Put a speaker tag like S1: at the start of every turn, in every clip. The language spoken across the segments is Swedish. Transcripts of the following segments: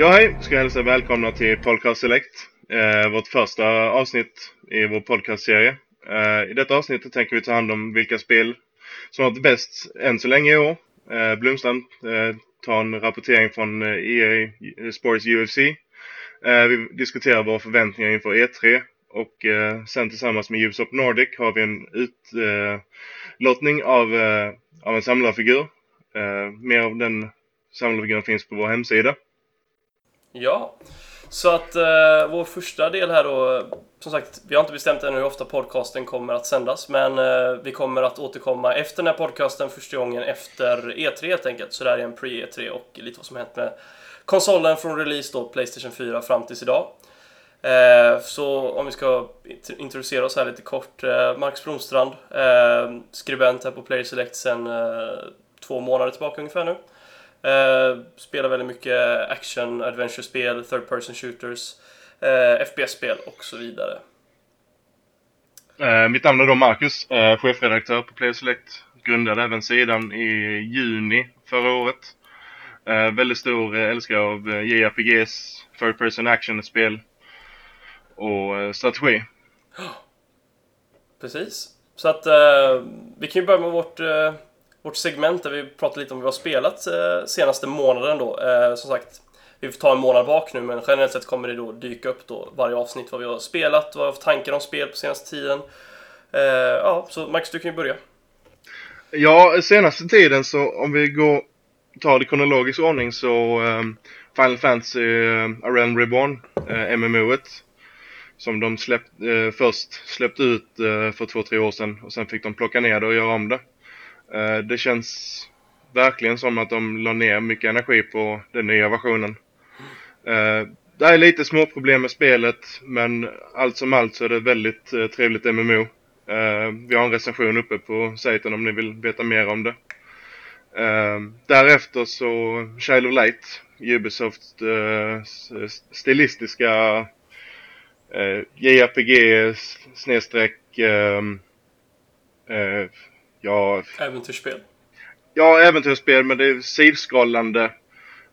S1: Ja, hej! Ska jag hälsa välkomna till Podcast Select. Eh, vårt första avsnitt i vår podcastserie. Eh, I detta avsnitt tänker vi ta hand om vilka spel som har varit bäst än så länge i år. Eh, Blomstrand eh, tar en rapportering från eh, EA Sports UFC. Eh, vi diskuterar våra förväntningar inför E3 och eh, sen tillsammans med Ubisoft Nordic har vi en utlottning av, eh, av en samlarfigur. Eh, mer av den samlarfiguren finns på vår hemsida.
S2: Ja, så att eh, vår första del här då, som sagt, vi har inte bestämt ännu hur ofta podcasten kommer att sändas, men eh, vi kommer att återkomma efter den här podcasten första gången efter E3 helt enkelt. Så det här är en pre-E3 och lite vad som hänt med konsolen från release då, Playstation 4 fram tills idag. Eh, så om vi ska introducera oss här lite kort. Eh, Marcus Bromstrand, eh, skribent här på Player Select sedan eh, två månader tillbaka ungefär nu. Eh, spelar väldigt mycket action, adventure-spel, third person shooters, eh, FPS-spel och så vidare.
S1: Eh, mitt namn är då Marcus, chefredaktör på Player Select. Grundade även sidan i juni förra året. Väldigt stor älskare av JRPGs, third person action-spel och strategi.
S2: Precis. Så att vi kan ju börja med vårt, vårt segment där vi pratar lite om vad vi har spelat eh, senaste månaden då. Eh, som sagt, vi får ta en månad bak nu men generellt sett kommer det då dyka upp då varje avsnitt vad vi har spelat, vad vi har för tankar om spel på senaste tiden. Eh, ja, så Max du kan ju börja.
S1: Ja, senaste tiden så om vi går, tar det i kronologisk ordning så um, Final Fantasy eh, uh, Arena Reborn, eh, uh, MMO-et. Som de släpp, uh, först släppte ut uh, för två, tre år sedan och sen fick de plocka ner det och göra om det. Eh, det känns verkligen som att de la ner mycket energi på den nya versionen. Eh, det är lite små problem med spelet men allt som allt så är det väldigt eh, trevligt MMO. Vi har en recension uppe på sajten om ni vill veta mer om det. Därefter så Child of Light, Ubisoft stilistiska JRPG snedstreck ja,
S2: Äventyrsspel.
S1: ja, äventyrsspel men det är sidskrollande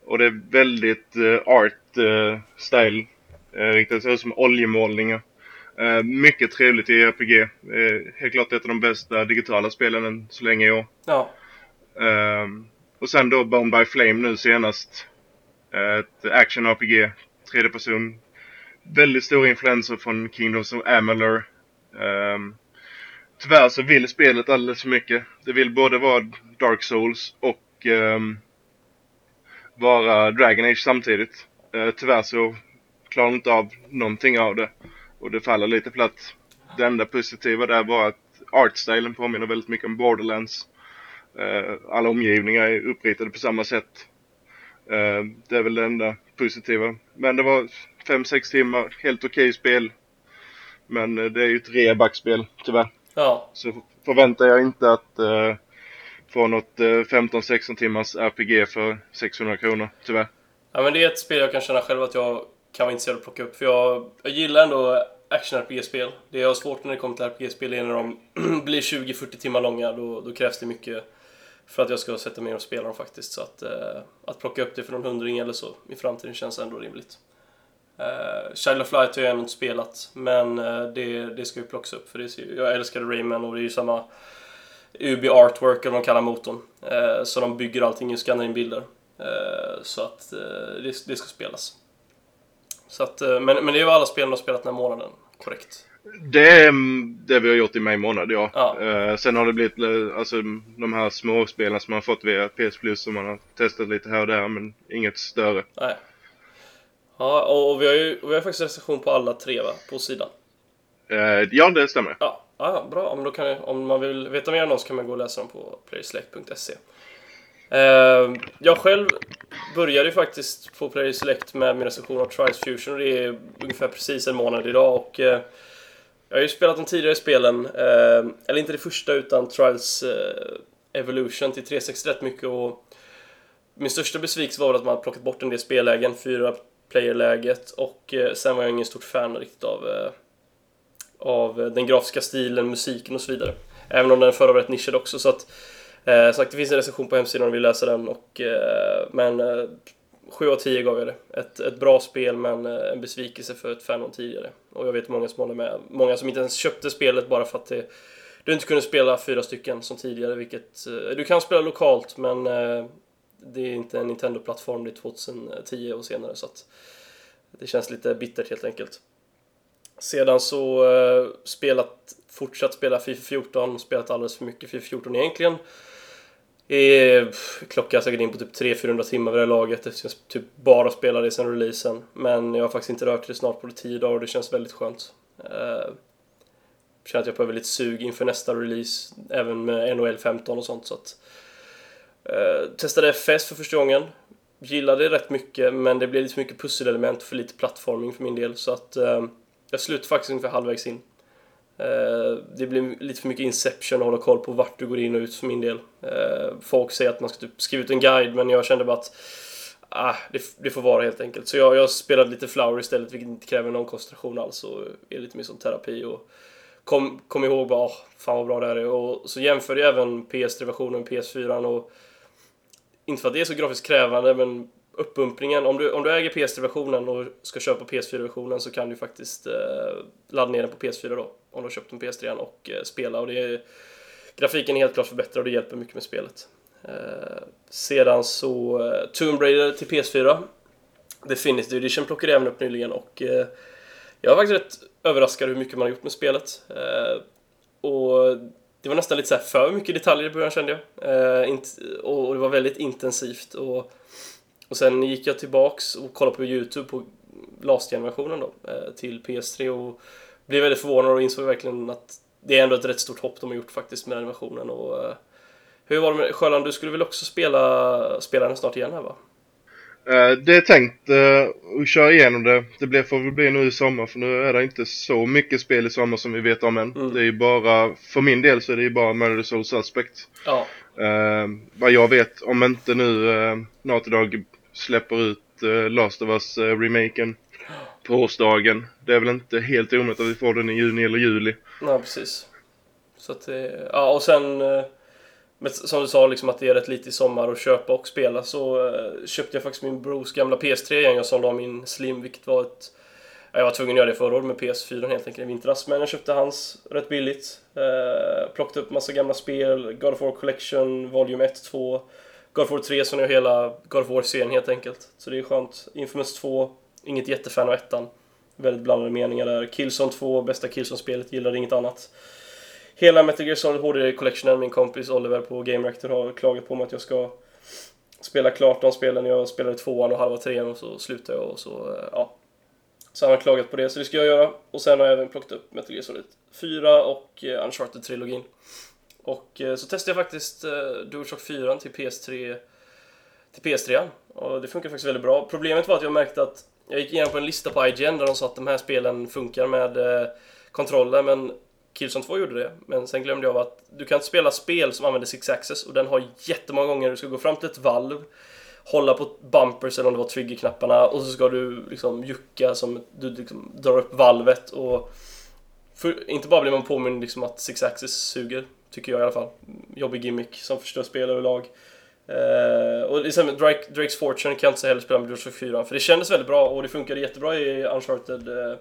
S1: och det är väldigt art style. Uh, riktigt ser ut som oljemålningar. Uh, mycket trevligt i RPG. Uh, helt klart ett av de bästa digitala spelen än så länge i år.
S2: Ja,
S1: Uh, och sen då Bone by Flame nu senast. Uh, ett action-RPG, tredje person. Väldigt stora influenser från Kingdoms of Amalur. Um, tyvärr så vill spelet alldeles för mycket. Det vill både vara Dark Souls och um, vara Dragon Age samtidigt. Uh, tyvärr så klarar de inte av någonting av det. Och det faller lite platt. Det enda positiva där var att artstylen påminner väldigt mycket om Borderlands. Uh, alla omgivningar är uppritade på samma sätt. Uh, det är väl det enda positiva. Men det var 5-6 timmar, helt okej spel. Men uh, det är ju ett reabackspel, tyvärr
S2: ja,
S1: Så förväntar jag inte att uh, få något 15-16 timmars RPG för 600 kronor, tyvärr.
S2: Ja men det är ett spel jag kan känna själv att jag kan vara intresserad av att plocka upp. För jag, jag gillar ändå action-RPG-spel. Det jag har svårt när det kommer till RPG-spel är när de blir 20-40 timmar långa. Då, då krävs det mycket för att jag ska sätta mig och spela dem faktiskt. Så att, eh, att plocka upp det för någon hundring eller så i framtiden känns ändå rimligt. Uh, Child of Light har jag ännu inte spelat, men eh, det, det ska ju plockas upp för det jag älskade Rayman och det är ju samma UB Artwork eller vad de kallar motorn. Eh, så de bygger allting och skannar in bilder. Eh, så att det, det ska spelas. Så att, men, men det är ju alla spel de har spelat den här månaden, korrekt?
S1: Det är mm, det vi har gjort i maj månad, ja.
S2: Ja.
S1: Sen har det blivit alltså, de här småspelen som man har fått via PS Plus som man har testat lite här och där, men inget större.
S2: Nej. Ja, och, vi har ju vi har faktiskt recension på alla tre va, på sidan.
S1: Eh, ja, det stämmer.
S2: Ja, ja bra. Om, då kan, jag- om man vill veta mer om så kan man gå och läsa dem på playerselect.se. Eh, jag själv började ju faktiskt på Player Select med min recension av Trials Fusion och det är ungefär precis en månad idag och eh, jag har ju spelat de tidigare spelen, eh, eller inte det första utan Trials eh, Evolution till 360 rätt mycket och min största besvikelse var väl att man plockat bort en del spellägen, fyra playerläget och eh, sen var jag ingen stort fan riktigt av eh, av den grafiska stilen, musiken och så vidare. Även om den förra var rätt nischad också. Så att, eh, sagt, det finns en recension på hemsidan om du vill läsa den. Och, eh, men eh, 7 av 10 gav jag det. Ett, ett bra spel men eh, en besvikelse för ett fan tidigare. Och jag vet många som håller med. Många som inte ens köpte spelet bara för att det, du inte kunde spela fyra stycken som tidigare, vilket... Eh, du kan spela lokalt men eh, det är inte en Nintendo-plattform, det är 2010 och senare så att det känns lite bittert helt enkelt. Sedan så eh, spelat, fortsatt spela Fifa 14, spelat alldeles för mycket Fifa 14 egentligen. Är, klockan säkert in på typ 300-400 timmar vid det här laget eftersom jag typ bara spelar det sen releasen. Men jag har faktiskt inte rört det snart på 10 dagar och det känns väldigt skönt. Eh, känner att jag behöver lite sug inför nästa release, även med NHL 15 och sånt. Så att, Eh, testade FS för första gången. Gillade det rätt mycket, men det blev lite för mycket pusselelement och för lite plattforming för min del. Så att eh, jag slutade faktiskt ungefär halvvägs in. Eh, det blir lite för mycket Inception att hålla koll på vart du går in och ut för min del. Eh, folk säger att man ska typ skriva ut en guide, men jag kände bara att ah, det, det får vara helt enkelt. Så jag, jag spelade lite Flower istället, vilket inte kräver någon koncentration alls och är lite mer som terapi. Och kom, kom ihåg bara, oh, fan vad bra det här är. Och så jämförde jag även PS3-versionen med PS4 och inte för att det är så grafiskt krävande, men uppumpningen, om du, om du äger PS3-versionen och ska köpa PS4-versionen så kan du faktiskt eh, ladda ner den på PS4 då, om du har köpt en PS3 och eh, spela. Och det är, grafiken är helt klart förbättrad och det hjälper mycket med spelet. Eh, sedan så eh, Tomb Raider till PS4. Definitive Edition plockade jag även upp nyligen och eh, jag är faktiskt rätt överraskad hur mycket man har gjort med spelet. Eh, och det var nästan lite så för mycket detaljer i början kände jag. Eh, och det var väldigt intensivt. Och, och sen gick jag tillbaks och kollade på Youtube på last-generationen då, eh, till PS3 och blev väldigt förvånad och insåg verkligen att det är ändå ett rätt stort hopp de har gjort faktiskt med animationen. Och, eh, hur var det med Sjöland, du skulle väl också spela, spela den snart igen här va?
S1: Uh, det är tänkt uh, att köra igenom det. Det blir, får väl bli nu i sommar för nu är det inte så mycket spel i sommar som vi vet om än. Mm. Det är ju bara, för min del så är det ju bara Murder Soul Suspect.
S2: Ja.
S1: Uh, vad jag vet, om inte nu uh, Naughty Dog släpper ut uh, Last of Us remaken på årsdagen. Det är väl inte helt omöjligt att vi får den i juni eller juli.
S2: Ja, precis. Så att det, ja och sen men som du sa, liksom att det är rätt lite i sommar att köpa och spela så uh, köpte jag faktiskt min brors gamla PS3 igen. Jag sålde av min Slim, vilket var ett... Jag var tvungen att göra det förra året med PS4 helt enkelt i vintras. Men jag köpte hans rätt billigt. Uh, plockade upp massa gamla spel. God of War Collection, Volume 1, 2. God of War 3 som är hela God of War-serien helt enkelt. Så det är skönt. Infamous 2, inget jättefan av ettan. Väldigt blandade meningar där. Killzone 2, bästa Killzone-spelet, gillade inget annat. Hela Metal Gear Solid HD Collectionen, min kompis Oliver på Game Reactor har klagat på mig att jag ska spela klart de spelen. Jag spelade tvåan och halva trean och så slutade jag och så, eh, ja. Så han har klagat på det, så det ska jag göra. Och sen har jag även plockat upp Metal Gear Solid 4 och eh, Uncharted-trilogin. Och eh, så testade jag faktiskt DualShock 4 till PS3 till PS3 och det funkar faktiskt väldigt bra. Problemet var att jag märkte att jag gick igenom på en lista på IGN där de sa att de här spelen funkar med kontroller men Killzone 2 gjorde det, men sen glömde jag att du kan spela spel som använder Six Axis och den har jättemånga gånger du ska gå fram till ett valv, hålla på bumpers eller om det var triggerknapparna och så ska du liksom jucka som du liksom drar upp valvet och för, inte bara blir man påmind liksom att Six Axis suger, tycker jag i alla fall. Jobbig gimmick som förstör spel överlag. Uh, och liksom Drake, Drake's Fortune kan jag inte heller spela med George 4 för det kändes väldigt bra och det funkade jättebra i Uncharted uh,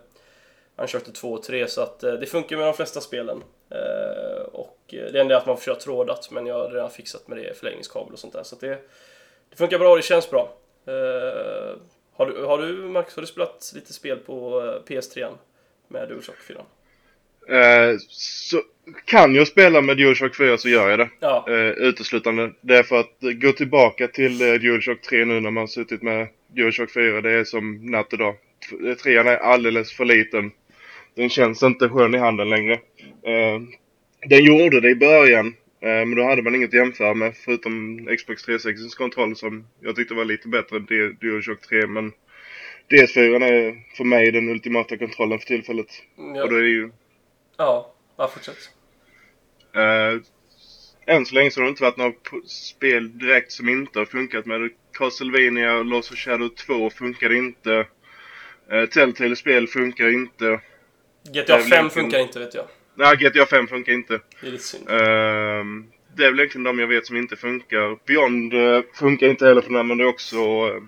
S2: Uncharted 2 och 3 så att eh, det funkar med de flesta spelen. Eh, och eh, det enda är att man får köra trådat men jag har redan fixat med det, förlängningskabel och sånt där. Så det, det funkar bra och det känns bra. Har du, har du Max, har du spelat lite spel på PS3 med DualShock 4?
S1: Eh, så kan jag spela med DualShock 4 så gör jag det.
S2: Ja.
S1: Eh, uteslutande. Det är för att gå tillbaka till eh, DualShock 3 nu när man suttit med DualShock 4. Det är som natt och dag. Trean är alldeles för liten den känns inte skön i handen längre. Eh, den gjorde det i början. Eh, men då hade man inget att jämföra med förutom Xbox 360 kontroll som jag tyckte var lite bättre än DualShock 3. Men DS4 är för mig den ultimata kontrollen för tillfället.
S2: Ja.
S1: Och då är det ju...
S2: Ja, ja fortsätt.
S1: Uh, än så länge så har det inte varit några spel direkt som inte har funkat med Castlevania och Lost of Shadow 2 funkar inte. Uh, Telltale-spel funkar inte.
S2: GTA 5 funkar inte vet jag.
S1: Nej, GTA 5 funkar inte.
S2: Det är lite synd.
S1: Uh, det är väl egentligen de jag vet som inte funkar. Beyond uh, funkar inte heller för den är också uh,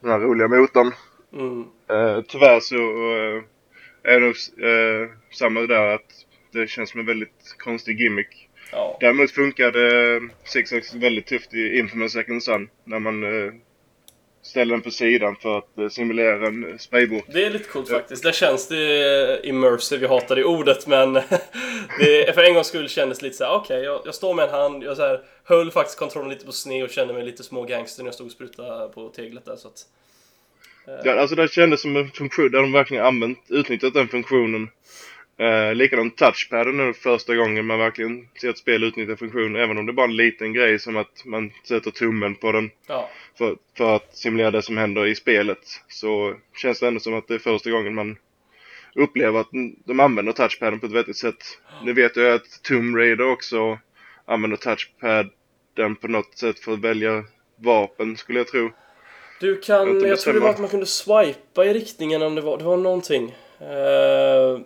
S1: den här roliga motorn.
S2: Mm.
S1: Eh, tyvärr så eh, är det nog eh, samma där att det känns som en väldigt konstig gimmick.
S2: Ja.
S1: Däremot funkade eh, Six väldigt tufft i Infamous Second Sun när man eh, ställer den på sidan för att eh, simulera en eh, spraybort.
S2: Det är lite coolt faktiskt. Där känns det immersive, jag hatar det ordet men det, för en gångs skull kändes det lite såhär, okej jag, jag står med en hand, jag så här, höll faktiskt kontrollen lite på sned och kände mig lite små gangster när jag stod och sprutade på teglet där så att...
S1: Ja, alltså det kändes som en funktion där de verkligen använt, utnyttjat den funktionen. Eh, likadant touchpaden nu första gången man verkligen ser ett spel utnyttja funktionen, även om det är bara en liten grej som att man sätter tummen på den
S2: Ja.
S1: för, för att simulera det som händer i spelet. Så känns det ändå som att det är första gången man upplever att de använder touchpaden på ett vettigt sätt. Nu vet jag att Tomb Raider också använder touchpaden på något sätt för att välja vapen skulle jag tro.
S2: Du kan,
S1: Vänta,
S2: jag tror det var att man kunde swipa i riktningen om det var, det var någonting. Eh,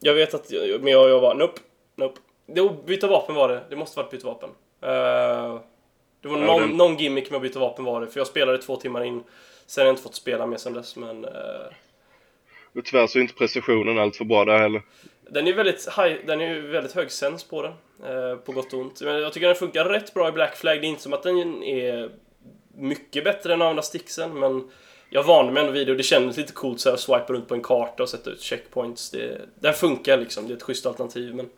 S2: jag vet att, men jag, jag var nope, nope. Jo, byta vapen var det. Det måste varit byta vapen. Eh, det var
S1: Ja,
S2: någon,
S1: den-
S2: någon gimmick med att byta vapen var det, för jag spelade två timmar in. Sen har jag inte fått spela mer sen dess, men... eh,
S1: Och tyvärr så är inte precisionen allt för bra där heller.
S2: Den är väldigt, high, den är ju väldigt hög sens på den, eh, på gott och ont. Men jag tycker den funkar rätt bra i Black Flag. Det är inte som att den är mycket bättre än andra sticksen, men jag vande mig ändå vid det och det kändes lite coolt så här, att swipa runt på en karta och sätta ut checkpoints. Det, den funkar liksom, det är ett schysst alternativ, men...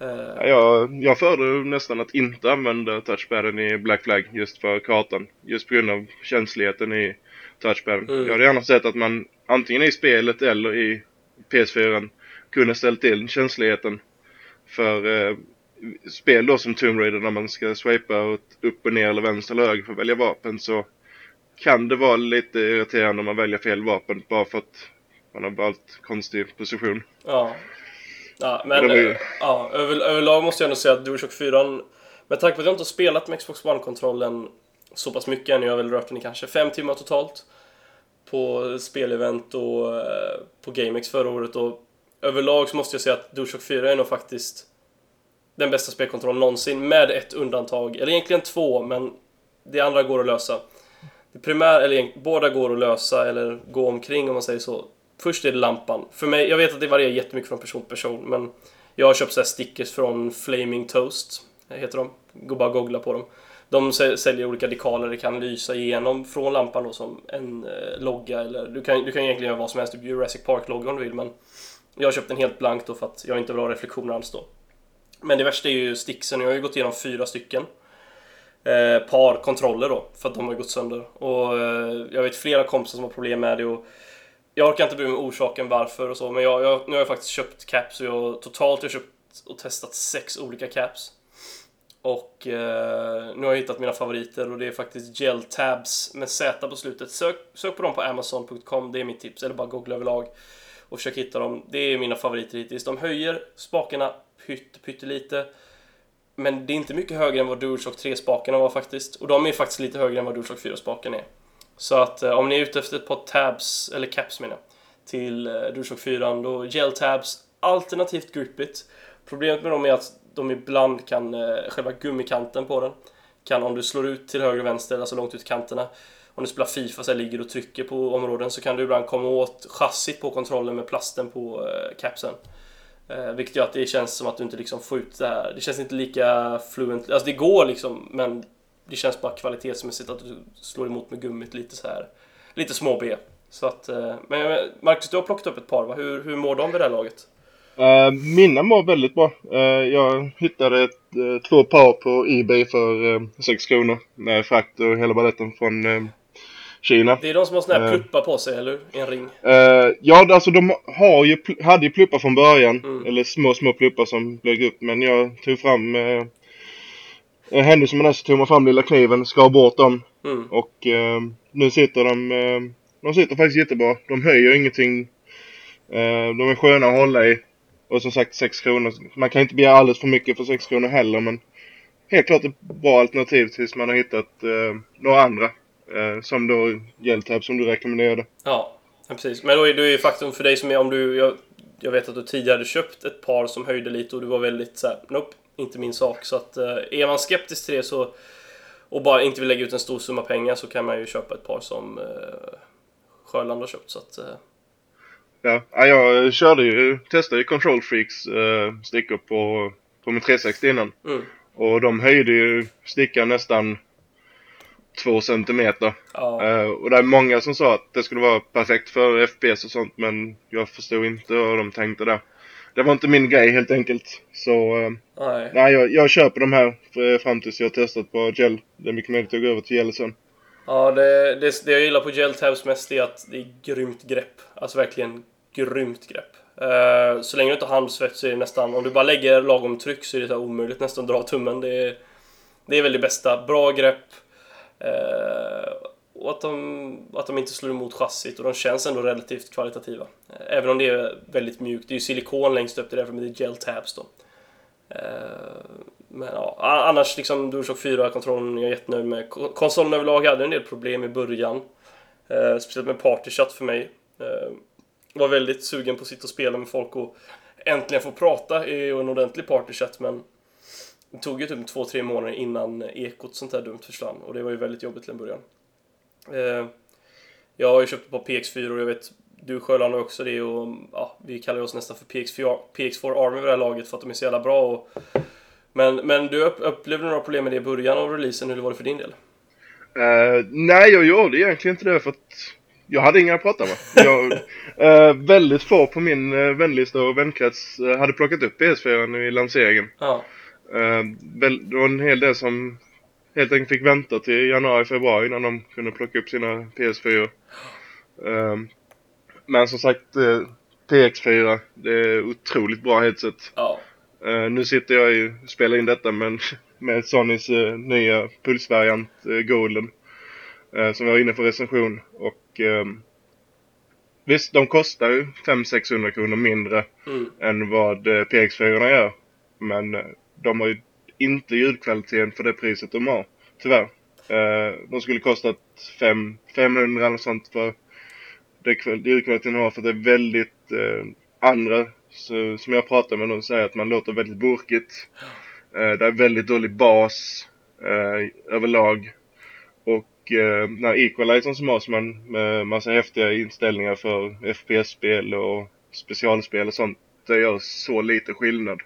S2: eh,
S1: Ja, Jag, föredrar nästan att inte använda touchpaden i Black Flag just för kartan. Just på grund av känsligheten i touchpaden.
S2: Mm.
S1: Jag hade gärna sett att man antingen i spelet eller i PS4 kunde ställt till känsligheten för eh, spel då som Tomb Raider när man ska swipa upp och ner eller vänster eller höger för att välja vapen så kan det vara lite irriterande om man väljer fel vapen bara för att man har valt konstig position.
S2: Ja. Ja, men
S1: ju-
S2: eh, ja, över, överlag måste jag ändå säga att DualShock 4, med tanke på att jag inte har spelat med Xbox One-kontrollen så pass mycket ännu, jag har väl rört den i kanske fem timmar totalt på spelevent och eh, på GameX förra året och överlag så måste jag säga att DualShock 4 är nog faktiskt den bästa spelkontrollen någonsin med ett undantag, eller egentligen två, men det andra går att lösa. Det primär, eller båda går att lösa eller gå omkring om man säger så. Först är det lampan. För mig, jag vet att det varierar jättemycket från person till person, men jag har köpt så här stickers från Flaming Toast, heter de. Går bara att googla på dem. De säljer olika dekaler, det kan lysa igenom från lampan då som en eh, logga eller du kan, du kan egentligen göra vad som helst, typ Jurassic Park-logga om du vill, men jag har köpt den helt blank då för att jag inte vill ha reflektioner alls då. Men det värsta är ju sticksen, jag har ju gått igenom fyra stycken eh, par kontroller då, för att de har gått sönder. Och eh, jag vet flera kompisar som har problem med det och jag orkar inte bry mig om orsaken varför och så, men jag, jag, nu har jag faktiskt köpt caps och jag totalt har jag köpt och testat sex olika caps. Och eh, nu har jag hittat mina favoriter och det är faktiskt gel tabs med Z på slutet. Sök, sök på dem på Amazon.com, det är mitt tips. Eller bara googla överlag och försök hitta dem. Det är mina favoriter hittills. De höjer spakarna pytt, pyttelite. Men det är inte mycket högre än vad DualShock 3-spakarna var faktiskt. Och de är faktiskt lite högre än vad DualShock 4-spaken är. Så att eh, om ni är ute efter ett par tabs, eller caps menar jag, till eh, DualShock 4, då gel tabs, alternativt gripit. Problemet med dem är att de ibland kan, eh, själva gummikanten på den, kan om du slår ut till höger och vänster, alltså långt ut i kanterna, om du spelar Fifa så ligger och trycker på områden så kan du ibland komma åt chassit på kontrollen med plasten på eh, capsen. Eh, vilket gör att det känns som att du inte liksom får ut det här. Det känns inte lika fluent. Alltså det går liksom, men det känns bara kvalitetsmässigt att du slår emot med gummit lite så här. Lite små B. Så att, eh, men eh, Marcus, du har plockat upp ett par va? Hur, hur mår de vid det här laget?
S1: Uh, mina mår väldigt bra. Eh, jag hittade ett, eh, två par på Ebay för 6 kronor med frakt och hela baletten från eh, Kina.
S2: Det är de som har såna här
S1: Eh.
S2: pluppar på sig, eller hur? En ring.
S1: Eh, ja, alltså de har ju, hade ju pluppar från början.
S2: Mm.
S1: Eller små, små pluppar som blev upp. Men jag tog fram... Uh, hände som en tog man fram lilla kniven, skar bort dem.
S2: Mm.
S1: Och eh, nu sitter de... eh, de sitter faktiskt jättebra. De höjer ingenting. De är sköna att hålla i. Och som sagt 6 kronor. Man kan inte begära alldeles för mycket för 6 kronor heller men helt klart ett bra alternativ tills man har hittat eh, några andra. Eh, som då Geltab som du rekommenderade.
S2: Ja, precis. Men då är det ju faktum för dig som är om du... Jag, jag vet att du tidigare hade köpt ett par som höjde lite och du var väldigt så här, nope, inte min sak. Så att eh, är man skeptisk till det så och bara inte vill lägga ut en stor summa pengar så kan man ju köpa ett par som eh, Sjöland har köpt. Så att, eh,
S1: Ja, ja, jag körde ju, testade ju Control Freaks eh, stickor på, på min 360 innan.
S2: mm,
S1: Och de höjde ju stickan nästan två centimeter.
S2: ja,
S1: Eh, och det är många som sa att det skulle vara perfekt för FPS och sånt men jag förstod inte vad de tänkte där. Det var inte min grej helt enkelt. Så eh,
S2: nej.
S1: nej, jag, jag köper de här eh, fram tills jag har testat på gel. Det är mycket möjligt att gå över till gel sen.
S2: Ja, det, det, det jag gillar på Gel Tabs mest är att det är grymt grepp. Alltså verkligen grymt grepp. Eh, så länge du inte har handsvett så är det nästan, om du bara lägger lagom tryck så är det omöjligt nästan att dra tummen. Det är, det är väl det bästa. Bra grepp. Eh, och att de, att de inte slår emot chassit och de känns ändå relativt kvalitativa. Eh, även om det är väldigt mjukt. Det är ju silikon längst upp, det är därför det är Gel Tabs då. Eh, men ja, annars liksom DualShock 4-kontrollen är jag jättenöjd med. Konsolen överlag hade en del problem i början. Speciellt med partychat för mig. Jag var väldigt sugen på att sitta och spela med folk och äntligen få prata i en ordentlig partychat men det tog ju typ två, tre månader innan ekot sånt här dumt försvann och det var ju väldigt jobbigt till en början. Eh, jag har ju köpt ett par PX4 och jag vet du Sjöland har också det och ja, vi kallar oss nästan för PX4, PX4 Army vid det här laget för att de är så jävla bra och men, men du upp, upplevde några problem med det i början av releasen, hur var det för din del?
S1: Eh, nej, jag gjorde egentligen inte det för att jag hade inga att prata med. Jag, eh, väldigt få på min uh, vänlista och vänkrets eh, hade plockat upp PS4 i lanseringen.
S2: Ja,
S1: Eh, det var en hel del som helt enkelt fick vänta till januari, februari innan de kunde plocka upp sina PS4. Eh, men som sagt, eh, PX4, det är otroligt bra headset.
S2: ja,
S1: Eh, nu sitter jag ju och spelar in detta men med Sonys eh, nya pulsvariant Golden. eh, som jag var inne för recension. Och ehm, visst, de kostar ju 500-600 kronor mindre
S2: mm,
S1: än vad uh, PX4 gör. Men eh, de har ju inte ljudkvaliteten för det priset de har. Tyvärr. Eh, de skulle kostat fem- 500 eller sånt för det ljudkvaliteten de har. För det är väldigt eh, andra så, som jag pratar med de säger att man låter väldigt burkigt. Eh, det är väldigt dålig bas eh, överlag. Och eh, den här equalizern som har som man med massa häftiga inställningar för FPS-spel och specialspel och sånt. Det gör så lite skillnad.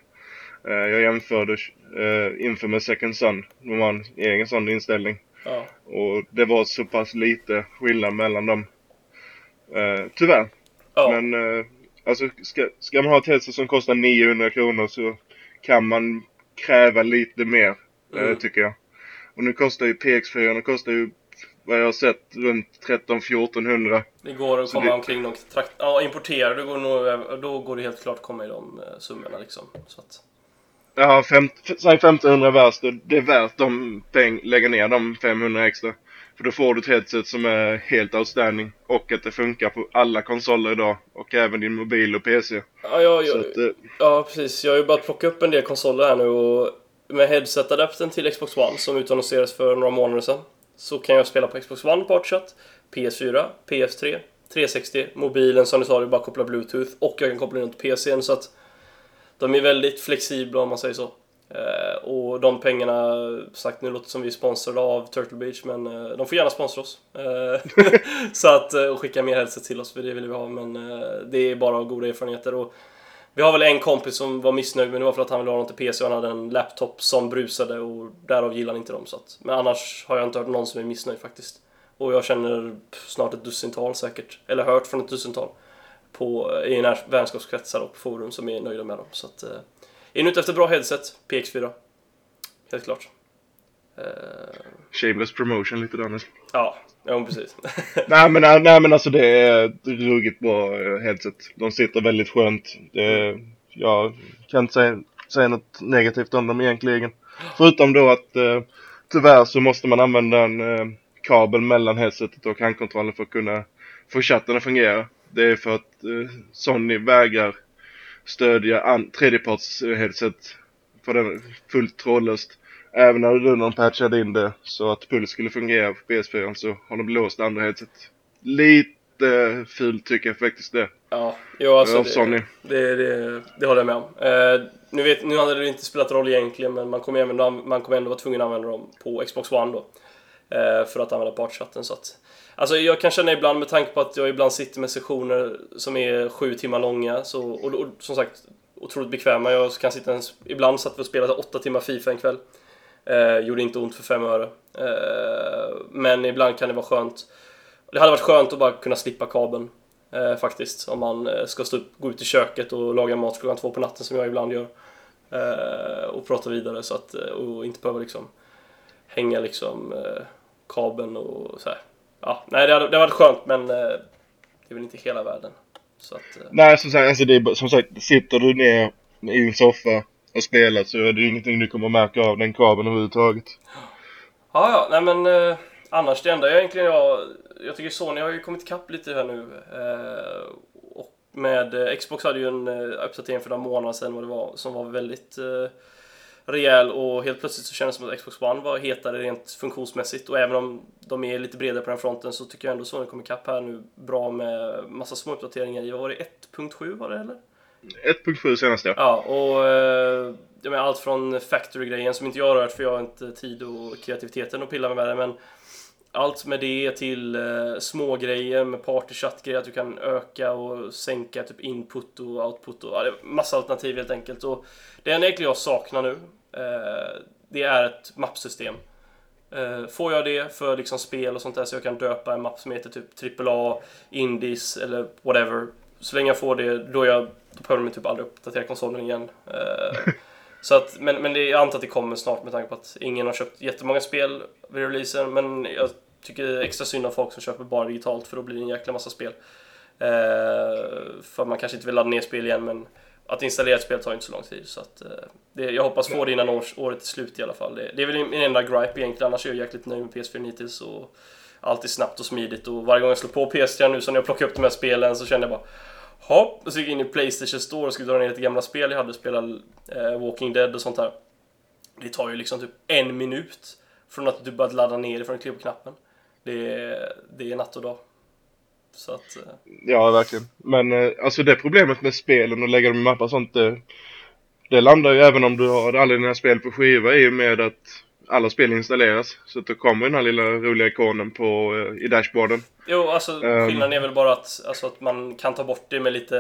S1: Eh, jag jämförde eh, inför med Second Sun. De har en egen sån inställning.
S2: ja,
S1: Och det var så pass lite skillnad mellan dem. Eh, tyvärr.
S2: ja,
S1: Men eh, alltså ska, ska man ha ett headset som kostar 900 kronor så kan man kräva lite mer. eh,
S2: Mm.
S1: tycker jag. Och nu kostar ju PX4, den kostar ju vad jag har sett runt 13-1400.
S2: det går att
S1: Så
S2: komma
S1: det-
S2: omkring de trakt... Ja, importerar du går nog, då går det helt klart att komma i de eh, summorna liksom. Så att,
S1: Ja, fem, säg 1500 värst och det är värt de peng, lägga ner de 500 extra. För då får du ett headset som är helt outstanding och att det funkar på alla konsoler idag och även din mobil och PC.
S2: ja, jag,
S1: Så
S2: jag,
S1: att, eh,
S2: ja, precis. Jag har ju börjat plocka upp en del konsoler här nu och med headset-adaptern till Xbox One som utannonserades för några månader sedan så kan jag spela på Xbox One Partchat, PS4, PS3, 360, mobilen som du sa, det är bara att koppla Bluetooth och jag kan koppla in till PCn så att de är väldigt flexibla om man säger så. Eh, och de pengarna, sagt nu låter det som vi är sponsrade av Turtle Beach men eh, de får gärna sponsra oss. Eh, så att, eh, och skicka mer headset till oss för det vill vi ha men eh, det är bara goda erfarenheter. Och vi har väl en kompis som var missnöjd men det var för att han ville ha något till PC och han hade en laptop som brusade och därav gillar han inte dem. Så att, men annars har jag inte hört någon som är missnöjd faktiskt. Och jag känner snart ett dussintal säkert, eller hört från ett dussintal på, i när, vänskapskretsar och på forum som är nöjda med dem. Så att, eh, är ni ute efter bra headset, PX4. Helt klart. Eh,
S1: shameless promotion lite där
S2: ja, ja men precis.
S1: nej, men, nej, nej men alltså det är ruggigt bra eh, headset. De sitter väldigt skönt. Det, jag kan inte säga, säga något negativt om dem egentligen. Förutom då att eh, tyvärr så måste man använda en eh, kabel mellan headsetet och handkontrollen för att kunna få chatten att fungera. Det är för att eh, Sony vägrar stödja an- tredjeparts eh, headset för den fullt trådlöst. Även när du någon patchade in det så att puls skulle fungera på PS4 så har de låst andra headset. Lite jättefult tycker jag faktiskt det.
S2: Ja, jo, alltså det,
S1: Sony.
S2: det, det, det håller jag med om. Eh, nu, vet, nu hade det inte spelat roll egentligen, men man kommer, även, man kommer ändå vara tvungen att använda dem på Xbox One då. Eh, för att använda partchatten. Så att, alltså jag kan känna ibland, med tanke på att jag ibland sitter med sessioner som är sju timmar långa, så, och, och som sagt otroligt bekväma. Jag kan sitta en, ibland satt vi och spelade åtta timmar Fifa en kväll. Eh, gjorde inte ont för fem öre. Eh, men ibland kan det vara skönt. Det hade varit skönt att bara kunna slippa kabeln. Eh, faktiskt. Om man eh, ska stå upp, gå ut i köket och laga mat klockan två på natten som jag ibland gör. Eh, och prata vidare så att, eh, och inte behöva liksom hänga liksom eh, kabeln och så här. Ja, nej det hade, det hade varit skönt men eh, det är väl inte hela världen. Så att, eh,
S1: Nej, som sagt, alltså det är, som sagt, sitter du ner i en soffa och spelar så är det ju ingenting du kommer märka av den kabeln överhuvudtaget.
S2: Ja, ja, nej men eh, annars det enda jag egentligen jag, jag tycker Sony har ju kommit ikapp lite här nu. Och med Xbox hade ju en uppdatering för några månader sedan vad det var, som var väldigt rejäl och helt plötsligt så kändes det som att Xbox One var hetare rent funktionsmässigt och även om de är lite bredare på den fronten så tycker jag ändå Sony kom ikapp här nu bra med massa små uppdateringar i, var det 1.7 var det eller?
S1: 1.7 senast ja.
S2: Ja, och eh, jag menar, allt från Factory-grejen som inte jag har rört för jag har inte tid och kreativiteten att pilla med det, men allt med det till eh, små grejer med party grejer att du kan öka och sänka typ input och output och ja, massa alternativ helt enkelt. Och det enda egentligen jag saknar nu, eh, det är ett mappsystem. Eh, får jag det för liksom spel och sånt där så jag kan döpa en mapp som heter typ AAA, Indies eller whatever. Så länge jag får det, då, jag, då behöver de typ aldrig uppdatera konsolen igen. Eh, så att, men, men det, jag antar att det kommer snart med tanke på att ingen har köpt jättemånga spel vid releasen. Men jag tycker det är extra synd om folk som köper bara digitalt för då blir det en jäkla massa spel. Eh, för man kanske inte vill ladda ner spel igen men att installera ett spel tar ju inte så lång tid. Så att, eh, det, jag hoppas få det innan års, året är slut i alla fall. Det, det är väl min enda gripe egentligen, annars är jag jäkligt nöjd med PS4 hittills. Och allt är snabbt och smidigt och varje gång jag slår på PS3 nu så när jag plockar upp de här spelen så känner jag bara Hopp, och så gick jag in i Playstation Store och skulle dra ner lite gamla spel jag hade, spela eh, Walking Dead och sånt där. Det tar ju liksom typ en minut från att du börjat ladda ner det från att klicka på knappen. Det är, det är natt och dag. Så att... Eh,
S1: Ja, verkligen. Men eh, alltså det problemet med spelen och lägga dem i mappar och sånt, det, det landar ju även om du har alla dina spel på skiva i och med att alla spel installeras. Så att då kommer den här lilla roliga ikonen på, eh, i dashboarden.
S2: Jo, alltså
S1: Ehm.
S2: skillnaden är väl bara att, alltså, att man kan ta bort det med lite...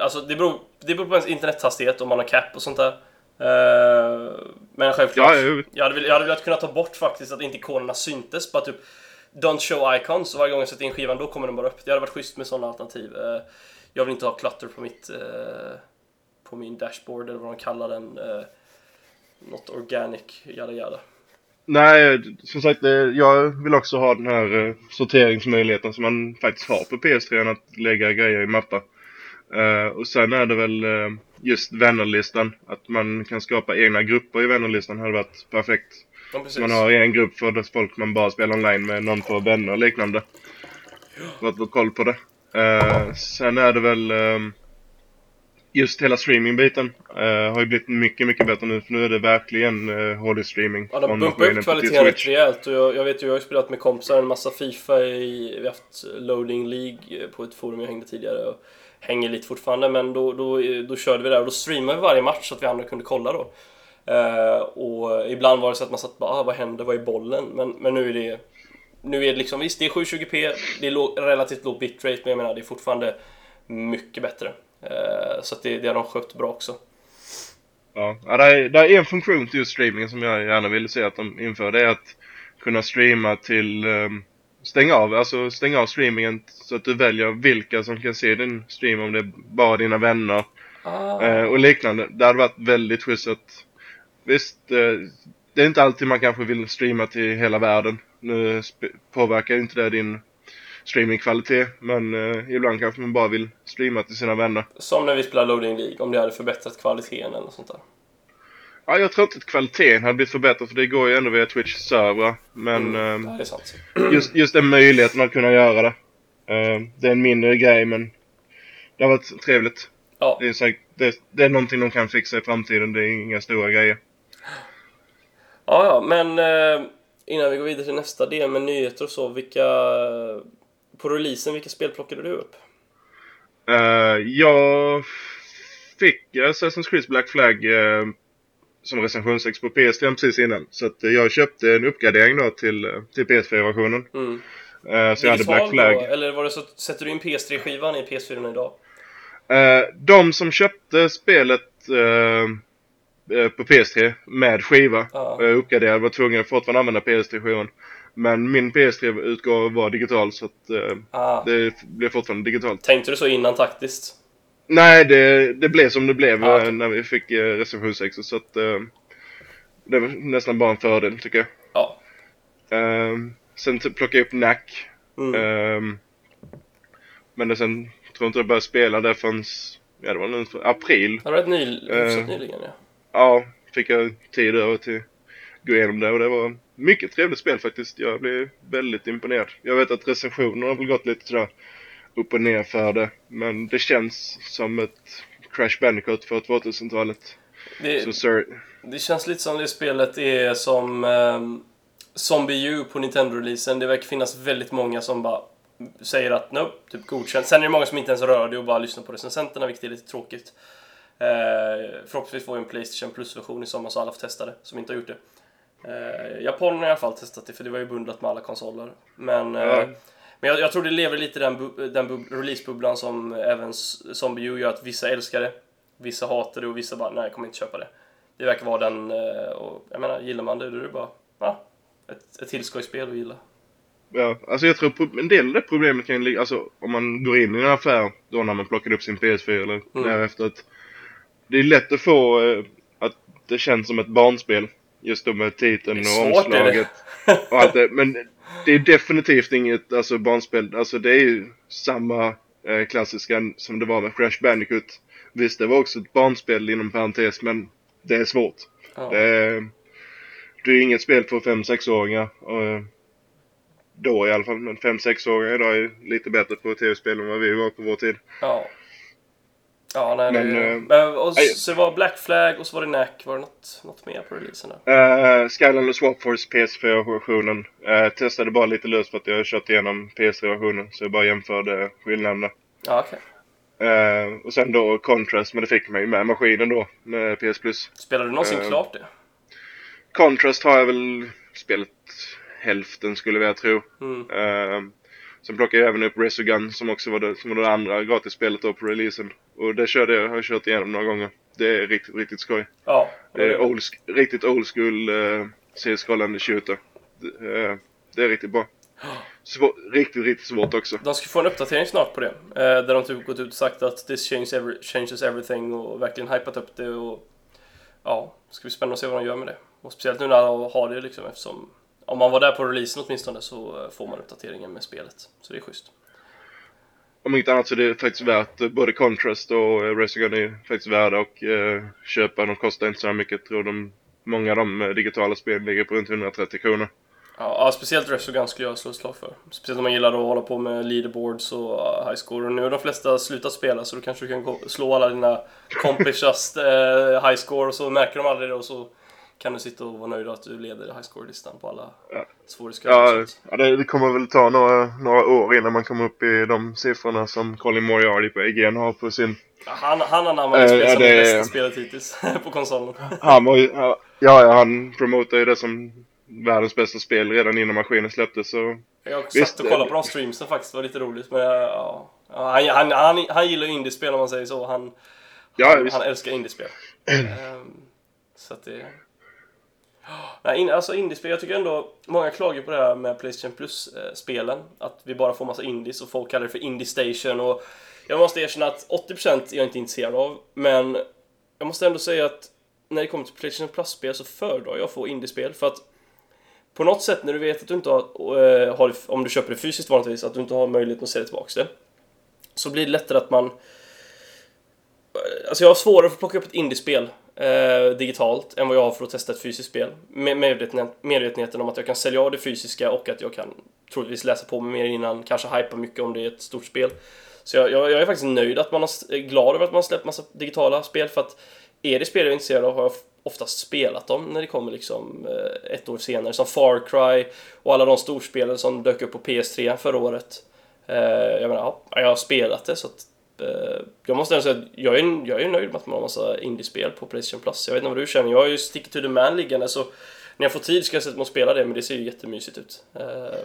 S2: Alltså det beror, det beror på ens internethastighet om man har cap och sånt där. Eh, men självklart,
S1: Ja, jag,
S2: hade, jag hade velat kunna ta bort faktiskt att inte ikonerna syntes. Bara typ Don't show icons och varje gång jag sätter in skivan då kommer den bara upp. Det hade varit schysst med sådana alternativ. Eh, jag vill inte ha clutter på mitt... Eh, på min dashboard eller vad de kallar den. Eh, något organic, jada jada.
S1: nej, som sagt, jag vill också ha den här sorteringsmöjligheten som man faktiskt har på PS3, att lägga grejer i mappar. Och sen är det väl just vännerlistan, att man kan skapa egna grupper i vännerlistan hade varit perfekt.
S2: Ja.
S1: Man har en grupp för dess folk man bara spelar online med någon få vänner och liknande. För att få koll på det. Eh, sen är det väl ehm, just hela streamingbiten eh, har ju blivit mycket, mycket bättre nu. För nu är det verkligen uh, HD streaming.
S2: Ja, de bumpar upp kvaliteten rätt rejält och jag, jag vet ju, jag har ju spelat med kompisar en massa Fifa i, vi har haft Loading League på ett forum jag hängde tidigare och hänger lite fortfarande men då, då, då körde vi där och då streamade vi varje match så att vi andra kunde kolla då. Eh, och ibland var det så att man satt bara, ah, vad händer, vad är bollen? Men, men nu är det nu är det liksom, visst det är 720p, det är låg, relativt låg bitrate men jag menar det är fortfarande mycket bättre. Eh, så det, det har de skött bra också.
S1: Ja, det, är, det är en funktion till just streamingen som jag gärna vill se att de inför. Det är att kunna streama till um, Stänga av, alltså stänga av streamingen så att du väljer vilka som kan se din stream om det är bara dina vänner
S2: Ah.
S1: eh, och liknande. Det hade varit väldigt schysst att Visst, eh, det är inte alltid man kanske vill streama till hela världen. Nu påverkar ju inte det din streamingkvalitet men eh, ibland kanske man bara vill streama till sina vänner.
S2: Som när vi spelade Loading League, om det hade förbättrat kvaliteten eller sånt där.
S1: Ja, jag tror inte att kvaliteten hade blivit förbättrad för det går ju ändå via Twitch servrar. Men
S2: Mm,
S1: ehm,
S2: det
S1: just, just den möjligheten att kunna göra det. Ehm, det är en mindre grej men det har varit trevligt.
S2: Ja,
S1: Det är, säkert, det, det är någonting de kan fixa i framtiden. Det är inga stora grejer.
S2: Ja, ja men eh, innan vi går vidare till nästa del med nyheter och så, vilka... på releasen, vilka spel plockade du upp?
S1: Uh, jag fick Assassin's Creed Black Flag uh, som recensionsex på PS3 precis innan. Så att jag köpte en uppgradering då till, till PS4-versionen.
S2: Mm.
S1: Uh, så jag hade Black Flag. Då,
S2: eller var det så sätter du in PS3-skivan i PS4 idag?
S1: de som köpte spelet på PS3 med skiva ah. uppgraderade var tvungna att fortfarande använda PS3-skivan. Men min PS3-utgåva var digital så att eh, ah. det blev fortfarande digitalt.
S2: Tänkte du så innan taktiskt?
S1: Nej, det, det blev som det blev ah, okay. när vi fick eh, recension 6 så att eh, det var nästan bara en fördel tycker jag.
S2: Ja.
S1: Eh, sen plockade jag upp NAC. Mm. Eh, men det sen tror jag inte jag började spela där förrän, ja det var nu april.
S2: Det var rätt ny, uh, nyligen ja.
S1: Ja, fick jag tid över till att gå igenom det och det var mycket trevligt spel faktiskt. Jag blev väldigt imponerad. Jag vet att recensionerna har väl gått lite sådär upp och ner för det. Men det känns som ett Crash Bandicoot för 2000-talet.
S2: Det, det känns lite som det spelet är som um, Zombie U på Nintendo-releasen. Det verkar finnas väldigt många som bara säger att nope, typ godkänt. Sen är det många som inte ens rör det och bara lyssnar på recensenterna, vilket är lite tråkigt. Uh, förhoppningsvis får vi en Playstation Plus-version i sommar så alla får testa det, som inte har gjort det. Eh, Japanerna har i alla fall testat det för det var ju bundlat med alla konsoler. Men, eh,
S1: ja.
S2: men jag, jag, tror det lever lite i den, den releasebubblan som även Zombie U gör att vissa älskar det, vissa hatar det och vissa bara nej, jag kommer inte köpa det. Det verkar vara den, eh, och jag menar gillar man det då är det bara ja, ett, ett tillskojspel att gilla.
S1: Ja, alltså jag tror en del av det problemet kan ligga, alltså om man går in i en affär då när man plockar upp sin PS4 eller mm. därefter att det är lätt att få eh, att det känns som ett barnspel. Just då med titeln och omslaget. och allt det. Men det är definitivt inget alltså, barnspel. Alltså det är ju samma eh, klassiska som det var med Crash Bandicoot. Visst, det var också ett barnspel inom parentes, men det är svårt. Ja. Det, är, det är inget spel för 5-6-åringar. Eh, då i alla fall. Men 5-6-åringar idag är lite bättre på tv-spel än vad vi var på vår tid.
S2: Ja. Ja, nej, men, det, äh, men, och så det var Black Flag och så var det NAC. Var det något, något mer på releasen
S1: då? Uh, Skylander Swap Force PS4-versionen. Uh, testade bara lite löst för att jag har kört igenom PS3-versionen. Så jag bara jämförde skillnaderna.
S2: Ja, okej.
S1: Okay. Uh, och sen då Contrast, men det fick mig med maskinen då, med PS Plus.
S2: Spelade du någonsin uh, klart det?
S1: Contrast har jag väl spelat hälften skulle jag tro.
S2: Mm.
S1: Uh, sen plockade jag även upp Resogun som också var det, som var det andra gratisspelet då på releasen. Och det körde jag, har jag kört igenom några gånger. Det är riktigt, riktigt skoj.
S2: Ja.
S1: Det är old, riktigt old school uh, CS-scrollande shooter. Det, uh, det är riktigt bra. Svår, riktigt, riktigt svårt också.
S2: De ska få en uppdatering snart på det. Eh, där de typ gått ut och sagt att this changes, every, changes everything och verkligen hypat upp det och ja, det ska bli spännande att se vad de gör med det. Och speciellt nu när de har det liksom eftersom om man var där på releasen åtminstone så får man uppdateringen med spelet. Så det är schysst
S1: om inte annat så är det faktiskt värt eh, både Contrast och eh, Resogun är faktiskt värda att eh, köpa. De kostar inte så här mycket. Jag tror de, många av de eh, digitala spelen ligger på runt 130 kronor.
S2: Ja, speciellt Resogun skulle jag slå ett slag för. Speciellt om man gillar att hålla på med leaderboards och uh, high score. Och nu har de flesta slutat spela så då kanske du kan slå alla dina kompisars uh, high score och så märker de aldrig det och så kan du sitta och vara nöjd att du leder high score-listan på alla ja. svårighetsgrader.
S1: Ja, det, det, kommer väl ta några, några år innan man kommer upp i de siffrorna som Colin Moriarty på IGN har på sin...
S2: Ja, han, han anammat det äh, spel som det bästa spelet hittills på konsolen.
S1: Han var ju, ja, ja, han promotar ju det som världens bästa spel redan innan maskinen släpptes. Så...
S2: Jag satt och kollade på de streamsen faktiskt, det var lite roligt. Men ja, han, han, han, han gillar indiespel om man säger så. Han, ja, han, han älskar indiespel. um, så att det... Nej, in, alltså indiespel, jag tycker ändå, många klagar på det här med Playstation Plus-spelen. Att vi bara får massa indies och folk kallar det för Indie Station. Och jag måste erkänna att 80% är jag inte intresserad av, men jag måste ändå säga att när det kommer till Playstation Plus-spel så föredrar jag att få indiespel. För att på något sätt när du vet att du inte har, äh, har om du köper det fysiskt vanligtvis, att du inte har möjlighet att sälja tillbaka det så blir det lättare att man eh, Alltså jag har svårare för att plocka upp ett indiespel eh, digitalt än vad jag har för att testa ett fysiskt spel. Med medvetenheten om att jag kan sälja av det fysiska och att jag kan troligtvis läsa på mig mer innan, kanske hypa mycket om det är ett stort spel. Så jag, jag, jag är faktiskt nöjd att man har, eh, glad över att man har släppt massa digitala spel för att är det spel jag är intresserad av har jag oftast spelat dem när det kommer liksom eh, ett år senare som Far Cry och alla de storspelen som dök upp på PS3 förra året. Eh, jag menar, ja, jag har spelat det så att jag måste ändå säga att jag är, jag är nöjd med att man har massa indiespel på Playstation Plus. Jag vet inte vad du känner, jag har ju Stick to the Man liggande så när jag får tid ska jag sätta mig och spela det men det ser ju jättemysigt ut. Eh,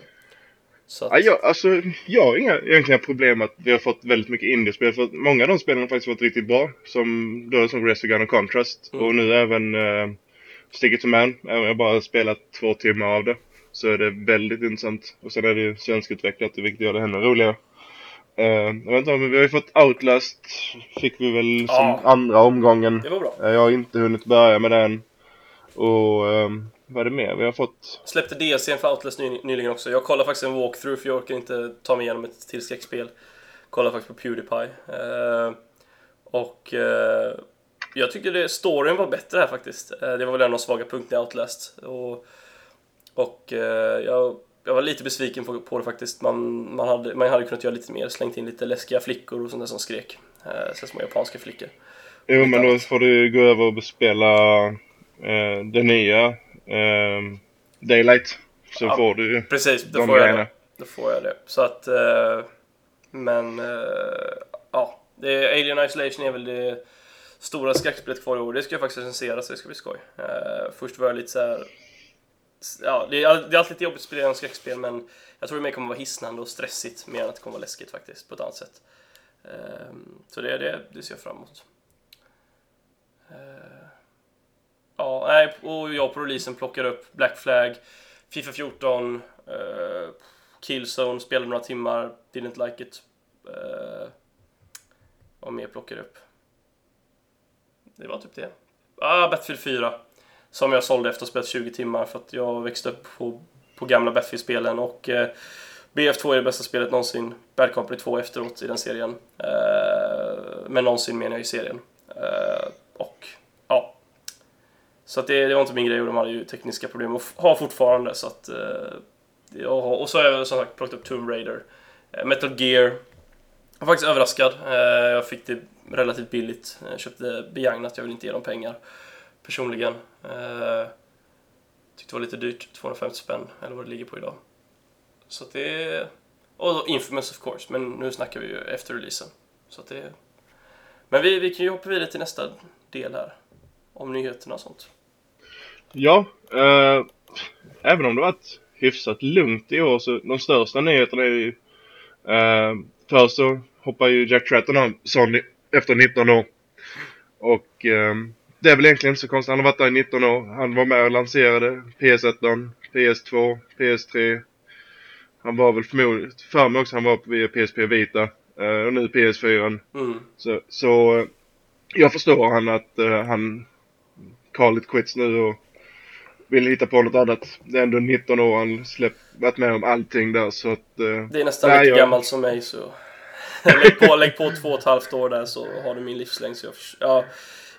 S1: så att... ja, jag, alltså, jag har inga egentligen problem att vi har fått väldigt mycket indiespel för många av de spelen har faktiskt varit riktigt bra. Som, då, som Resogun och Contrast. Mm. Och nu även uh, Stick It To Man. Även om jag bara spelat två timmar av det. Så är det väldigt intressant. Och sen är det ju svenskutvecklat vilket gör det ännu roligare. Uh, inte, men vi har ju fått Outlast. Fick vi väl ja. som andra omgången.
S2: Det var bra.
S1: Uh, jag har inte hunnit börja med den. Och um, vad är det mer vi har fått?
S2: Släppte DLCn för Outlast ny, nyligen också. Jag kollade faktiskt en walkthrough för jag orkar inte ta mig igenom ett till skräckspel. Kollade faktiskt på Pewdiepie. Uh, och uh, jag tycker det, storyn var bättre här faktiskt. Uh, det var väl en av de svaga punkterna i Outlast. Och, och jag, jag var lite besviken på, på det faktiskt. Man, man, hade, man hade kunnat göra lite mer, slängt in lite läskiga flickor och sånt där som skrek. Uh, små japanska flickor.
S1: Jo, men då får du gå över och spela uh, det nya uh, Daylight. Så ja, får du
S2: Precis, då får grejerna. jag det. Då får jag det. Så att, uh, men ja, det, Alien Isolation är väl det stora skräckspelet kvar i år. Det ska jag faktiskt recensera så det ska bli skoj. först var jag lite så här ja, det, är, det är alltid lite jobbigt att spela skräckspel men jag tror det mer kommer vara hisnande och stressigt mer än att det kommer vara läskigt faktiskt på ett annat sätt. Um, så det, det, det ser jag fram emot. Uh, ja, nej, och jag på releasen plockar upp Black Flag, Fifa 14, uh, eh, Killzone, spelade några timmar, didn't like it. Uh, vad mer plockar upp? Det var typ det. Ah, Battlefield 4 som jag sålde efter att ha spelat 20 timmar för att jag växte upp på, på gamla Battlefield-spelen och eh, BF2 är det bästa spelet någonsin. Bad Company 2 efteråt i den serien. Eh, men någonsin menar jag i serien. Eh, och ja. Så att det, det var inte min grej och de hade ju tekniska problem och har fortfarande så att eh, har, och så har jag som sagt plockat upp Tomb Raider. Eh, Metal Gear. Jag var faktiskt överraskad. Eh, jag fick det relativt billigt. Jag köpte begagnat, jag vill inte ge dem pengar personligen. Eh, tyckte det var lite dyrt, 250 spänn eller vad det ligger på idag. Så att det är... Och Infamous of course, men nu snackar vi ju efter releasen. Så att det Men vi, vi kan ju hoppa vidare till nästa del här. Om nyheterna och sånt.
S1: Ja, eh, även om det varit hyfsat lugnt i år så de största nyheterna är ju... Eh, först så hoppar ju Jack Tratton av Sony efter 19 år. Och eh, det är väl egentligen inte så konstigt. Han har varit där i 19 år. Han var med och lanserade PS1, PS2, PS3. Han var väl förmodligen, för mig också, han var via PSP Vita. Uh, och nu PS4. Mm. Så, så uh, jag förstår han att uh, han call it quits nu och vill hitta på något annat. Det är ändå 19 år han släppt, varit med om allting där så att...
S2: det är nästan lika jag... gammalt som mig så... lägg, på, lägg på två och ett halvt år där så har du min livslängd. Så jag, ja,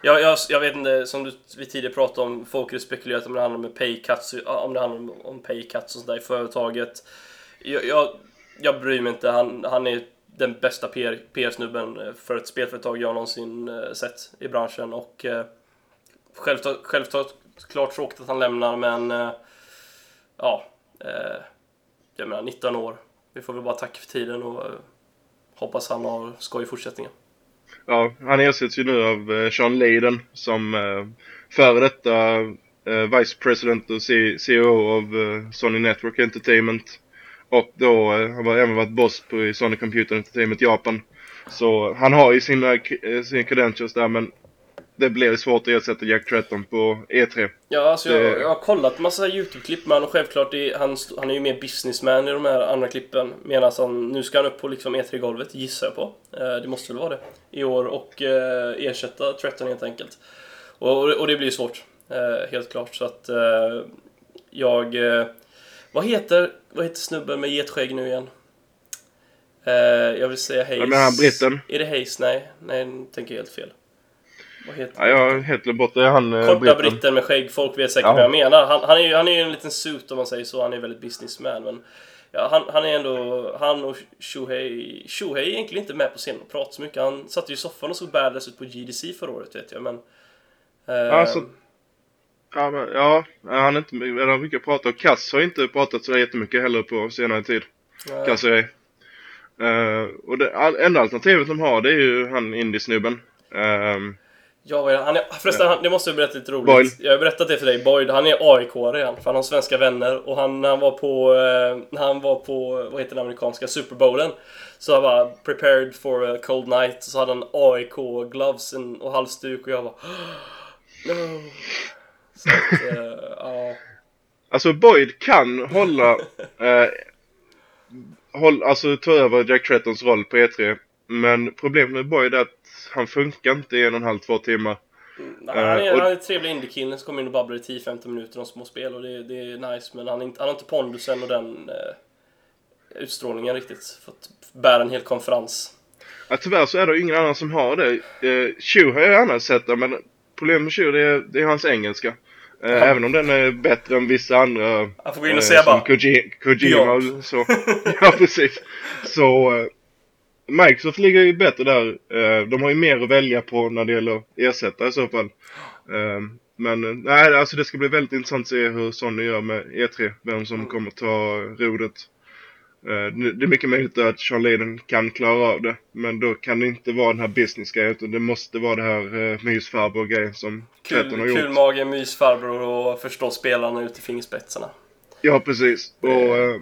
S2: jag, jag, jag vet inte, som du, vi tidigare pratade om, folk har spekulerat om det handlar om paycuts om det handlar om, om paycuts och sådär i företaget. Jag, jag, jag bryr mig inte, han, han är den bästa PR, PR-snubben eh, för ett spelföretag jag någonsin eh, sett i branschen och eh, självklart, självklart klart tråkigt att han lämnar men eh, ja, eh, jag menar 19 år. Vi får väl bara tacka för tiden och eh, hoppas han har skoj i fortsättningen.
S1: Ja, han ersätts ju nu av eh, Sean Layden som eh, före detta eh, Vice President och CEO av Sony Network Entertainment. Och då han har även varit boss på Sony Computer Entertainment Japan. Så han har ju sina, sina credentials där men det blir svårt att ersätta Jack Tretton på E3.
S2: Ja, alltså det... jag, jag, har kollat massa YouTube-klipp med honom självklart är, han, han är ju mer businessman i de här andra klippen. Medan han, nu ska han upp på liksom E3-golvet, gissar jag på. Eh, det måste väl vara det. I år och eh, ersätta Tretton helt enkelt. Och, och det blir svårt, eh, helt klart. Så att jag... Vad heter, vad heter snubben med getskägg nu igen? Jag vill säga Hayes. Ja,
S1: men han britten?
S2: Är det Hayes? Nej, nej, tänker helt fel.
S1: Vad heter ja, jag bort det. Han,
S2: eh, Korta britten. britten med skägg. Folk vet säkert ja. vad jag menar. Han, han, är ju han är en liten suit om man säger så. Han är väldigt businessman. Men ja, han, han är ändå... Han och Shuhei... Shuhei är egentligen inte med på scenen och pratar så mycket. Han satt ju i soffan och såg badass ut på GDC förra året vet jag. Men...
S1: Eh, alltså, ja, men, ja, han är inte... Han har mycket att prata. Och Kass har inte pratat så jättemycket heller på senare tid. Nej. Kass är Eh, och det all- enda alternativet de har det är ju han indie-snubben. Ehm,
S2: Ja, vad är det? Han är, förresten, han, det måste jag berätta lite roligt.
S1: Boyd.
S2: Jag har berättat det för dig. Boyd, han är aik igen. För han har svenska vänner. Och han, när han var på, eh, han var på, vad heter den amerikanska, Super Bowlen. Så han var prepared for a cold night. Så hade han AIK gloves and- och halsduk och jag var no. Så att, eh, ja.
S1: Alltså Boyd kan hålla, eh, håll, alltså ta över Jack Trettons roll på E3. Men problemet med Boyd är att han funkar inte i en och en halv, två timmar.
S2: Nej, han, är,
S1: Eh, och-
S2: han är en trevlig indiekille som kommer in och babblar i 10-15 minuter om små spel och det, det är nice men han, är inte, han har inte pondusen och den eh, utstrålningen riktigt för att bära en hel konferens.
S1: Ja, tyvärr så är det ingen annan som har det. Eh, Chew har jag gärna sett det, men problemet med Chew det är, det är hans engelska. Eh, Även om den är bättre än vissa andra.
S2: Han får gå in och
S1: eh,
S2: säga bara
S1: Koji, Kojima och så. ja, precis. Så eh, Microsoft ligger ju bättre där. Eh, de har ju mer att välja på när det gäller ersättare i så fall. Eh, men eh, nej, alltså det ska bli väldigt intressant att se hur Sony gör med E3. Vem som
S2: Mm.
S1: kommer ta rodret. Eh, det är mycket möjligt att Sean Layden kan klara av det. Men då kan det inte vara den här business-grejen utan det måste vara det här mysfarbror-grejen som Tretton har
S2: kul,
S1: gjort.
S2: kul mage, mysfarbror och förstå spelarna ut i fingerspetsarna.
S1: Ja, precis. Och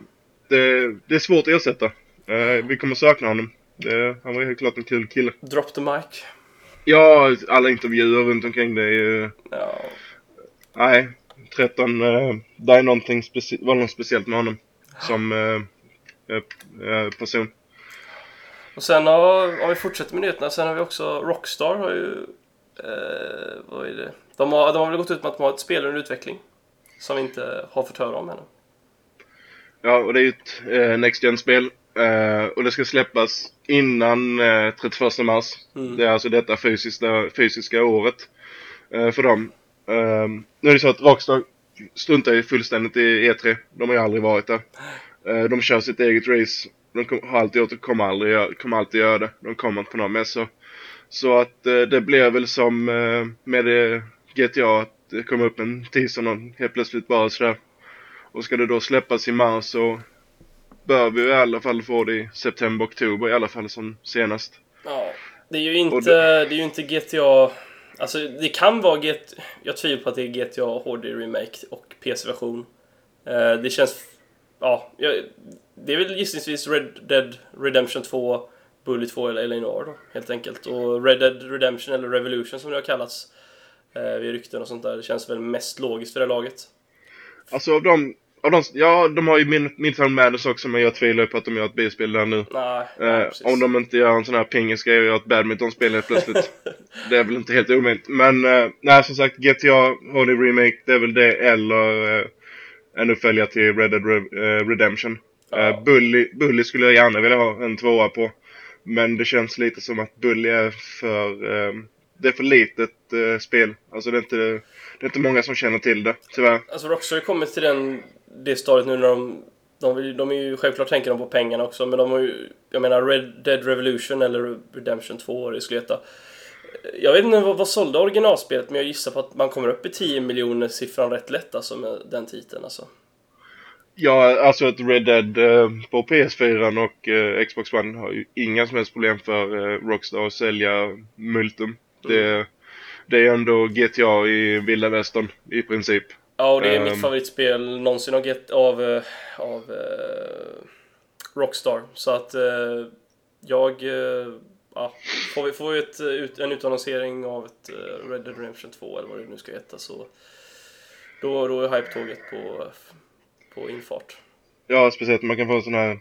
S1: det, det är svårt att ersätta. Vi kommer sakna honom. Det, han var helt klart en kul kille.
S2: Drop the mic.
S1: Ja, alla intervjuer runt omkring det är ju...
S2: Ja,
S1: Nej, 13. Uh, det är någonting var något speciellt med honom. Som eh, eh, eh, person.
S2: Och sen har, om vi fortsätter med nyheterna, sen har vi också Rockstar har ju... Eh, vad är det? De har, de har väl gått ut med att de har ett spel under utveckling. Som vi inte har fått höra om ännu.
S1: Ja, och det är ju ett eh, Next Gen-spel. Eh, och det ska släppas innan eh, 31 mars.
S2: Mm.
S1: Det är alltså detta fysiska, fysiska året eh, för dem. Eh, nu är det så att Rockstar struntar ju fullständigt i E3. De har ju aldrig varit där. Eh, de kör sitt eget race. De har alltid gjort det, kommer aldrig kommer alltid göra det. De kommer inte på några mässor. Så att eh, det blir väl som eh, med eh, GTA att det kommer upp en teaser någon helt plötsligt bara sådär. Och ska det då släppas i mars så bör vi i alla fall få det i september, oktober i alla fall som senast.
S2: Ja, det är ju inte,
S1: Och
S2: det... är ju inte GTA... Alltså det kan vara GTA... Jag tvivlar på att det är GTA HD Remake och PC-version. Eh, det känns... Ja, jag, det är väl gissningsvis Red Dead Redemption 2, Bully 2 eller LA Noir då, helt enkelt. Och Red Dead Redemption eller Revolution som det har kallats eh, vid rykten och sånt där. Det känns väl mest logiskt för det laget.
S1: Alltså av de, av de ja de har ju min, Midtown Madness också men jag tvivlar på att de gör ett bilspel där nu.
S2: Nej, nej
S1: Eh, om de inte gör en sån här pingisgrej och gör ett badmintonspel helt plötsligt. det är väl inte helt omöjligt. Men eh, nej som sagt GTA HD Remake det är väl det eller eh, en uppföljare till Red Dead Re- eh, Redemption.
S2: Ja.
S1: Eh, Bully, Bully skulle jag gärna vilja ha en tvåa på. Men det känns lite som att Bully är för... Eh, det är för litet eh, spel. Alltså det är, inte, det är inte många som känner till det, tyvärr.
S2: Alltså Rockstar har kommit till den, det stadiet nu när de... De, vill, de är ju självklart tänker de på pengarna också, men de har ju... Jag menar Red Dead Revolution eller Redemption 2 vad det skulle heta. Jag vet inte vad, vad sålde originalspelet, men jag gissar på att man kommer upp i 10 miljoner siffran rätt lätt alltså med den titeln alltså.
S1: Ja, alltså ett Red Dead eh, på PS4 och eh, Xbox One har ju inga som helst problem för eh, Rockstar att sälja multum. Det, det är ändå GTA i vilda västern i princip.
S2: Ja, och det är mitt
S1: Ehm.
S2: favoritspel någonsin av, get, av, eh, av eh, Rockstar. Så att eh, jag... eh, ja, får vi, får vi ett, ut, en utannonsering av ett Red Dead Redemption 2 eller vad det nu ska heta så... Då, då är hype-tåget på, på infart.
S1: Ja, speciellt man kan få en sån här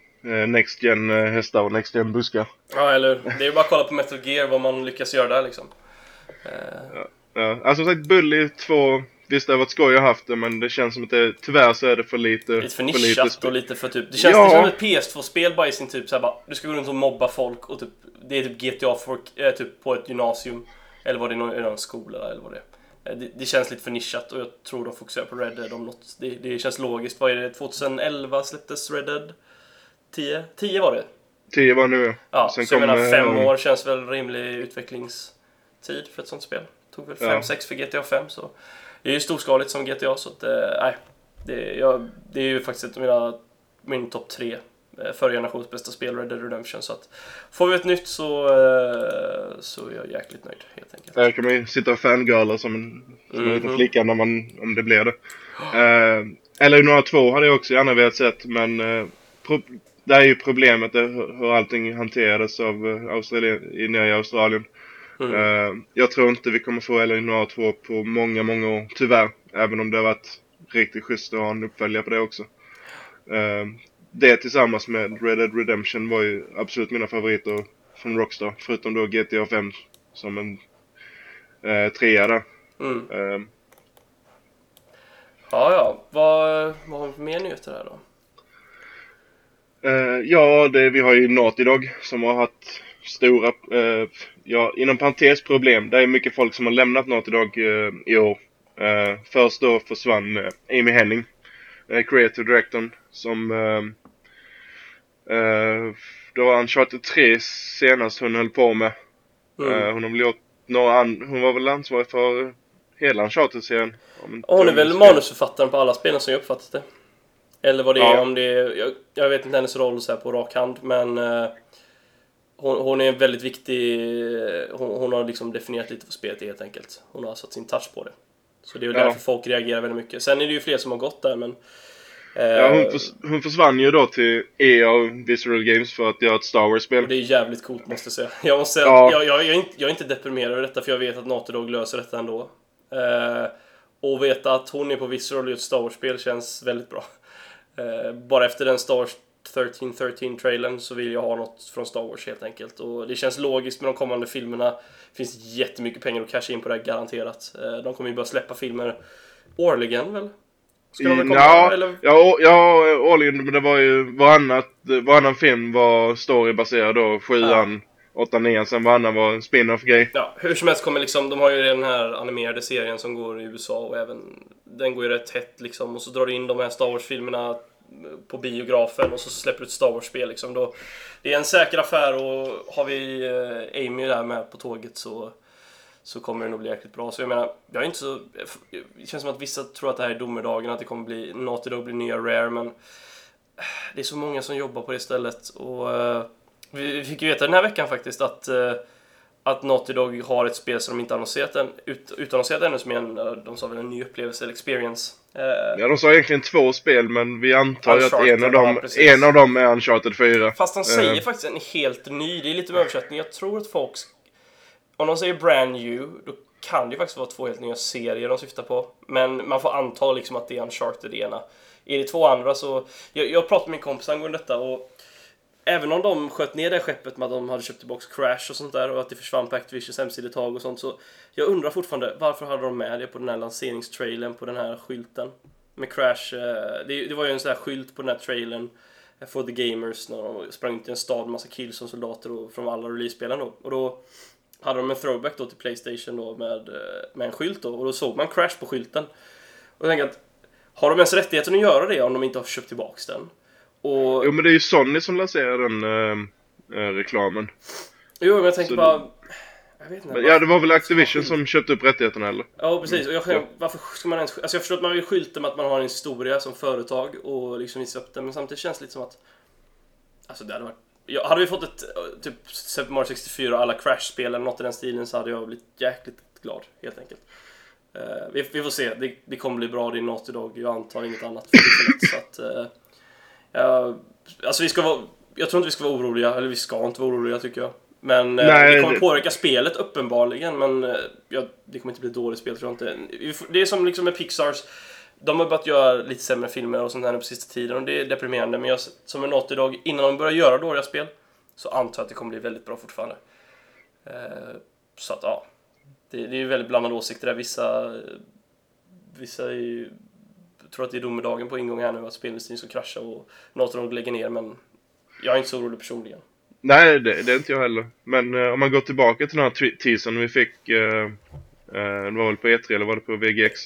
S1: Next Gen hästar och Next Gen buskar.
S2: Ja, eller Det är ju bara att kolla på Metal Gear vad man lyckas göra där liksom. Eh,
S1: Ja, alltså som sagt Bully 2, visst det har varit skoj att ha haft det men det känns som att det, tyvärr så är det för lite.
S2: Lite för nischat
S1: spel.
S2: och lite för typ... Det känns,
S1: Ja.
S2: det som ett PS2-spel bara i sin typ såhär bara... Du ska gå runt och mobba folk och typ... Det är typ GTA för, äh, typ på ett gymnasium. Eller vad det är, någon, det någon skola eller vad det är. Eh, Det, det känns lite för nischat och jag tror de fokuserar på Red Dead om något. Det, det känns logiskt. Vad är det? 2011 släpptes Red Dead? 10? 10 var det.
S1: 10 var nu
S2: Ja,
S1: Sen
S2: så jag
S1: kom,
S2: menar fem
S1: eh,
S2: år känns väl rimlig utvecklingstid för ett sånt spel. Tog väl 5-6
S1: Ja.
S2: för GTA 5 så det är ju storskaligt som GTA så att eh, nej. det, jag, det är ju faktiskt ett av mina, min topp tre eh, förra generations bästa spel, Red Dead Redemption. Så att får vi ett nytt så, eh, så är jag jäkligt nöjd helt enkelt.
S1: Där kan man ju sitta och fangirla som en, som en liten
S2: Mhm.
S1: flicka när man, om det blir det. Eh, eller några två hade jag också gärna velat sett men eh, pro, det är ju problemet hur allting hanterades av Australien, i- i Australien.
S2: Mm.
S1: Eh, jag tror inte vi kommer få Eleanor 2 på många, många år. Tyvärr. Även om det har varit riktigt schysst att ha en uppföljare på det också. Eh, det tillsammans med Red Dead Redemption var ju absolut mina favoriter från Rockstar. Förutom då GTA 5 som en eh, trea där.
S2: Mm.
S1: Eh,
S2: Ja, ja. Vad, vad har vi för mer nyheter här då?
S1: Eh, ja, det, vi har ju Naughty Dog som har haft stora, eh, ja, inom parentes problem. Det är mycket folk som har lämnat Naughty Dog eh, i år. Eh, först då försvann eh, Amy Henning, eh, creative directorn, som eh, eh, det var Uncharted 3 senast hon höll på med.
S2: Mm.
S1: Hon har väl gjort några an- hon var väl ansvarig för hela Uncharted-serien.
S2: hon är väl
S1: fel.
S2: manusförfattaren på alla spelen som jag uppfattat det. Eller vad det är,
S1: Ja.
S2: om det är, jag, jag vet inte hennes roll så på rak hand, men hon, hon är en väldigt viktig, hon, hon har liksom definierat lite vad spelet helt enkelt. Hon har satt sin touch på det. Så det är väl
S1: Ja.
S2: därför folk reagerar väldigt mycket. Sen är det ju fler som har gått där, men... eh,
S1: Ja, hon, förs- hon försvann ju då till EA och Visual Games för att göra ett Star Wars-spel.
S2: Det är jävligt coolt måste jag säga. Jag måste säga
S1: Ja.
S2: att jag, jag, jag, är inte, jag är inte deprimerad över detta för jag vet att Naughty Dog löser detta ändå. Eh, och veta att hon är på Visceral och gör ett Star Wars-spel känns väldigt bra. Eh, bara efter den Star Wars 1313-trailern så vill jag ha något från Star Wars helt enkelt. Och det känns logiskt med de kommande filmerna. Det finns jättemycket pengar att casha in på det här garanterat. Eh, de kommer ju börja släppa filmer årligen väl? Ska de väl komma?
S1: ja,
S2: Eller?
S1: ja, ja, årligen, men det var ju varannat, varannan film var storybaserad då. Sjuan, åttan, nian, sen varannan var en spin-off grej.
S2: Ja, hur som helst kommer liksom, de har ju den här animerade serien som går i USA och även den går ju rätt tätt liksom och så drar du in de här Star Wars-filmerna på biografen och så släpper du ett Star Wars-spel liksom. Då, det är en säker affär och har vi eh, Amy där med på tåget så, så kommer det nog bli jäkligt bra. Så jag menar, jag är inte så... Det känns som att vissa tror att det här är domedagen, att det kommer bli Naughty Dog blir nya Rare, men eh, det är så många som jobbar på det stället och eh, vi fick ju veta den här veckan faktiskt att uh, att Naughty Dog har ett spel som de inte annonserat än, ut, utannonserat ännu som är en, eh, de sa väl en ny upplevelse eller experience. Eh,
S1: Ja, de sa egentligen två spel, men vi antar ju att en av,
S2: ja,
S1: dem,
S2: precis.
S1: en av dem är Uncharted 4.
S2: Fast de säger
S1: Eh.
S2: faktiskt en helt ny, det är lite med översättning. Jag tror att folk, om de säger brand new, då kan det ju faktiskt vara två helt nya serier de syftar på. Men man får anta liksom att det är Uncharted det ena. Är det två andra så, jag, jag pratade med min kompis angående detta och Även om de sköt ner det skeppet med att de hade köpt tillbaka Crash och sånt där och att det försvann på Activisions hemsida ett tag och sånt så Jag undrar fortfarande varför hade de med det på den här lanseringstrailern på den här skylten? Med Crash, eh, det, det var ju en sån här skylt på den här trailern eh, For the Gamers när de sprang ut i en stad med massa kills som soldater och, från alla release-spelen då. Och då hade de en throwback då till Playstation då med, eh, med en skylt då och då såg man Crash på skylten. Och jag tänkte att har de ens rättigheten att göra det om de inte har köpt tillbaks den? Och
S1: Jo, men det är ju Sony som lanserar den eh, eh, reklamen.
S2: Jo, men jag tänker
S1: Så
S2: bara... Jag vet inte.
S1: Men, ja, det var väl Activision som köpte upp rättigheterna, eller?
S2: Ja, precis. Och jag, kan- varför ska man ens... Alltså jag förstår att man vill skylta med att man har en historia som företag och liksom visa upp den, men samtidigt känns det lite som att... Alltså det hade varit... Ja, hade vi fått ett eh, typ Super Mario 64 och alla Crash-spel eller något i den stilen så hade jag blivit jäkligt glad, helt enkelt. Eh, vi, vi får se. Det, det kommer bli bra. Det är Naughty Dog. Jag antar inget annat för tillfället. så att... Uh, ja, alltså vi ska vara... Jag tror inte vi ska vara oroliga, eller vi ska inte vara oroliga tycker jag. Men eh,
S1: Nej,
S2: det kommer
S1: det-
S2: påverka spelet uppenbarligen, men eh, ja, det kommer inte bli ett dåligt spel tror jag inte. Det är som liksom med Pixars, de har börjat göra lite sämre filmer och sånt här nu på sista tiden och det är deprimerande. Men jag, som en Naughty Dog, innan de börjar göra dåliga spel, så antar jag att det kommer bli väldigt bra fortfarande. Eh, så att ja, det, det är ju väldigt blandade åsikter där. Vissa, vissa är ju, tror att det är domedagen på ingång här nu, att spelindustrin ska krascha och Dog lägger ner, men jag är inte så orolig personligen.
S1: Nej, det, det är inte jag heller. Men eh, om man går tillbaka till den här te- teasern vi fick, eh, eh, det var väl på E3 eller var det på VGX,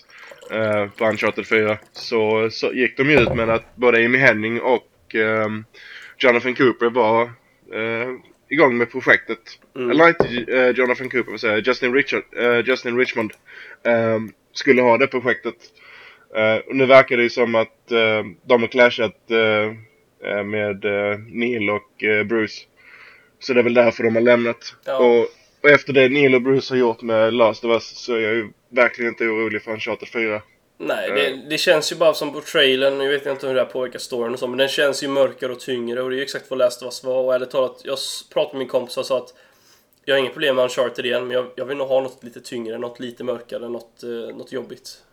S1: eh, på Uncharted 4, så, så gick de ju ut med att både Amy Henning och eh, Jonathan Cooper var eh, igång med projektet.
S2: Mm.
S1: Eller inte eh, Jonathan Cooper, vad säger Justin, Richard, eh, Justin Richmond eh, skulle ha det projektet. Eh, och nu verkar det ju som att eh, de har clashat eh, med Neil och Bruce. Så det är väl därför de har lämnat.
S2: Ja.
S1: Och, och efter det Neil och Bruce har gjort med Last of Us så är jag ju verkligen inte orolig för Uncharted 4.
S2: Nej, det, det känns ju bara som på trailern, nu vet jag inte hur det här påverkar storyn och så, men den känns ju mörkare och tyngre och det är ju exakt vad Last of Us var och ärligt talat, jag pratade med min kompis och sa att jag har inget problem med Uncharted igen, men jag, jag vill nog ha något lite tyngre, något lite mörkare, något, något jobbigt.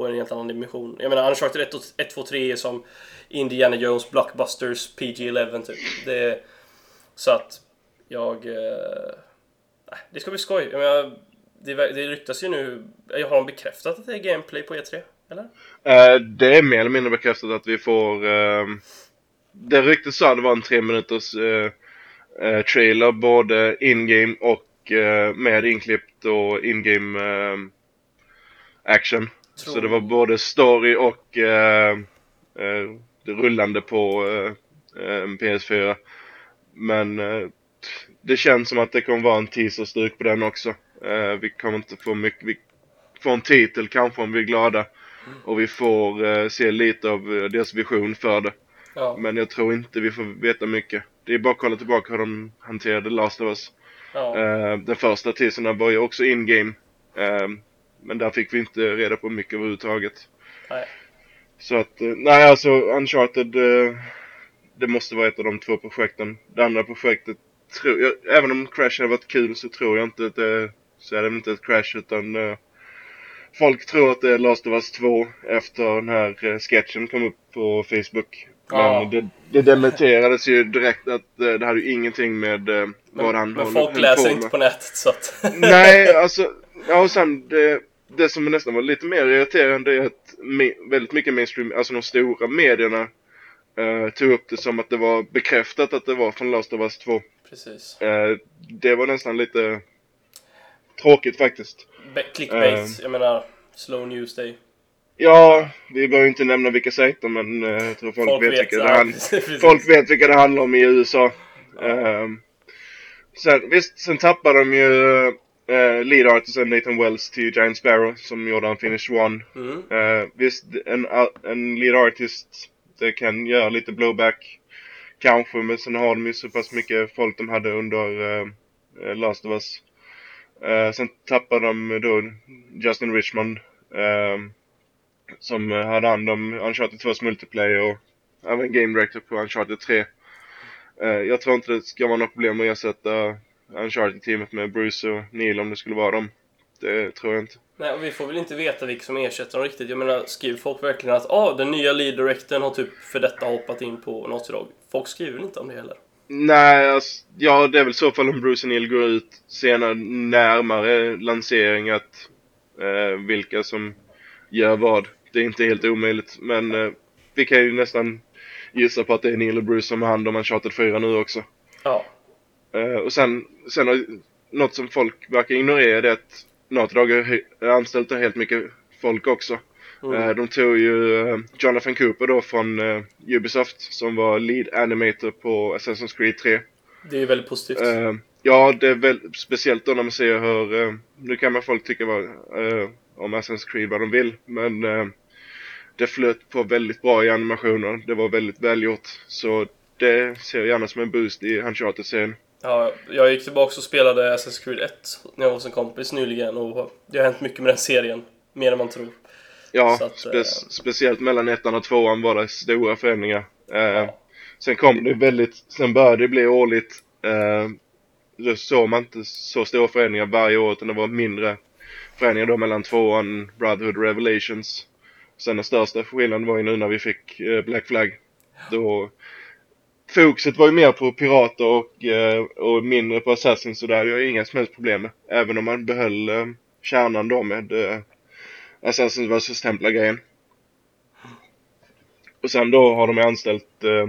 S2: På en helt annan dimension. Jag menar, Uncharted 1, 1 2, 3 är som Indiana Jones, Blockbusters, PG-11 typ. Det är, så att jag... Eh, det ska bli skoj. Jag menar, det, det ryktas ju nu... Jag har de bekräftat att det är gameplay på E3? Eller?
S1: Eh, det är mer eller mindre bekräftat att vi får... Eh, det ryktet sa det var en tre minuters eh, eh, trailer både in-game och eh, med inklippt och in-game eh, action.
S2: Tror-
S1: Så det var både story och eh, eh, det rullande på eh, eh, PS4. Men eh, det känns som att det kommer vara en teaser-stuk på den också. Eh, vi kommer inte få mycket... Vi får en titel kanske om vi är glada. Och vi får se lite av deras vision för det.
S2: Ja.
S1: Men jag tror inte vi får veta mycket. Det är bara att kolla tillbaka hur de hanterade Last of Us.
S2: ja.
S1: Den första teasern var ju också in-game. Men där fick vi inte reda på mycket överhuvudtaget.
S2: Nej.
S1: Så att, eh, nej alltså Uncharted, eh, det måste vara ett av de två projekten. Det andra projektet, tror jag, även om Crash hade varit kul så tror jag inte att det, så är det inte ett Crash utan eh, Folk tror att det är Last of Us 2 efter den här sketchen kom upp på Facebook. Men
S2: Ja.
S1: det, det dementerades ju direkt att det hade ju ingenting med vad han
S2: Men folk läser inte på nätet så att...
S1: Nej, alltså, ja och sen det, det som nästan var lite mer irriterande är att väldigt mycket mainstream, alltså de stora medierna eh, tog upp det som att det var bekräftat att det var från Last of Us 2.
S2: Precis.
S1: Eh, det var nästan lite tråkigt faktiskt.
S2: Be- Clickbait,
S1: Ehm.
S2: jag menar, slow news day.
S1: Ja, vi behöver inte nämna vilka sajter men eh, jag tror folk,
S2: Folk
S1: vet,
S2: vet,
S1: vilka det
S2: precis.
S1: Folk vet vilka det handlar om i USA.
S2: Ja.
S1: Ehm, sen, visst, sen tappade de ju uh, lead artisten Nathan Wells till Giant Sparrow som gjorde Unfinished One.
S2: Mm.
S1: Uh, visst, en, en lead artist det kan göra lite blowback. Kanske, men sen har de ju så pass mycket folk de hade under eh, Last of Us. Eh, sen tappade de då Justin Richmond. eh, som hade hand om Uncharted 2s multiplayer och även Game Director på Uncharted 3. Eh, jag tror inte det ska vara något problem att ersätta Uncharted-teamet med Bruce och Neil om det skulle vara dem. Det tror jag inte.
S2: Nej, och vi får väl inte veta vilka som ersätter dem riktigt. Jag menar, skriver folk verkligen att ah, den nya lead directorn har typ för detta hoppat in på Naughty Dog? Folk skriver väl inte om det heller?
S1: Nej, alltså, ja det är väl så fall om Bruce och Neil går ut senare närmare lansering att eh, vilka som gör vad. Det är inte helt omöjligt men eh, vi kan ju nästan gissa på att det är Neil och Bruce som har hand om Uncharted 4 nu också.
S2: Ja.
S1: Eh, och sen, sen har, något som folk verkar ignorera det är att Naughty har anställt helt mycket folk också.
S2: Mm.
S1: Eh, de tog ju eh, Jonathan Cooper då från Ubisoft som var lead animator på Assassin's Creed 3.
S2: Det är ju väldigt positivt.
S1: Ja, det är väl speciellt då när man ser hur, nu kan man folk tycka vad, om Assassin's Creed vad de vill, men det flöt på väldigt bra i animationen. Det var väldigt välgjort. Så det ser jag gärna som en boost i Uncharted-serien.
S2: Ja, jag gick tillbaka och spelade Assassin's Creed 1 när jag var hos en kompis nyligen och det har hänt mycket med den serien. Mer än man tror.
S1: Ja,
S2: att,
S1: spe
S2: eh,
S1: speciellt mellan ettan och tvåan var det stora förändringar. Eh, Sen kom det väldigt, sen började det bli årligt. Eh, då såg man inte så stora förändringar varje år utan det var mindre förändringar då mellan tvåan, Brotherhood Revelations. Sen den största skillnaden var ju nu när vi fick eh, Black Flag. Då fokuset var ju mer på pirater och, eh, och mindre på Assassins och där hade jag inga som helst problem med. Även om man behöll eh, kärnan då med eh, Assassin's vs Templar-grejen. Och sen då har de anställt eh,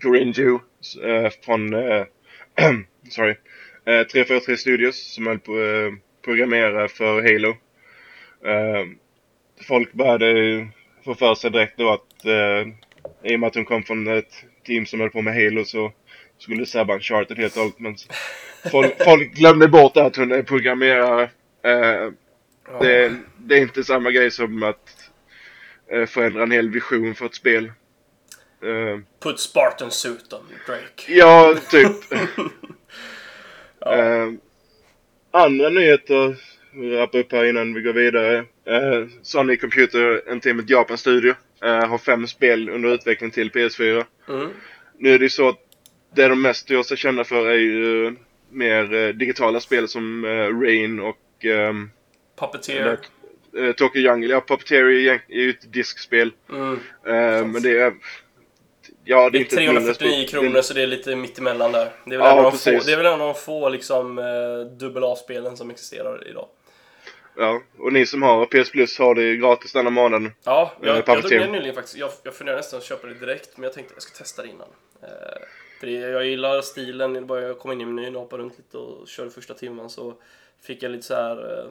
S1: Corinne Ju eh, från eh, sorry, eh, 343 Studios som höll på att eh, programmera för Halo. Eh, folk började få för sig direkt då att eh, i och med att hon kom från ett team som höll på med Halo så skulle sabba Uncharted helt och hållet. Men folk, folk glömde bort att hon är programmerare. Eh,
S2: Ja.
S1: det, det är inte samma grej som att eh, förändra en hel vision för ett spel. Eh,
S2: Put Spartan suit on Drake.
S1: ja, typ. Eh, andra nyheter, vi rappar upp här innan vi går vidare. Eh, Sony Computer Entertainment Japan Studio eh, har fem spel under utveckling till PS4.
S2: Mm.
S1: Nu är det ju så att det de mest gör sig kända för är ju eh, mer eh, digitala spel som Rain och ehm,
S2: Puppeteer.
S1: eh, Tokyo Jungle. Ja, Puppeteer är ju, är ett diskspel.
S2: Mm.
S1: Men det är... Ja,
S2: Det är
S1: ett mindre
S2: 349
S1: spel.
S2: kronor så det är lite mittemellan där. Det är väl,
S1: Ja,
S2: en, av de få, det är liksom, dubbel A-spelen som existerar idag.
S1: Ja, och ni som har PS Plus har det gratis denna månaden.
S2: Ja, jag,
S1: Eh,
S2: jag
S1: Puppeteer.
S2: drog ner nyligen faktiskt. Jag, jag funderade nästan att köpa det direkt, men jag tänkte att jag ska testa det innan. Eh, för det, jag gillar stilen, bara jag kom in i menyn och hoppade runt lite och körde första timmen så fick jag lite så här. Eh,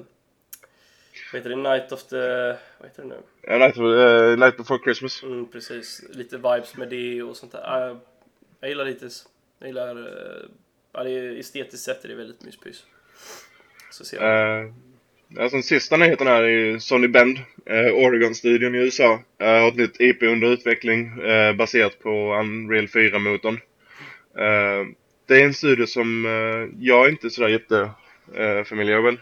S2: vad heter det? Night of the... Vad heter det nu?
S1: Ja, Night, eh, Night Before Christmas.
S2: Mm, precis. Lite vibes med det och sånt där. Ja, jag, jag gillar lite... Jag gillar... eh, Ja, det är, estetiskt sett är det väldigt myspys. Så ser jag.
S1: Uh, alltså, den sista nyheten här är ju Sony Bend, uh, Oregon-studion i USA. Uh, har ett nytt IP under utveckling eh, baserat på Unreal 4-motorn. Eh, det är en studio som eh, jag inte är sådär jätte uh, familiar med.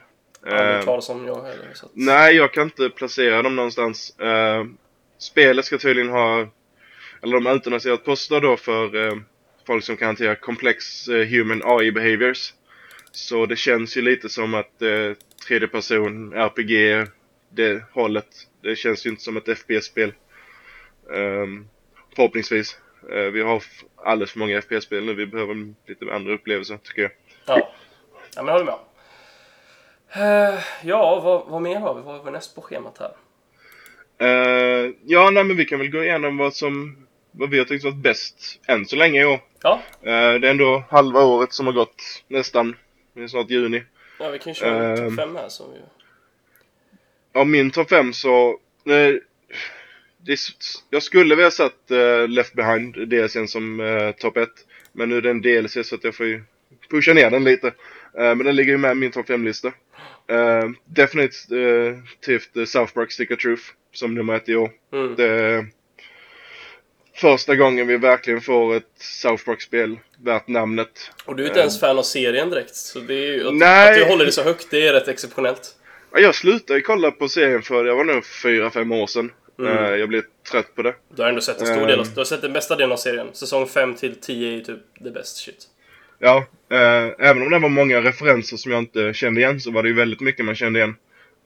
S1: Eh,
S2: hört talas om jag heller. Så att,
S1: Nej, jag kan inte placera dem någonstans. Eh, spelet ska tydligen ha, eller de har utannonserat poster då för eh, folk som kan hantera komplex eh, human AI behaviors. Så det känns ju lite som att eh, tredje person, RPG, det hållet. Det känns ju inte som ett FPS-spel. Um, förhoppningsvis. Eh, vi har alldeles för många FPS-spel nu. Vi behöver lite andra upplevelser, tycker jag.
S2: ja. ja, men jag håller med. Eh, ja, vad, vad mer har vi? Vad har vi näst på schemat här?
S1: Eh, ja, nej men vi kan väl gå igenom vad som vad vi har tyckt varit bäst än så länge i år.
S2: Ja,
S1: Eh, det är ändå halva året som har gått nästan. Det är snart juni.
S2: Ja vi kan ju köra en
S1: Ehm.
S2: topp fem här som vi...
S1: Av min topp 5 så... Eh, det, jag skulle vilja satt eh, Left Behind DLCn som eh, topp 1. Men nu är det en DLC så att jag får ju pusha ner den lite. Eh, men den ligger ju med i min topp 5-lista. Uh, definitivt uh, South Park Stick of Truth som nummer ett i år.
S2: Mm.
S1: Det första gången vi verkligen får ett South Park-spel värt namnet.
S2: Och du är inte ens fan av serien direkt, så det är ju... Att,
S1: Nej.
S2: att du håller det så högt, det är rätt exceptionellt.
S1: Ja, Jag slutade kolla på serien för, jag var nog fyra fem år sedan.
S2: Mm.
S1: Eh, jag blev trött på det.
S2: Du har ändå sett en stor del av, du har sett den bästa delen av serien. Säsong 5 till 10 är ju typ the best shit.
S1: Ja, eh, även om det var många referenser som jag inte kände igen så var det ju väldigt mycket man kände igen.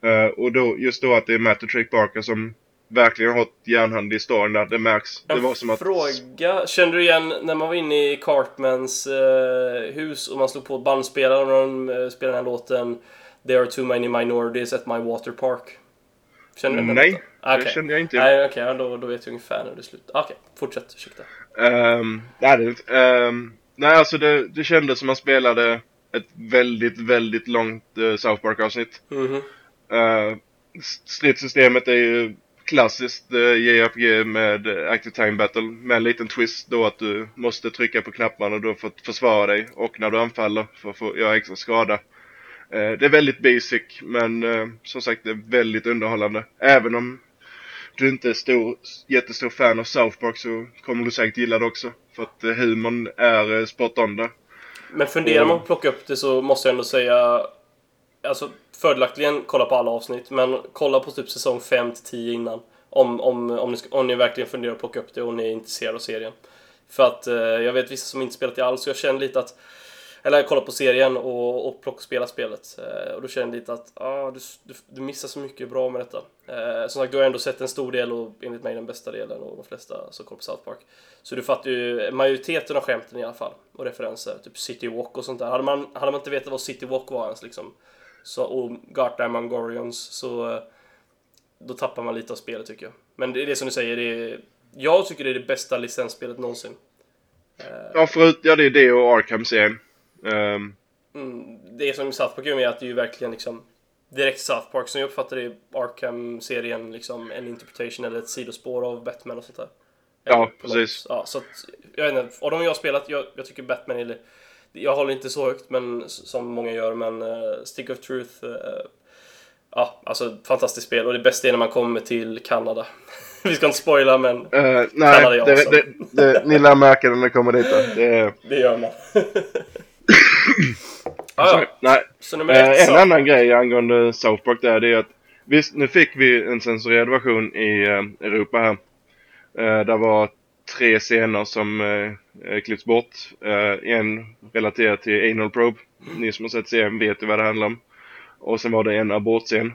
S1: Eh, och då, just då att det är Matt och Trick Barker som verkligen har ett järnhand i storyn där, det märks. Det
S2: En
S1: var som att...
S2: fråga. Kände du igen när man var inne i Cartmans eh, hus och man slog på bandspelaren och de eh, spelade den här låten There are too many minorities at my water park? Kände du den
S1: Nej,
S2: låten? Ah,
S1: det
S2: okej.
S1: kände jag inte.
S2: Nej, okej, ja, då, då vet jag ungefär när det slutar. Ah, Okej, fortsätt. Ursäkta.
S1: Um, nej, det, ehm, nej, alltså det, det kändes som man spelade ett väldigt, väldigt långt eh, South Park-avsnitt.
S2: Mhm.
S1: Uh, stridssystemet är ju klassiskt uh, JRPG med eh, Active Time Battle med en liten twist då att du måste trycka på knapparna då för att försvara dig och när du anfaller för att få göra extra skada. Eh, det är väldigt basic men eh, som sagt det är väldigt underhållande. Även om du inte är stor, jättestor fan av South Park så kommer du säkert gilla det också. För att eh, humorn är eh, spot on där.
S2: Men funderar man på att plocka upp det så måste jag ändå säga Alltså fördelaktigen kolla på alla avsnitt men kolla på typ säsong 5 till 10 innan om, om, om, ni, om ni verkligen funderar på att plocka upp det och ni är intresserade av serien. För att eh, jag vet vissa som inte spelat det alls så jag känner lite att eller jag kollar på serien och, och plock, spela spelet. Eh, och då känner jag lite att ah, du, du, du missar så mycket bra med detta. Eh, som sagt, du har ändå sett en stor del och enligt mig den bästa delen och de flesta som kollar på South Park. Så du fattar ju majoriteten av skämten i alla fall. Och referenser, typ City Walk och sånt där. Hade man, hade man inte vetat vad City Walk var ens liksom, så, och Garta Mongorians, så eh, då tappar man lite av spelet tycker jag. Men det är det som du säger, det är, jag tycker det är det bästa licensspelet någonsin.
S1: Ja, förut, ja det är det och Arkham-serien. Ehm,
S2: Mm, det som South Park gör är att det är ju verkligen liksom direkt South Park som jag uppfattar det Arkham-serien liksom en interpretation eller ett sidospår av Batman och sånt där.
S1: Ja,
S2: på
S1: precis.
S2: Ja, så att, jag vet inte, av de jag har spelat, jag, jag tycker Batman är jag håller inte så högt men, som många gör, men uh, Stick of Truth, eh, ja, alltså fantastiskt spel och det bästa är när man kommer till Kanada. Vi ska inte spoila men
S1: Uh, nej,
S2: det jag
S1: det, det, det, ni lär märka när ni kommer dit. då. Det,
S2: det gör man. ah, ja.
S1: nej.
S2: Så nummer ett
S1: en
S2: så.
S1: annan grej angående South Park där, det är att visst, nu fick vi en censurerad version i Europa här. Uh, där var tre scener som eh, eh klipps bort. Eh, en relaterad till anal probe. Ni som har sett serien vet ju vad det handlar om. Och sen var det en abortscen.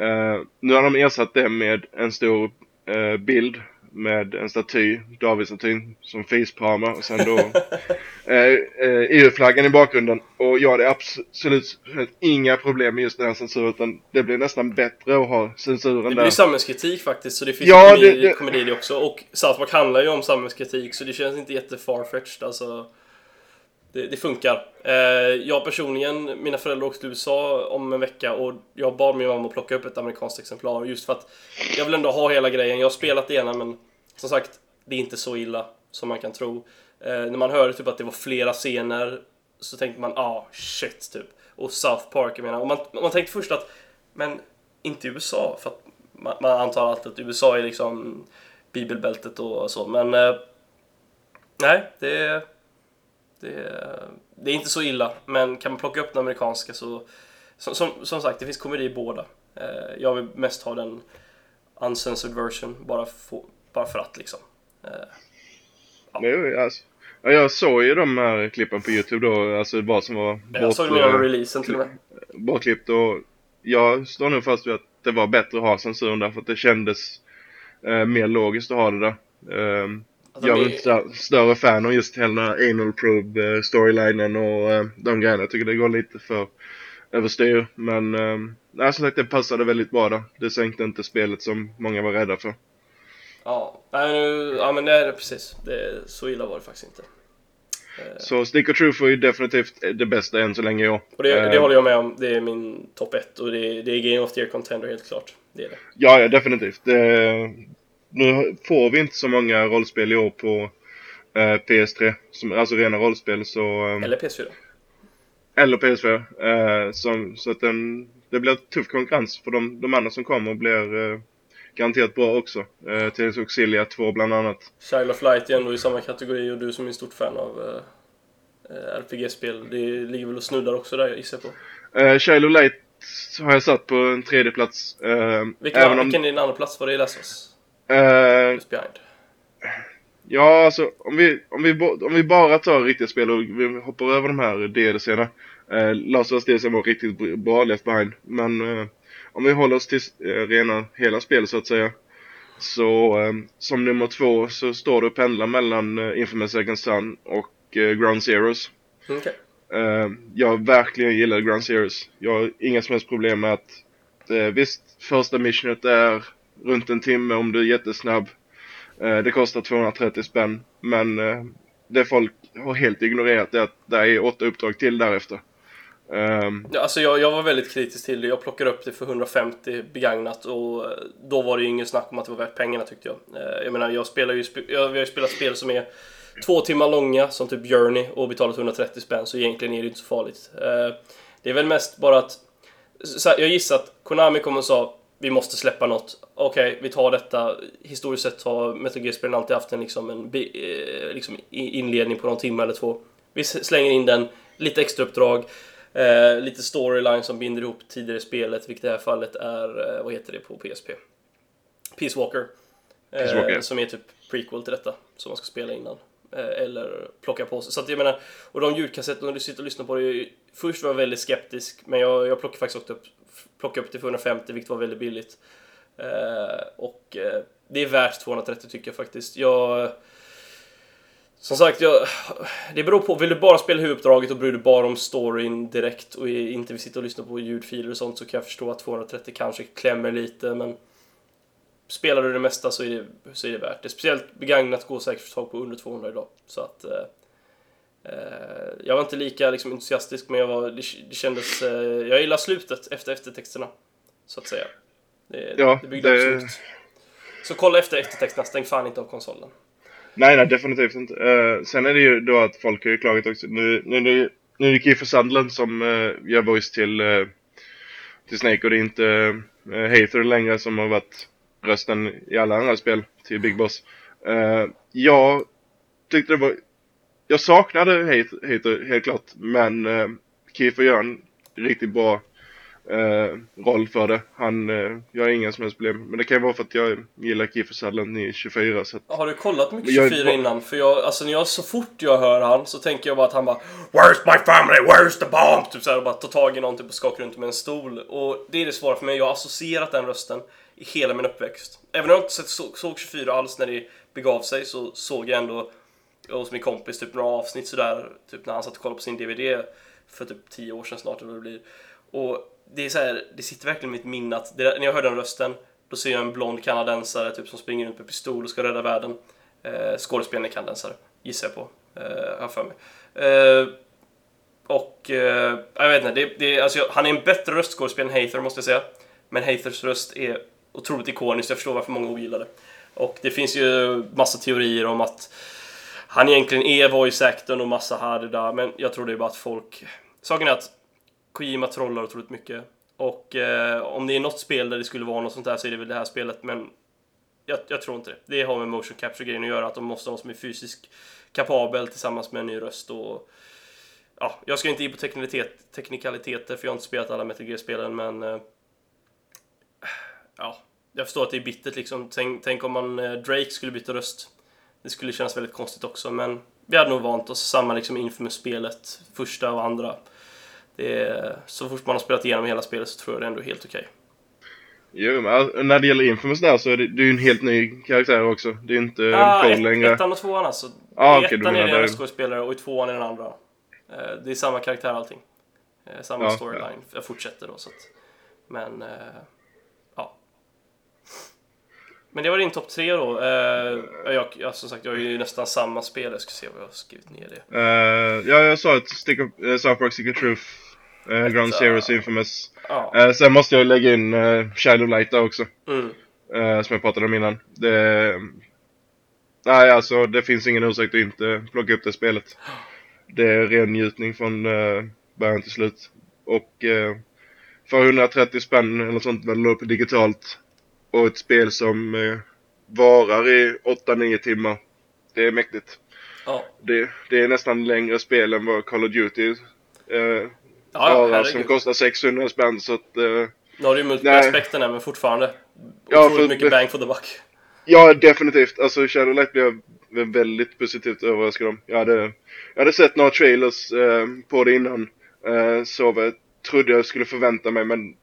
S1: Eh, nu har de ersatt det med en stor eh, bild med en staty, Davidstatyn, som facepalmar och sen då eh, eh, EU-flaggan i bakgrunden. Och ja, det är absolut inga problem med just den här censuren utan det blir nästan bättre att ha censuren
S2: Det
S1: där.
S2: blir samhällskritik faktiskt, så det finns
S1: Ja,
S2: komedi,
S1: det- det-
S2: komedi det också. Och South Park handlar ju om samhällskritik, så det känns inte jätte farfetched alltså. Det, det funkar. Eh, jag personligen, mina föräldrar åkte till USA om en vecka och jag bad min mamma att plocka upp ett amerikanskt exemplar just för att jag vill ändå ha hela grejen. Jag har spelat det ena men som sagt, det är inte så illa som man kan tro. Eh, när man hörde typ att det var flera scener så tänkte man ah shit typ. Och South Park, jag menar. Och man, man tänkte först att men inte USA för att man, man antar alltid att USA är liksom bibelbältet och så men eh, nej, det är det, det är inte så illa, men kan man plocka upp den amerikanska så... Som, som, som sagt, det finns komedi i båda. Eh, jag vill mest ha den uncensored version, bara, få, bara för att liksom. Eh,
S1: Jo, alltså. Ja, jag såg ju de här klippen på Youtube då, alltså vad som var
S2: jag såg
S1: bort,
S2: med
S1: eh,
S2: releasen till och med.
S1: bortklippt och jag står nu fast vid att det var bättre att ha censuren där för att det kändes eh, mer logiskt att ha det där. Ehm,
S2: Alltså,
S1: jag är
S2: det-
S1: inte stö- större fan av just hela anal probe eh, storylinen och eh, de grejerna. Jag tycker det går lite för överstyr. Men eh, nej, som sagt det passade väldigt bra där. Det sänkte inte spelet som många var rädda för.
S2: Ja, nej, nu, ja men det är precis. Det, så illa var det faktiskt inte.
S1: Så Stick or Truth ju definitivt det bästa än så länge år.
S2: Och det, det håller jag med om. Det är min topp 1 och det, det är Game of the Year Contender helt klart. Det är det.
S1: Ja, ja definitivt. Det, nu får vi inte så många rollspel i år på eh, PS3. Som, alltså rena rollspel så... ehm,
S2: Eller PS4.
S1: Eller PS4. Eh, som, så att den, det blir tuff konkurrens för de, de andra som kommer blir eh, garanterat bra också. Eh, Tales of Xillia 2 bland annat.
S2: Child of Light är ändå i samma kategori och du som är stort fan av eh, eh, RPG-spel, det ligger väl och snuddar också där gissar jag på.
S1: Eh, Child of Light har jag satt på en tredje plats. Eh,
S2: Vilken,
S1: även om,
S2: vilken är din andra plats? Var det i Last of Us?
S1: Eh,
S2: Just behind.
S1: Ja, alltså om vi, om, vi, om vi bara tar riktiga spel och vi hoppar över de här DLC'na. Eh, Last of Us DLC var riktigt br- bra Left Behind. Men eh, om vi håller oss till eh, rena hela spel så att säga. Så eh, som nummer två så står det och pendlar mellan eh, Infamous Second Son och eh, Ground Zeroes.
S2: Mm, Okej.
S1: Eh, jag verkligen gillar Ground Zeroes. Jag har inga som helst problem med att eh, visst, första missionet är runt en timme om du är jättesnabb. Eh, det kostar 230 spänn. Men eh, det folk har helt ignorerat är att det är åtta uppdrag till därefter. Um,
S2: Ja, alltså jag, jag var väldigt kritisk till det. Jag plockade upp det för 150 begagnat och eh, då var det ju ingen snack om att det var värt pengarna tyckte jag. Eh, Jag menar, jag spelar ju, sp- jag, vi har ju spelat spel som är två timmar långa, som typ Journey, och betalat 130 spänn, så egentligen är det inte så farligt. Eh, Det är väl mest bara att, så här, jag gissar att Konami kommer och sa vi måste släppa något. Okej, vi tar detta. Historiskt sett har Metal Gear-spelen alltid haft en, liksom, en eh, liksom, inledning på någon timme eller två. Vi slänger in den, lite extra uppdrag, eh, lite storyline som binder ihop tidigare i spelet, vilket i det här fallet är, eh, vad heter det på PSP? Peace Walker.
S1: Peace Walker,
S2: Eh, som är typ prequel till detta, som man ska spela innan. Eh, eller plocka på sig. Så att jag menar, och de ljudkassetterna du sitter och lyssnar på det, först var jag väldigt skeptisk, men jag, jag plockade faktiskt också upp, plockade upp till för 150, vilket var väldigt billigt. Eh, och eh, det är värt 230 tycker jag faktiskt. Jag... Som sagt, jag, det beror på. Vill du bara spela huvuduppdraget och bryr dig bara om storyn direkt och inte vill sitta och lyssna på ljudfiler och sånt så kan jag förstå att 230 kanske klämmer lite, men spelar du det mesta så är det, så är det värt det. Speciellt begagnat går säkert att få tag på under 200 idag. Så att... Eh, Eh, jag var inte lika liksom, entusiastisk, men jag var, det, det kändes... Eh, jag gillar slutet efter eftertexterna, så att säga. Det,
S1: Ja,
S2: det byggde upp
S1: det-
S2: snyggt. Så kolla efter eftertexterna, stäng fan inte av konsolen.
S1: nej, nej, definitivt inte. Eh, sen är det ju då att folk har ju klagat också. Nu, nu, nu, nu är det Kiefer Sutherland som uh, gör voice till, eh, till Snake och det är inte uh, Hater längre som har varit rösten i alla andra spel till Big Boss. Uh, jag tyckte det var... Jag saknade Hater helt klart, men uh, Kiefer gör en riktigt bra uh, roll för det. Han uh, gör inga som helst problem. Men det kan ju vara för att jag gillar Kiefer Sutherland i 24 så att...
S2: Har du kollat mycket 24 jag... innan? För jag, alltså när jag, så fort jag hör han så tänker jag bara att han bara Where's my family? Where's the bomb? Typ såhär och bara tar tag i någonting och skakar runt med en stol. Och det är det svåra för mig. Jag har associerat den rösten i hela min uppväxt. Även om jag inte såg, såg 24 alls när det begav sig så såg jag ändå hos min kompis typ några avsnitt sådär, typ när han satt och kollade på sin DVD för typ 10 år sedan snart eller vad det blir. Och det är så här, det sitter verkligen i mitt minne att det, när jag hör den rösten då ser jag en blond kanadensare typ som springer runt med pistol och ska rädda världen. Eh, skådespelaren är kanadensare, gissar jag på. Eh, har för mig. Eh, och eh, jag vet inte, det, det, alltså, han är en bättre röstskådespelare än Hather måste jag säga. Men Hathers röst är otroligt ikonisk, jag förstår varför många ogillar det. Och det finns ju massa teorier om att han egentligen är voice actorn och massa här och där, men jag tror det är bara att folk... Saken är att Kojima trollar otroligt mycket. Och eh, om det är något spel där det skulle vara något sånt där så är det väl det här spelet, men jag, jag tror inte det. Det har med motion capture-grejen att göra, att de måste ha någon som är fysiskt kapabel tillsammans med en ny röst och... Ja, jag ska inte in på teknikaliteter för jag har inte spelat alla Metal Gear-spelen, men... Eh, ja, jag förstår att det är bittert liksom. Tänk, tänk om man eh, Drake skulle byta röst. Det skulle kännas väldigt konstigt också, men vi hade nog vant oss. Samma liksom Infamous-spelet, första och andra. Det är, så fort man har spelat igenom hela spelet så tror jag det är ändå helt okej. Okay.
S1: Jo, men när det gäller Infamous där så är det, det är ju en helt ny karaktär också. Det är inte
S2: ah, Cole ett, längre. Ettan och tvåan alltså. Ah, I okay, ettan är det en skådespelare och i tvåan är den andra. Eh, det är samma karaktär allting. Eh, samma ja, storyline. Ja. Jag fortsätter då så att. Men men det var din topp tre då. Uh, jag, jag, som sagt, jag har ju nästan samma spel. Jag ska se vad jag har skrivit ner det.
S1: Uh, ja, jag sa att Stick of, uh, South Park of Truth, uh, Ground Zero, Infamous. Uh, sen måste jag lägga in uh, of Light där också. Mm. som jag pratade om innan. Det, nej, alltså det finns ingen ursäkt att inte plocka upp det spelet. Det är ren njutning från början till slut. Och för 130 spänn eller sånt väl upp digitalt och ett spel som eh, varar i 8-9 timmar. Det är mäktigt. Ja. Det, det, är nästan längre spel än vad Call of Duty eh, ja, varar som kostar 600 spänn så att... Eh,
S2: nu har du ju multiplayer-aspekten men fortfarande. Ja, för, mycket bang for the buck.
S1: Ja, definitivt. Alltså Shadowlight blev jag väldigt positivt överraskad om. Jag hade, jag hade sett några trailers eh, på det innan. Eh, så jag trodde jag skulle förvänta mig men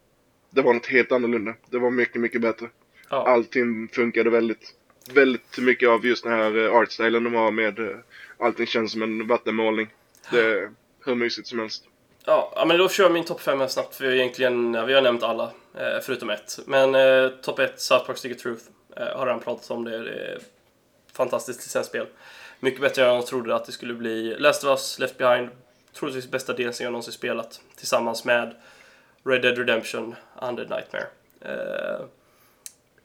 S1: det var något helt annorlunda. Det var mycket, mycket bättre. Ja. Allting funkade väldigt, väldigt mycket av just den här uh, artstylen de har med uh, allting känns som en vattenmålning. Det är hur mysigt som helst.
S2: Ja, men då kör jag min topp 5 här snabbt för egentligen, ja, vi har nämnt alla eh, förutom ett. Men eh, topp 1, South Park Stick of Truth. Eh, har redan pratat om det. Det är fantastiskt licensspel. Mycket bättre än jag trodde att det skulle bli. Last of Us, Left Behind. Troligtvis bästa delen jag någonsin spelat. Tillsammans med Red Dead Redemption, Under Nightmare. Uh,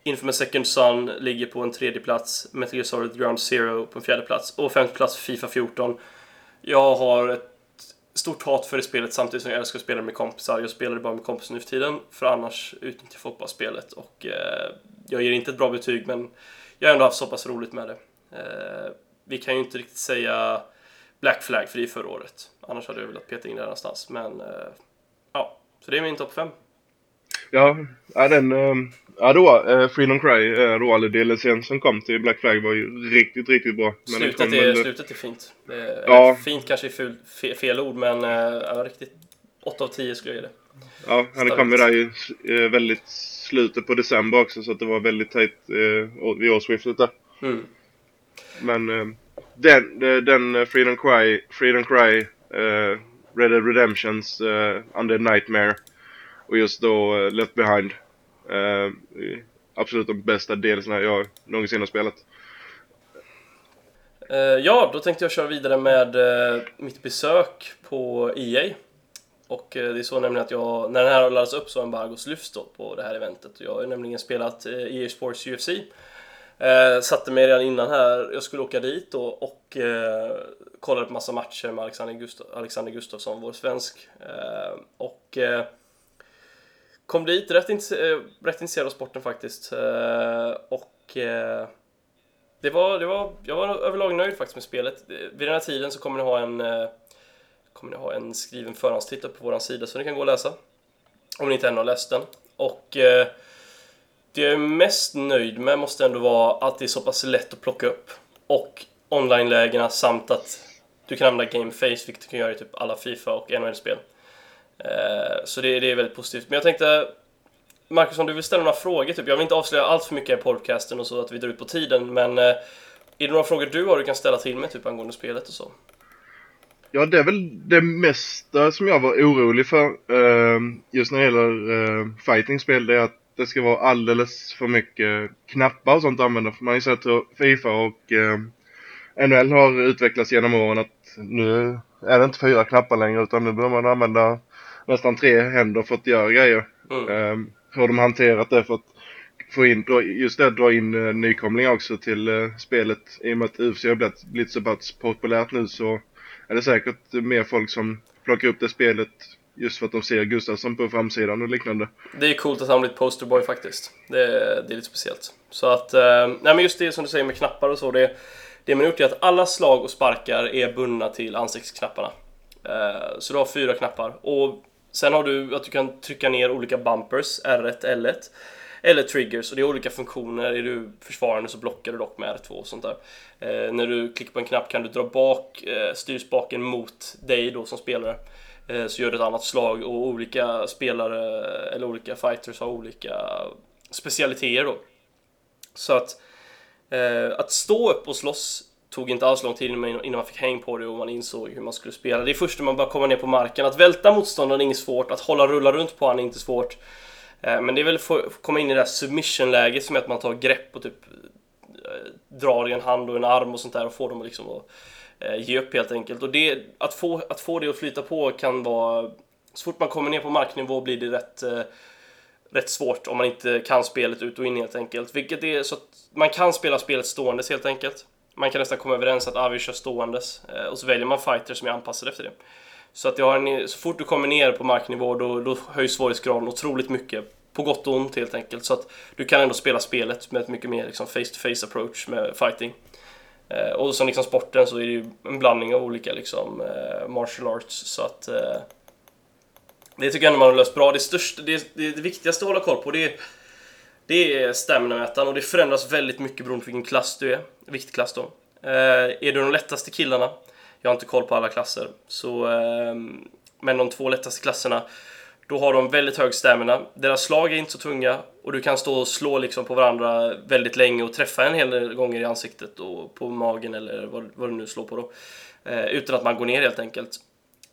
S2: Infamous Second Son ligger på en tredje plats, Metal Gear Solid Ground Zero på en fjärde plats och femte plats Fifa 14. Jag har ett stort hat för det spelet samtidigt som jag älskar att spela med kompisar. Jag spelar det bara med kompisar nu för tiden för annars utnyttjar jag fotbollsspelet och eh, jag ger inte ett bra betyg men jag har ändå haft så pass roligt med det. Eh, vi kan ju inte riktigt säga Black Flag för det är förra året. Annars hade jag velat peta in det någonstans men eh, ja, så det är min topp 5.
S1: Ja, ja den, ehm, ja då, uh, Freedom Cry, uh, då, eller DLCn som kom till Black Flag var ju riktigt, riktigt bra.
S2: Men slutet, är, väl... slutet är fint. Är, ja. Fint kanske är fel, fel, fel ord, men ja, riktigt 8 av 10 skulle jag ge det.
S1: Ja, han kom ju där i väldigt slutet på december också, så att det var väldigt tajt uh, vid årsskiftet där. Mm. Men uh, den, den Freedom Cry, Freedom Cry, uh, Red Dead Redemptions, uh, Under Nightmare och just då eh, Left Behind. Eh, absolut de bästa delserna jag någonsin har spelat.
S2: Eh, ja, då tänkte jag köra vidare med mitt besök på EA. Och det är så nämligen att jag, när den här har laddats upp så har embargos lyfts då på det här eventet. Jag har nämligen spelat EA Sports UFC. Eh, satte mig redan innan här, jag skulle åka dit då och eh, kollade på massa matcher med Alexander, Gustaf, Alexander Gustafsson, vår svensk. Eh, och kom dit rätt, intresse- eh, rätt intresserad av sporten faktiskt. Eh, och eh, det var, det var, jag var överlag nöjd faktiskt med spelet. Vid den här tiden så kommer ni ha en, kommer ni ha en skriven förhandstitel på vår sida så ni kan gå och läsa. Om ni inte ännu har läst den. Och det jag är mest nöjd med måste ändå vara att det är så pass lätt att plocka upp. Och online-lägena samt att du kan använda Gameface vilket du kan göra i typ alla Fifa och NHL-spel. Eh, så det, det är väldigt positivt. Men jag tänkte, Marcus, om du vill ställa några frågor, typ. jag vill inte avslöja allt för mycket i podcasten och så att vi drar ut på tiden, men eh, är det några frågor du har du kan ställa till mig, typ angående spelet och så?
S1: Ja, det är väl det mesta som jag var orolig för eh, just när det gäller eh, fightingspel. Det är att det ska vara alldeles för mycket knappar och sånt att använda. För man har ju sett hur Fifa och eh, NHL har utvecklats genom åren att nu är det inte fyra knappar längre utan nu behöver man använda nästan tre händer för att göra grejer.
S2: Mm.
S1: Eh, hur har de hanterat det för att få in, just det, dra in eh, nykomlingar också till eh, spelet. I och med att UFC har blivit, blivit så pass populärt nu så är det säkert mer folk som plockar upp det spelet just för att de ser Gustafsson på framsidan och liknande.
S2: Det är coolt att han blir ett posterboy faktiskt. Det, det är lite speciellt. Så att, eh, nej men just det som du säger med knappar och så, det, det man gjort är att alla slag och sparkar är bundna till ansiktsknapparna. Eh, så du har fyra knappar. Och sen har du att du kan trycka ner olika bumpers, R1, L1. Eller triggers, och det är olika funktioner. Är du försvarande så blockar du dock med R2 och sånt där. Eh, när du klickar på en knapp kan du dra bak eh, styrspaken mot dig då som spelare. Eh, så gör du ett annat slag och olika spelare eller olika fighters har olika specialiteter då. Så att eh, att stå upp och slåss tog inte alls lång tid innan man fick häng på det och man insåg hur man skulle spela. Det är först när man bara komma ner på marken. Att välta motståndaren är inget svårt, att hålla rulla runt på honom är inte svårt. Eh, men det är väl att komma in i det här submission-läget som är att man tar grepp och typ eh, drar i en hand och en arm och sånt där och får dem att liksom att eh, ge upp helt enkelt. Och det, att, få, att få det att flyta på kan vara... Så fort man kommer ner på marknivå blir det rätt, rätt svårt om man inte kan spelet ut och in helt enkelt. Vilket är så att man kan spela spelet ståendes helt enkelt. Man kan nästan komma överens att ah, vi kör ståendes eh, och så väljer man fighter som är anpassade efter det. Så att jag har en, så fort du kommer ner på marknivå då, då höjs svårighetsgraden otroligt mycket. På gott och ont helt enkelt. Så att du kan ändå spela spelet med ett mycket mer liksom, face-to-face approach med fighting. Eh, och som liksom sporten så är det ju en blandning av olika liksom, eh, martial arts. Så att eh, det tycker jag ändå man har löst bra. Det, största, det, det, det viktigaste att hålla koll på det är, det är stamina-mätaren och det förändras väldigt mycket beroende på vilken klass du är. Viktklass då. Eh, är du de lättaste killarna jag har inte koll på alla klasser. Så, ehm, men de två lättaste klasserna, då har de väldigt hög stamina. Deras slag är inte så tunga och du kan stå och slå liksom på varandra väldigt länge och träffa en hel del gånger i ansiktet och på magen eller vad, vad du nu slår på då. Eh, utan att man går ner helt enkelt.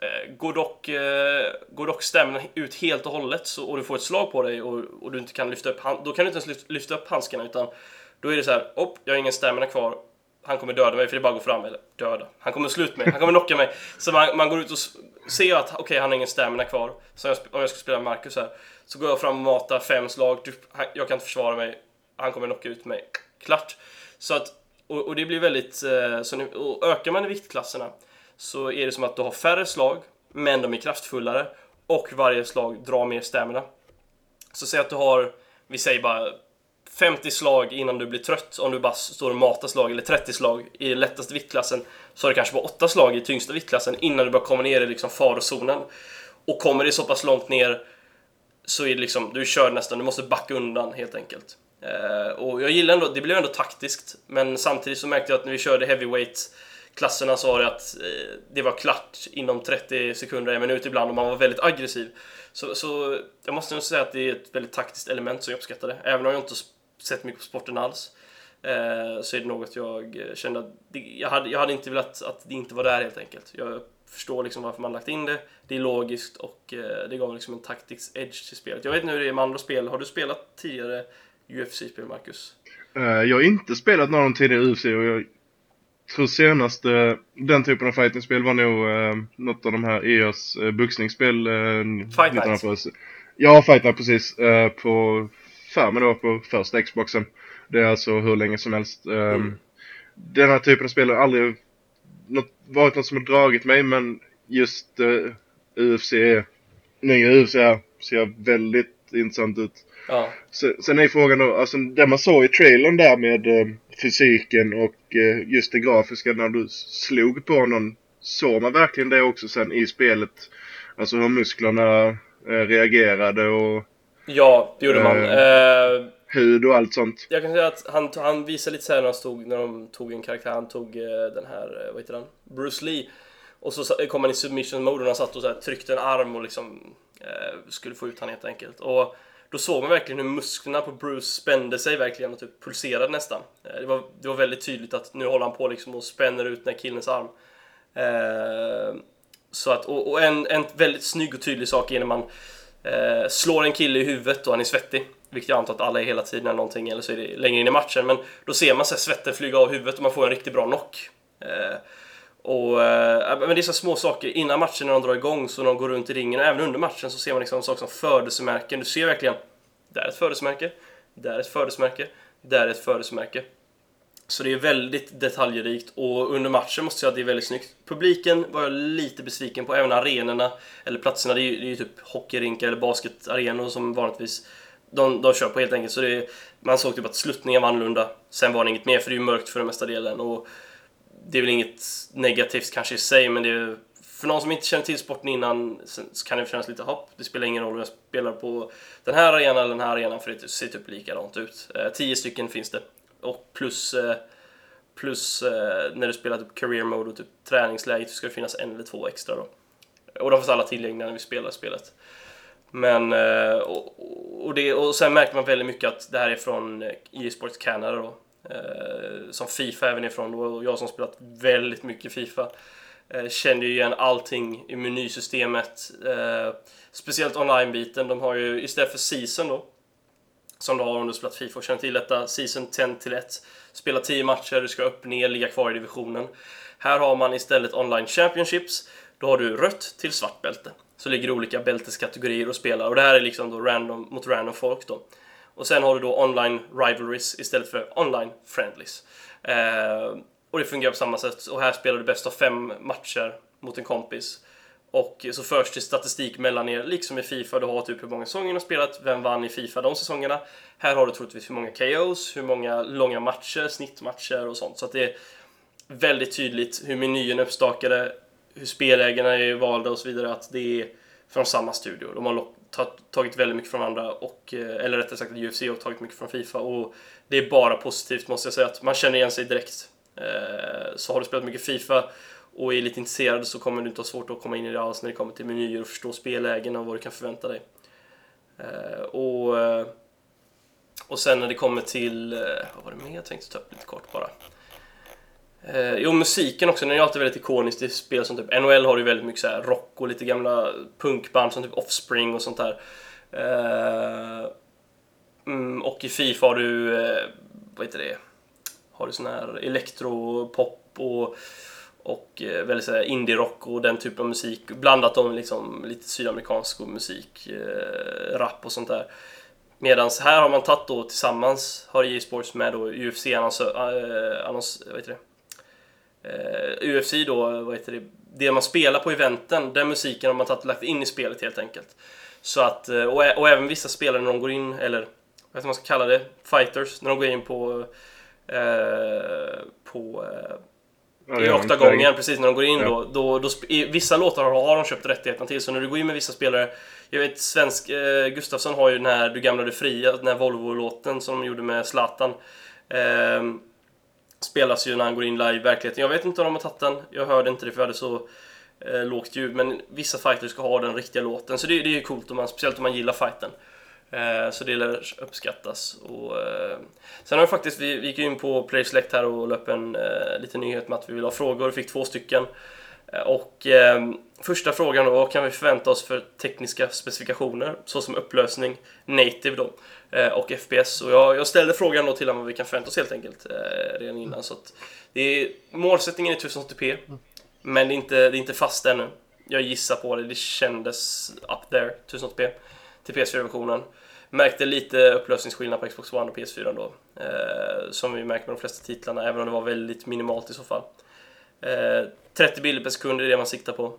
S2: Eh, går, dock, eh, går dock stämningen ut helt och hållet så, och du får ett slag på dig och, och du inte kan lyfta upp hand- då kan du inte ens lyfta, lyfta upp handskarna utan då är det så här, upp, jag har ingen stamina kvar, han kommer döda mig för det är bara att gå fram, eller döda. Han kommer slå ut mig, han kommer knocka mig. Så man, man går ut och ser att okej, han har ingen stamina kvar. Så jag, om jag ska spela Marcus här, så går jag fram och matar fem slag, du, han, jag kan inte försvara mig, han kommer knocka ut mig. Klart. Så att, och, och det blir väldigt, eh, så nu, och ökar man i viktklasserna så är det som att du har färre slag, men de är kraftfullare och varje slag drar mer stamina. Så säg att du har, vi säger bara 50 slag innan du blir trött om du bara står och matar slag, eller 30 slag i den lättaste viktklassen så har du kanske bara 8 slag i tyngsta viktklassen innan du börjar komma ner i liksom farozonen. Och kommer det så pass långt ner så är det liksom, du kör nästan, du måste backa undan helt enkelt. Eh, och jag gillar ändå, det blev ändå taktiskt, men samtidigt så märkte jag att när vi körde heavyweight klasserna sa det att eh, det var klart inom 30 sekunder, en minut ibland och man var väldigt aggressiv. Så, så jag måste nog säga att det är ett väldigt taktiskt element som jag uppskattade. Även om jag inte sett mycket på sporten alls. Eh, så är det något jag eh, kände att det, jag, hade, jag hade inte velat att det inte var där helt enkelt. Jag förstår liksom varför man lagt in det. Det är logiskt och det gav liksom en taktisk edge till spelet. Jag vet inte hur det är med andra spel. Har du spelat tidigare UFC-spel, Marcus?
S1: Jag har inte spelat någon av de tidigare UFC och jag tror senast eh, den typen av fightingspel var nog uh, något av de här EA's uh, boxningsspel. Uh,
S2: Fight Night.
S1: Ja, Fight Night precis. Uh, på, för mig då på första Xboxen. Det är alltså hur länge som helst. Um,
S2: Mm.
S1: Den här typen av spel har aldrig något, varit något som har dragit mig men just uh, UFC, nya UFC här ser jag väldigt intressant ut.
S2: Ja.
S1: Sen, är frågan då, alltså det man såg i trailern där med eh, fysiken och eh, just det grafiska när du slog på någon. Såg man verkligen det också sen i spelet? Alltså hur musklerna eh, reagerade och
S2: Ja, det gjorde man.
S1: Eh.
S2: Eh,
S1: hud och allt sånt.
S2: jag kan säga att han, han visade lite så när, han stod, när de tog en karaktär, han tog eh, den här, vad heter han? Bruce Lee. Och så kom han i submission mode och han satt och så tryckte en arm och liksom Eh, skulle få ut han helt enkelt. Och då såg man verkligen hur musklerna på Bruce spände sig verkligen och typ pulserade nästan. Eh, det, var, det var väldigt tydligt att nu håller han på liksom och spänner ut den här killens arm. Eh, så att, och, och en, en väldigt snygg och tydlig sak är när man eh, slår en kille i huvudet och han är svettig. Vilket jag antar att alla är hela tiden eller någonting, eller så är det längre in i matchen. Men då ser man så här svetten flyga av huvudet och man får en riktigt bra knock. Eh, och, eh, men det är så små saker innan matchen när de drar igång, så när de går runt i ringen och även under matchen så ser man liksom saker som födelsemärken. Du ser verkligen, där är ett födelsemärke, där är ett födelsemärke, där är ett födelsemärke. Så det är väldigt detaljrikt och under matchen måste jag säga att det är väldigt snyggt. Publiken var jag lite besviken på, även arenorna eller platserna. Det är ju, det är ju typ hockeyrinkar eller basketarenor som vanligtvis de, de kör på helt enkelt. Så det, är- man såg typ att sluttningen var annorlunda. Sen var det inget mer för det är ju mörkt för den mesta delen. Och det är väl inget negativt kanske i sig, men det är, för någon som inte känner till sporten innan så kan det kännas lite hopp. Det spelar ingen roll om jag spelar på den här arenan eller den här arenan för det ser typ likadant ut. Eh, tio stycken finns det. Och plus, eh, plus eh, när du spelar typ career mode och typ träningsläget så ska det finnas en eller två extra då. Och de finns alla tillgängliga när vi spelar spelet. Men, eh, och, och, det, och sen märker man väldigt mycket att det här är från eh, E-sports Canada då. Eh, som Fifa även är och jag som spelat väldigt mycket Fifa eh, känner ju igen allting i menysystemet. Eh, speciellt online-biten, de har ju istället för season då, som du har om du spelat Fifa och känner till detta, season 10 till 1. Spela 10 matcher, du ska upp, ner, ligga kvar i divisionen. Här har man istället online championships. Då har du rött till svart bälte. Så ligger det olika bälteskategorier och spelar. Och det här är liksom då random, mot random folk då. Och sen har du då online rivalries istället för online friendlies. Eh, och det fungerar på samma sätt. Och här spelar du bäst av fem matcher mot en kompis. Och så förs det statistik mellan er, liksom i Fifa. Du har typ hur många säsonger du har spelat, vem vann i Fifa de säsongerna. Här har du troligtvis hur många KOs, hur många långa matcher, snittmatcher och sånt. Så att det är väldigt tydligt hur menyn är uppstakade, hur spelägarna är valda och så vidare. Att det är från samma studio. De har tagit väldigt mycket från andra, och, eh, eller rättare sagt UFC har tagit mycket från Fifa. Och det är bara positivt måste jag säga, att man känner igen sig direkt. Eh, så har du spelat mycket Fifa och är lite intresserad så kommer du inte ha svårt att komma in i det alls när det kommer till menyer och förstå spellägen och vad du kan förvänta dig. Eh, och, och sen när det kommer till, vad var det mer jag tänkte ta upp lite kort bara? Eh, jo, musiken också, den är ju alltid väldigt ikonisk i spel som typ NHL har ju väldigt mycket så här rock och lite gamla punkband som typ Offspring och sånt där. Eh, mm, och i Fifa har du, eh, vad heter det, har du sån här elektropop och, och eh, väldigt så här indie-rock och den typen av musik blandat om liksom lite sydamerikansk musik, eh, rap och sånt där. Medan här har man tagit då tillsammans, har EA Sports med då UFC annons, äh, annons, vad heter det? Eh, UFC då, vad heter det? Det man spelar på eventen, den musiken har man tagit lagt in i spelet helt enkelt. Så att, eh, och, och även vissa spelare när de går in, eller vad heter man ska kalla det, fighters, när de går in på eh, på eh, i
S1: Ja,
S2: oktagongen, precis när de går in
S1: Ja.
S2: då, då, då i vissa låtar har, de köpt rättigheterna till, så när du går in med vissa spelare Jag vet svensk, eh, Gustafsson har ju den här Du gamla du fria, den här Volvo-låten som de gjorde med Zlatan Ehm, Spelas ju när han går in live i verkligheten, jag vet inte om de har tagit den, jag hörde inte det för jag hade så eh, lågt ljud, men vissa fighters ska ha den riktiga låten, så det, det är ju coolt, om man, speciellt om man gillar fighten Eh, Så det lär uppskattas. Och, eh, sen har vi faktiskt, vi, vi gick in på Player Select här och löp upp en eh, liten nyhet med att vi vill ha frågor. Vi fick två stycken. Eh, Och eh, första frågan då, vad kan vi förvänta oss för tekniska specifikationer? Såsom upplösning, native då, eh, och FPS. Och jag, jag ställde frågan då till honom vad vi kan förvänta oss helt enkelt, eh, redan innan. Så att det är, målsättningen är 1080p, men det är, inte, det är inte fast ännu. Jag gissar på det, det kändes up there, 1080p till PS4-versionen. Märkte lite upplösningsskillnad på Xbox One och PS4 då. Eh, som vi märker med de flesta titlarna, även om det var väldigt minimalt i så fall. Eh, 30 bilder per sekund är det man siktar på.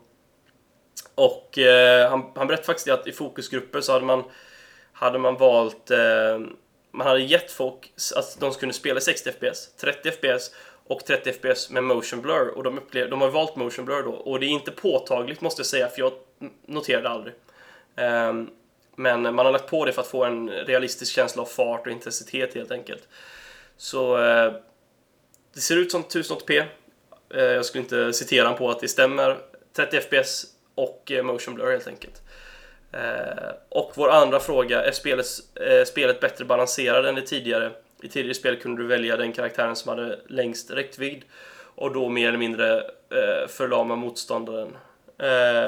S2: Och eh, han, han berättade faktiskt att i fokusgrupper så hade man hade man valt... Eh, man hade gett folk att de skulle spela 60 FPS, 30 FPS och 30 FPS med motion blur och de, upplev, de har valt motion blur då och det är inte påtagligt måste jag säga för jag noterade aldrig. Um, men man har lagt på det för att få en realistisk känsla av fart och intensitet helt enkelt. Så uh, det ser ut som 1080p. Eh, jag skulle inte citera honom på att det stämmer. 30 FPS och eh, motion blur helt enkelt. Eh, och vår andra fråga, är spelet, spelet bättre balanserat än det tidigare? I tidigare spel kunde du välja den karaktären som hade längst räckvidd och då mer eller mindre förlama motståndaren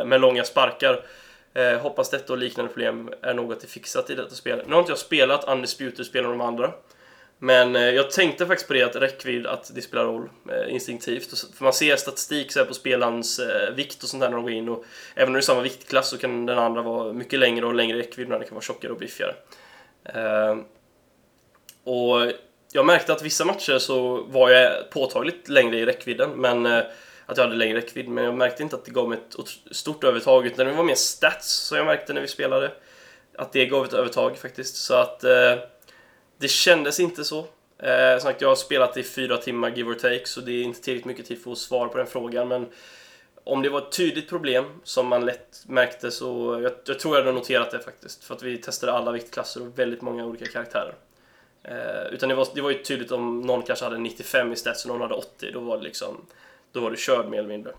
S2: med långa sparkar. Eh, hoppas detta och liknande problem är något det fixat i detta spel. Nu har inte jag spelat Undisputed spel de andra. Men eh, jag tänkte faktiskt på det att räckvidd, att det spelar roll eh, instinktivt. För man ser statistik så på spelarens eh, vikt och sånt där när de går in och även om det är samma viktklass så kan den andra vara mycket längre och längre räckvidd när den kan vara tjockare och biffigare. Eh, och jag märkte att vissa matcher så var jag påtagligt längre i räckvidden, men eh, att jag hade längre räckvidd, men jag märkte inte att det gav mig ett stort övertag, utan det var mer stats som jag märkte när vi spelade. Att det gav ett övertag faktiskt, så att eh, det kändes inte så. Eh, sagt, jag har spelat i fyra timmar, give or take, så det är inte tillräckligt mycket tid för att få svar på den frågan, men om det var ett tydligt problem som man lätt märkte så, jag, jag tror jag hade noterat det faktiskt, för att vi testade alla viktklasser och väldigt många olika karaktärer. Eh, utan det var, det var ju tydligt om någon kanske hade 95 i stats och någon hade 80, då var det liksom då var det körd mer eller mindre.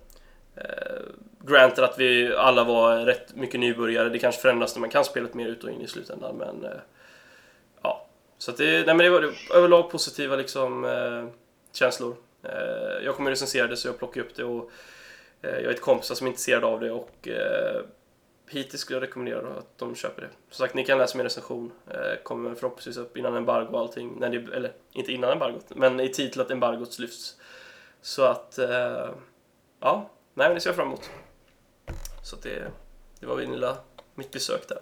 S2: Eh, granted att vi alla var rätt mycket nybörjare, det kanske förändras när man kan spelet mer ut och in i slutändan, men eh. Så att det, nej men det var det, överlag positiva liksom eh, känslor. Eh, jag kommer recensera det så jag plockar upp det och eh, jag har ett kompisar som är intresserade av det och eh, hittills skulle jag rekommendera att de köper det. Som sagt, ni kan läsa min recension. Eh, kommer förhoppningsvis upp innan embargo och allting. När det, eller inte innan embargot, men i tid till att embargot lyfts. Så att, eh, ja, nej men det ser jag fram emot. Så att det, det var min lilla, mitt besök där.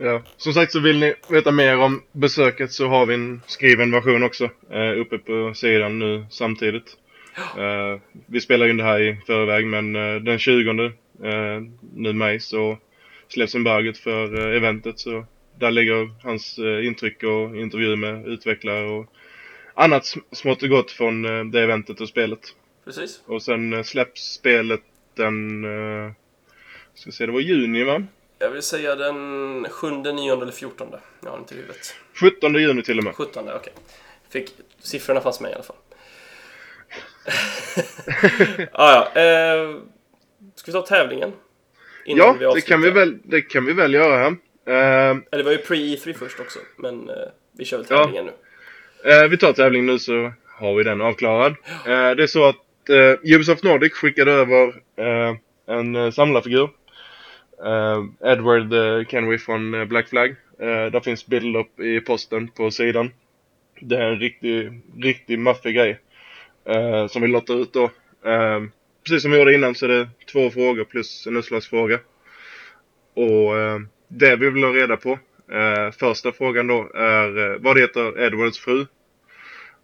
S1: Ja, som sagt så vill ni veta mer om besöket så har vi en skriven version också eh, uppe på sidan nu samtidigt. Eh, vi spelar in det här i förväg men eh, den 20 eh, nu maj så släpps embargot för eh, eventet så där ligger hans eh, intryck och intervju med utvecklare och annat smått och gott från eh, det eventet och spelet.
S2: Precis.
S1: Och sen släpps spelet den, ska se, det var juni va?
S2: Jag vill säga den 7, 9 eller 14. Jag har inte huvudet.
S1: 17 juni till och med.
S2: 17, okej. Okay. Fick, siffrorna fanns med i alla fall. ah, ja, eh, Ska vi ta tävlingen?
S1: ja, det kan, vi väl, det kan vi väl göra. Uh,
S2: Eller det var ju pre-E3 först också, men uh, vi kör väl tävlingen
S1: ja. nu. Uh, vi tar tävlingen nu så har vi den avklarad. Ja. det är så att Ubisoft Nordic skickade över en samlarfigur. Eh, Edward eh, Kenway från eh, Black Flag. där finns bild upp i posten på sidan. Det är en riktig, riktig maffig grej. som vi lottar ut då precis som vi gjorde innan så är det två frågor plus en utslagsfråga. Och det vi vill ha reda på, första frågan då är eh, vad heter Edwards fru?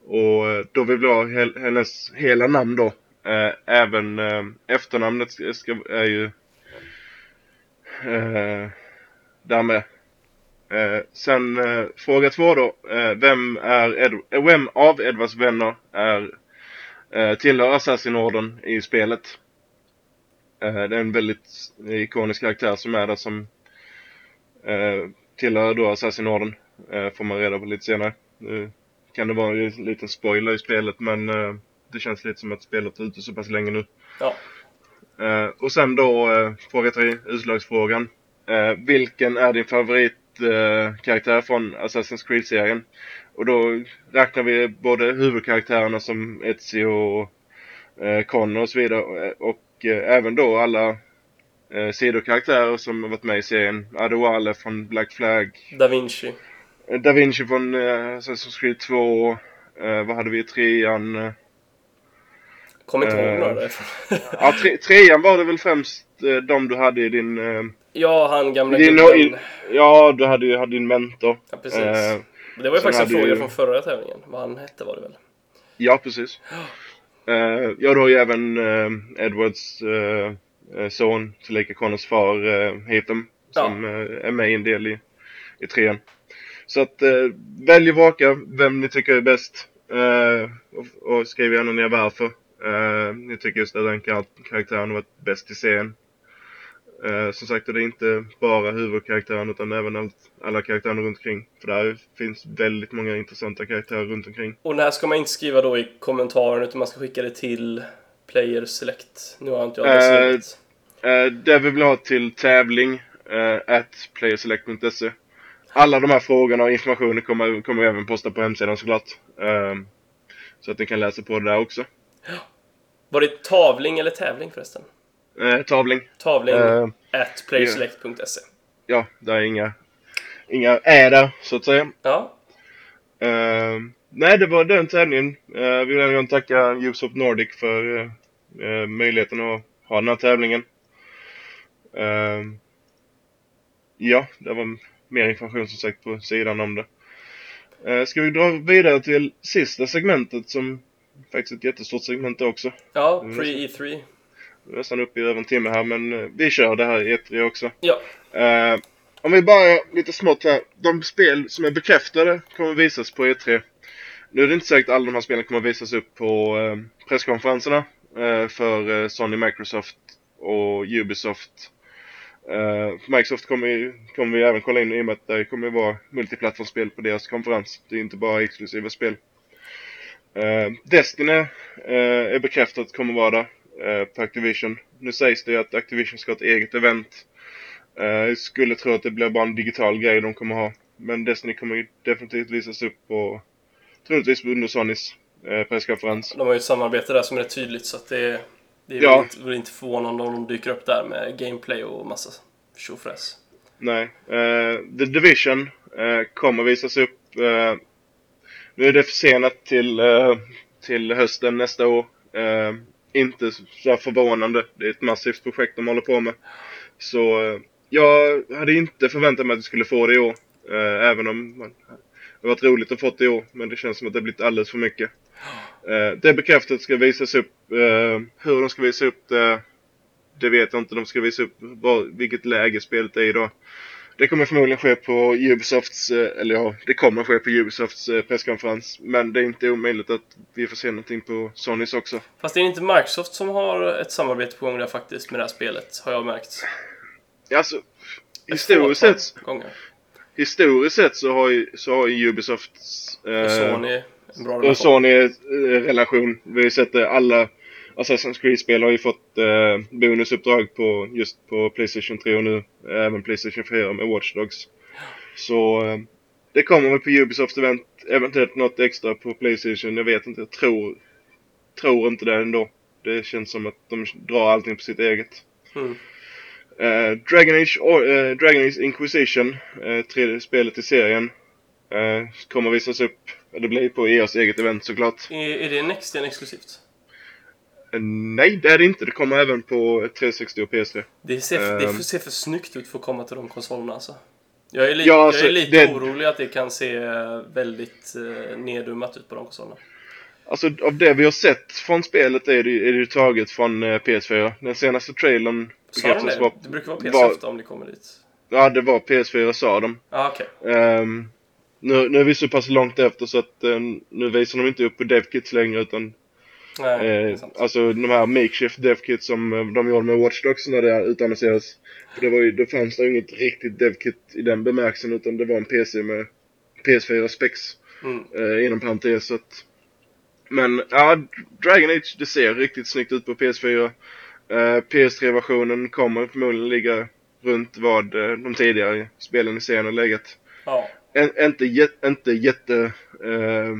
S1: Och då vill vi ha hennes hela namn då. Även efternamnet ska, är ju eh, där med. Eh, sen eh, fråga två då. Eh, vem, är Ed eh, vem av Edvards vänner är Eh, tillhör Assassin-orden i spelet. Eh, det är en väldigt ikonisk karaktär som är där som eh, tillhör då Assassin-orden. Eh, får man reda på lite senare. Nu kan det vara en liten spoiler i spelet men eh, det känns lite som att spelet är ute så pass länge nu.
S2: Ja.
S1: Eh, och sen då eh, fråga tre, utslagsfrågan. Eh, vilken är din favoritkaraktär från Assassin's Creed-serien? Och då räknar vi både huvudkaraktärerna som Ezio och Connor och så vidare. Och även då alla eh, sidokaraktärer som har varit med i serien. Adewale från Black Flag.
S2: Da Vinci.
S1: Da Vinci från eh, Assassin's Creed 2. Eh, vad hade vi i trean? Eh,
S2: Kommer inte ihåg några
S1: Ja, tre, trean var det väl främst eh, de du hade i din... Eh,
S2: ja, han gamla
S1: din, gubben. Ja, du hade ju hade din mentor.
S2: Ja, precis. Eh, det var ju faktiskt en fråga ju... från förra tävlingen. Vad han hette var det väl?
S1: Ja, precis. uh, ja, du har ju även uh, Edwards uh, son, tillika Connors far, uh, Hatham, som ja. är med i en del i, i trean. Så att eh, välj och vraka vem ni tycker är bäst. Eh, och, och skriv gärna ner varför. Eh, ni tycker just att den kar- karaktären har varit bäst i serien. Eh, som sagt, det är inte bara huvudkaraktären utan även allt, alla karaktärer runt omkring. För där finns väldigt många intressanta karaktärer runt omkring.
S2: Och när ska man inte skriva då i kommentaren utan man ska skicka det till Player Select? Nu har inte jag det skrivit.
S1: Eh, det vi vill ha till tävling, eh, at playerselect.se. Alla de här frågorna och informationen kommer, kommer vi även posta på hemsidan såklart. Eh, så att ni kan läsa på det där också.
S2: Var det tavling eller tävling förresten?
S1: Eh, tavling.
S2: Tavling
S1: Eh,
S2: at playerselect.se.
S1: ja, det är inga, inga är där, så att säga.
S2: Ja,
S1: Eh, nej, det var den tävlingen. Eh, vi vill än en gång tacka Ubisoft Nordic för eh, eh, möjligheten att ha den här tävlingen. Eh, ja, det var mer information som sagt på sidan om det. Ska vi dra vidare till sista segmentet som faktiskt ett jättestort segment också.
S2: ja
S1: Mm.
S2: pre-E3.
S1: Vi är nästan uppe i över en timme här men eh, vi kör det här i E3 också.
S2: Ja,
S1: Eh, om vi bara lite smått här. De spel som är bekräftade kommer visas på E3. Nu är det inte säkert att alla de här spelen kommer visas upp på eh, presskonferenserna eh, för eh, Sony, Microsoft och Ubisoft. Eh, Microsoft kommer, ju- kommer vi även kolla in i och med att det kommer vara multiplattformsspel på deras konferens. Det är inte bara exklusiva spel. Eh, Destiny eh, är bekräftat kommer vara där eh, på Activision. Nu sägs det ju att Activision ska ha ett eget event Jag skulle tro att det blir bara en digital grej de kommer ha. Men Destiny kommer ju definitivt visas upp på troligtvis under Sonys presskonferens.
S2: de har ju ett samarbete där som är rätt tydligt så att det, det är
S1: Ja.
S2: väl inte, väl inte förvånande om de dyker upp där med gameplay och massa tjofräs.
S1: Nej. Eh, The Division eh, kommer visas upp. Eh, nu är det försenat till, eh, till hösten nästa år. Eh, inte så förvånande. Det är ett massivt projekt de håller på med. Så eh, jag hade inte förväntat mig att vi skulle få det i år. Eh, även om man, det har varit roligt att få det i år. Men det känns som att det har blivit alldeles för mycket. Eh, det bekräftat ska visas upp. Eh, hur de ska visa upp det, det vet jag inte. De ska visa upp var, vilket läge spelet är i då. Det kommer förmodligen ske på Ubisofts, eh, eller ja, det kommer ske på Ubisofts eh, presskonferens. Men det är inte omöjligt att vi får se någonting på Sonys också.
S2: Fast det är inte Microsoft som har ett samarbete på gång där faktiskt med det här spelet, har jag märkt.
S1: Alltså, historiskt sett, historiskt sett så har ju, så har ju Ubisoft
S2: Och
S1: eh,
S2: Sony, en bra
S1: och
S2: relation.
S1: Sony eh, relation. Vi har ju sett det, alla Assassin's Creed-spel har ju fått eh, bonusuppdrag på just på Playstation 3 och nu även Playstation 4 med Watch Dogs. Så eh, det kommer väl på Ubisoft event, eventuellt något extra på Playstation, jag vet inte, jag tror, tror inte det ändå. Det känns som att de drar allting på sitt eget.
S2: Mm.
S1: Eh, Dragon, Age, eh, Dragon Age Inquisition, eh, tredje spelet i serien, eh, kommer visas upp. Det blir på EAs eget event såklart.
S2: Är, är det Next Gen exklusivt?
S1: Eh, nej, det är det inte. Det kommer även på 360 och PS3.
S2: Det ser, det
S1: Ehm.
S2: ser för snyggt ut för att komma till de konsolerna alltså. Jag är, li-
S1: Ja,
S2: jag
S1: alltså,
S2: är lite
S1: det-
S2: orolig att det kan se väldigt eh, neddummat ut på de konsolerna.
S1: Alltså av det vi har sett från spelet är det, är det taget från eh, PS4. Den senaste trailern
S2: Sa de det?
S1: vara...
S2: Det brukar vara PC
S1: var-
S2: ofta om det kommer dit.
S1: Ja, det var PS4 sa de.
S2: Ja, okej.
S1: Ehm, nu, nu är vi så pass långt efter så att eh, nu visar de inte upp på DevKits längre utan
S2: Nej,
S1: Eh, alltså de här makeshift devkit som eh, de gjorde med Watch Dogs när det utannonserades. För det var ju, då fanns det inget riktigt devkit i den bemärkelsen utan det var en PC med PS4 specs
S2: Mm.
S1: eh, inom parentes. Så att, men ja, Dragon Age det ser riktigt snyggt ut på PS4. Eh, PS3-versionen kommer förmodligen ligga runt vad eh, de tidigare spelen i serien har legat.
S2: Ja.
S1: En, inte, jät, inte jätte eh,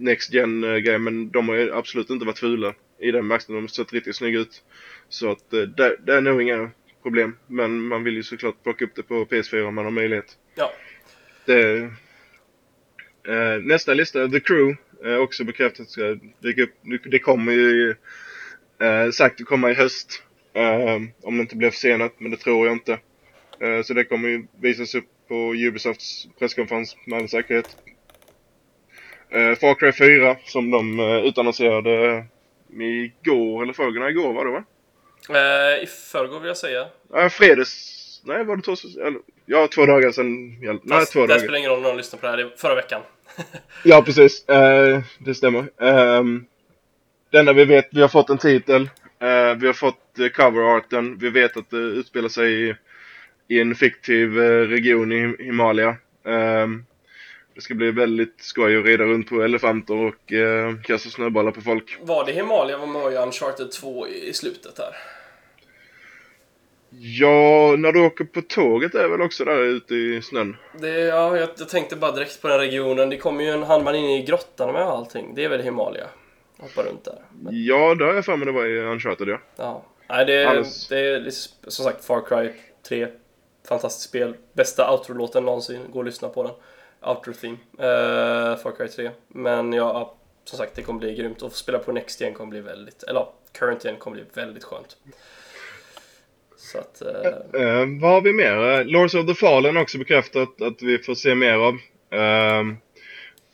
S1: Next gen eh, men de har ju absolut inte varit fula i den bemärkelsen. De har sett riktigt snygga ut. Så att eh, det, det är nog inga problem. Men man vill ju såklart plocka upp det på PS4 om man har möjlighet.
S2: Ja.
S1: Det, eh, nästa lista, The Crew, är också bekräftat ska dyka upp. Det kommer ju eh, sagt att komma i höst. Eh, om det inte blir försenat, men det tror jag inte. Eh, så det kommer ju visas upp på Ubisofts presskonferens med all säkerhet. Eh, Far Cry 4 som de eh, utannonserade igår, eller förrgår, igår var det va?
S2: Eh, I förrgår vill jag säga.
S1: Ja, fredags, Nej, var det? Eller, ja, två dagar sedan. Ja, nej,
S2: Fast
S1: två
S2: det
S1: dagar.
S2: spelar ingen roll när de lyssnar på det här, det är förra veckan.
S1: Ja, precis. Eh, det stämmer. Um, det enda vi vet, vi har fått en titel. Eh, vi har fått uh, coverarten. Vi vet att det utspelar sig i, i en fiktiv eh, region i Himalaya. Ehm, det ska bli väldigt skoj att rida runt på elefanter och uh, kasta snöbollar på folk.
S2: Var det Himalaya var man ju Uncharted 2 i, i slutet där?
S1: Ja, när du åker på tåget är väl också där ute i snön?
S2: Det, ja, jag, jag tänkte bara direkt på den regionen. Det kommer ju en handman in i grottan med allting. Det är väl Himalaya? Hoppa runt där. Men,
S1: Ja, det har jag för mig det var i Uncharted, ja.
S2: ja. Nej, det,
S1: Alldeles.
S2: det är det är som sagt Far Cry 3. Fantastiskt spel. Bästa outro-låten någonsin. Gå och lyssna på den. Outro Theme. Uh, Far Cry 3. Men ja, som sagt, det kommer bli grymt. Och spela på Next Gen kommer bli väldigt, eller ja, Current Gen kommer bli väldigt skönt. Så att, uh...
S1: Uh, vad har vi mer? Lords of the Fallen har också bekräftat att vi får se mer av.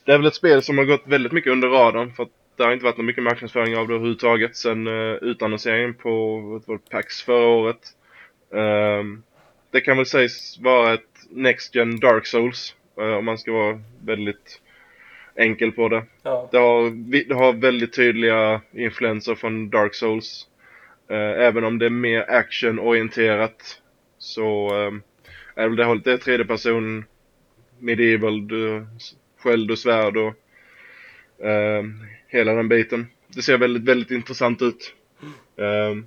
S1: Det är väl ett spel som har gått väldigt mycket under radarn för att det har inte varit någon mycket marknadsföring av det överhuvudtaget sen uh, utannonseringen på vad PAX förra året. Det kan väl sägas vara ett Next Gen Dark Souls om man ska vara väldigt enkel på det.
S2: ja.
S1: Det har, det har väldigt tydliga influenser från Dark Souls. Eh, även om det är mer actionorienterat så eh, är väl det hållet. Det är tredje person, medieval, du, sköld och svärd och eh, hela den biten. Det ser väldigt, väldigt intressant ut. Eh,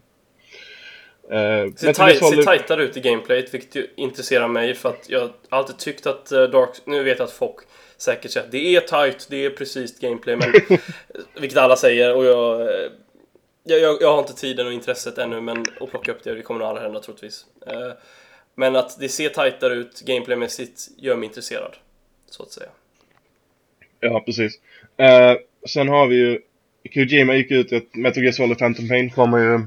S1: eh,
S2: Ser, taj- ser tajtare ut i gameplayet, vilket ju intresserar mig för att jag alltid tyckt att eh, Dark... Nu vet jag att folk säkert säger att det är tight, det är precis gameplay, men... vilket alla säger och jag, eh, jag, jag... Jag har inte tiden och intresset ännu, men att plocka upp det, det kommer nog aldrig hända troligtvis. Eh, Men att det ser tajtare ut gameplaymässigt gör mig intresserad, så att säga.
S1: Ja, precis. Eh, sen har vi ju Kojima gick ut att Metal Gear Solid Phantom Pain kommer ju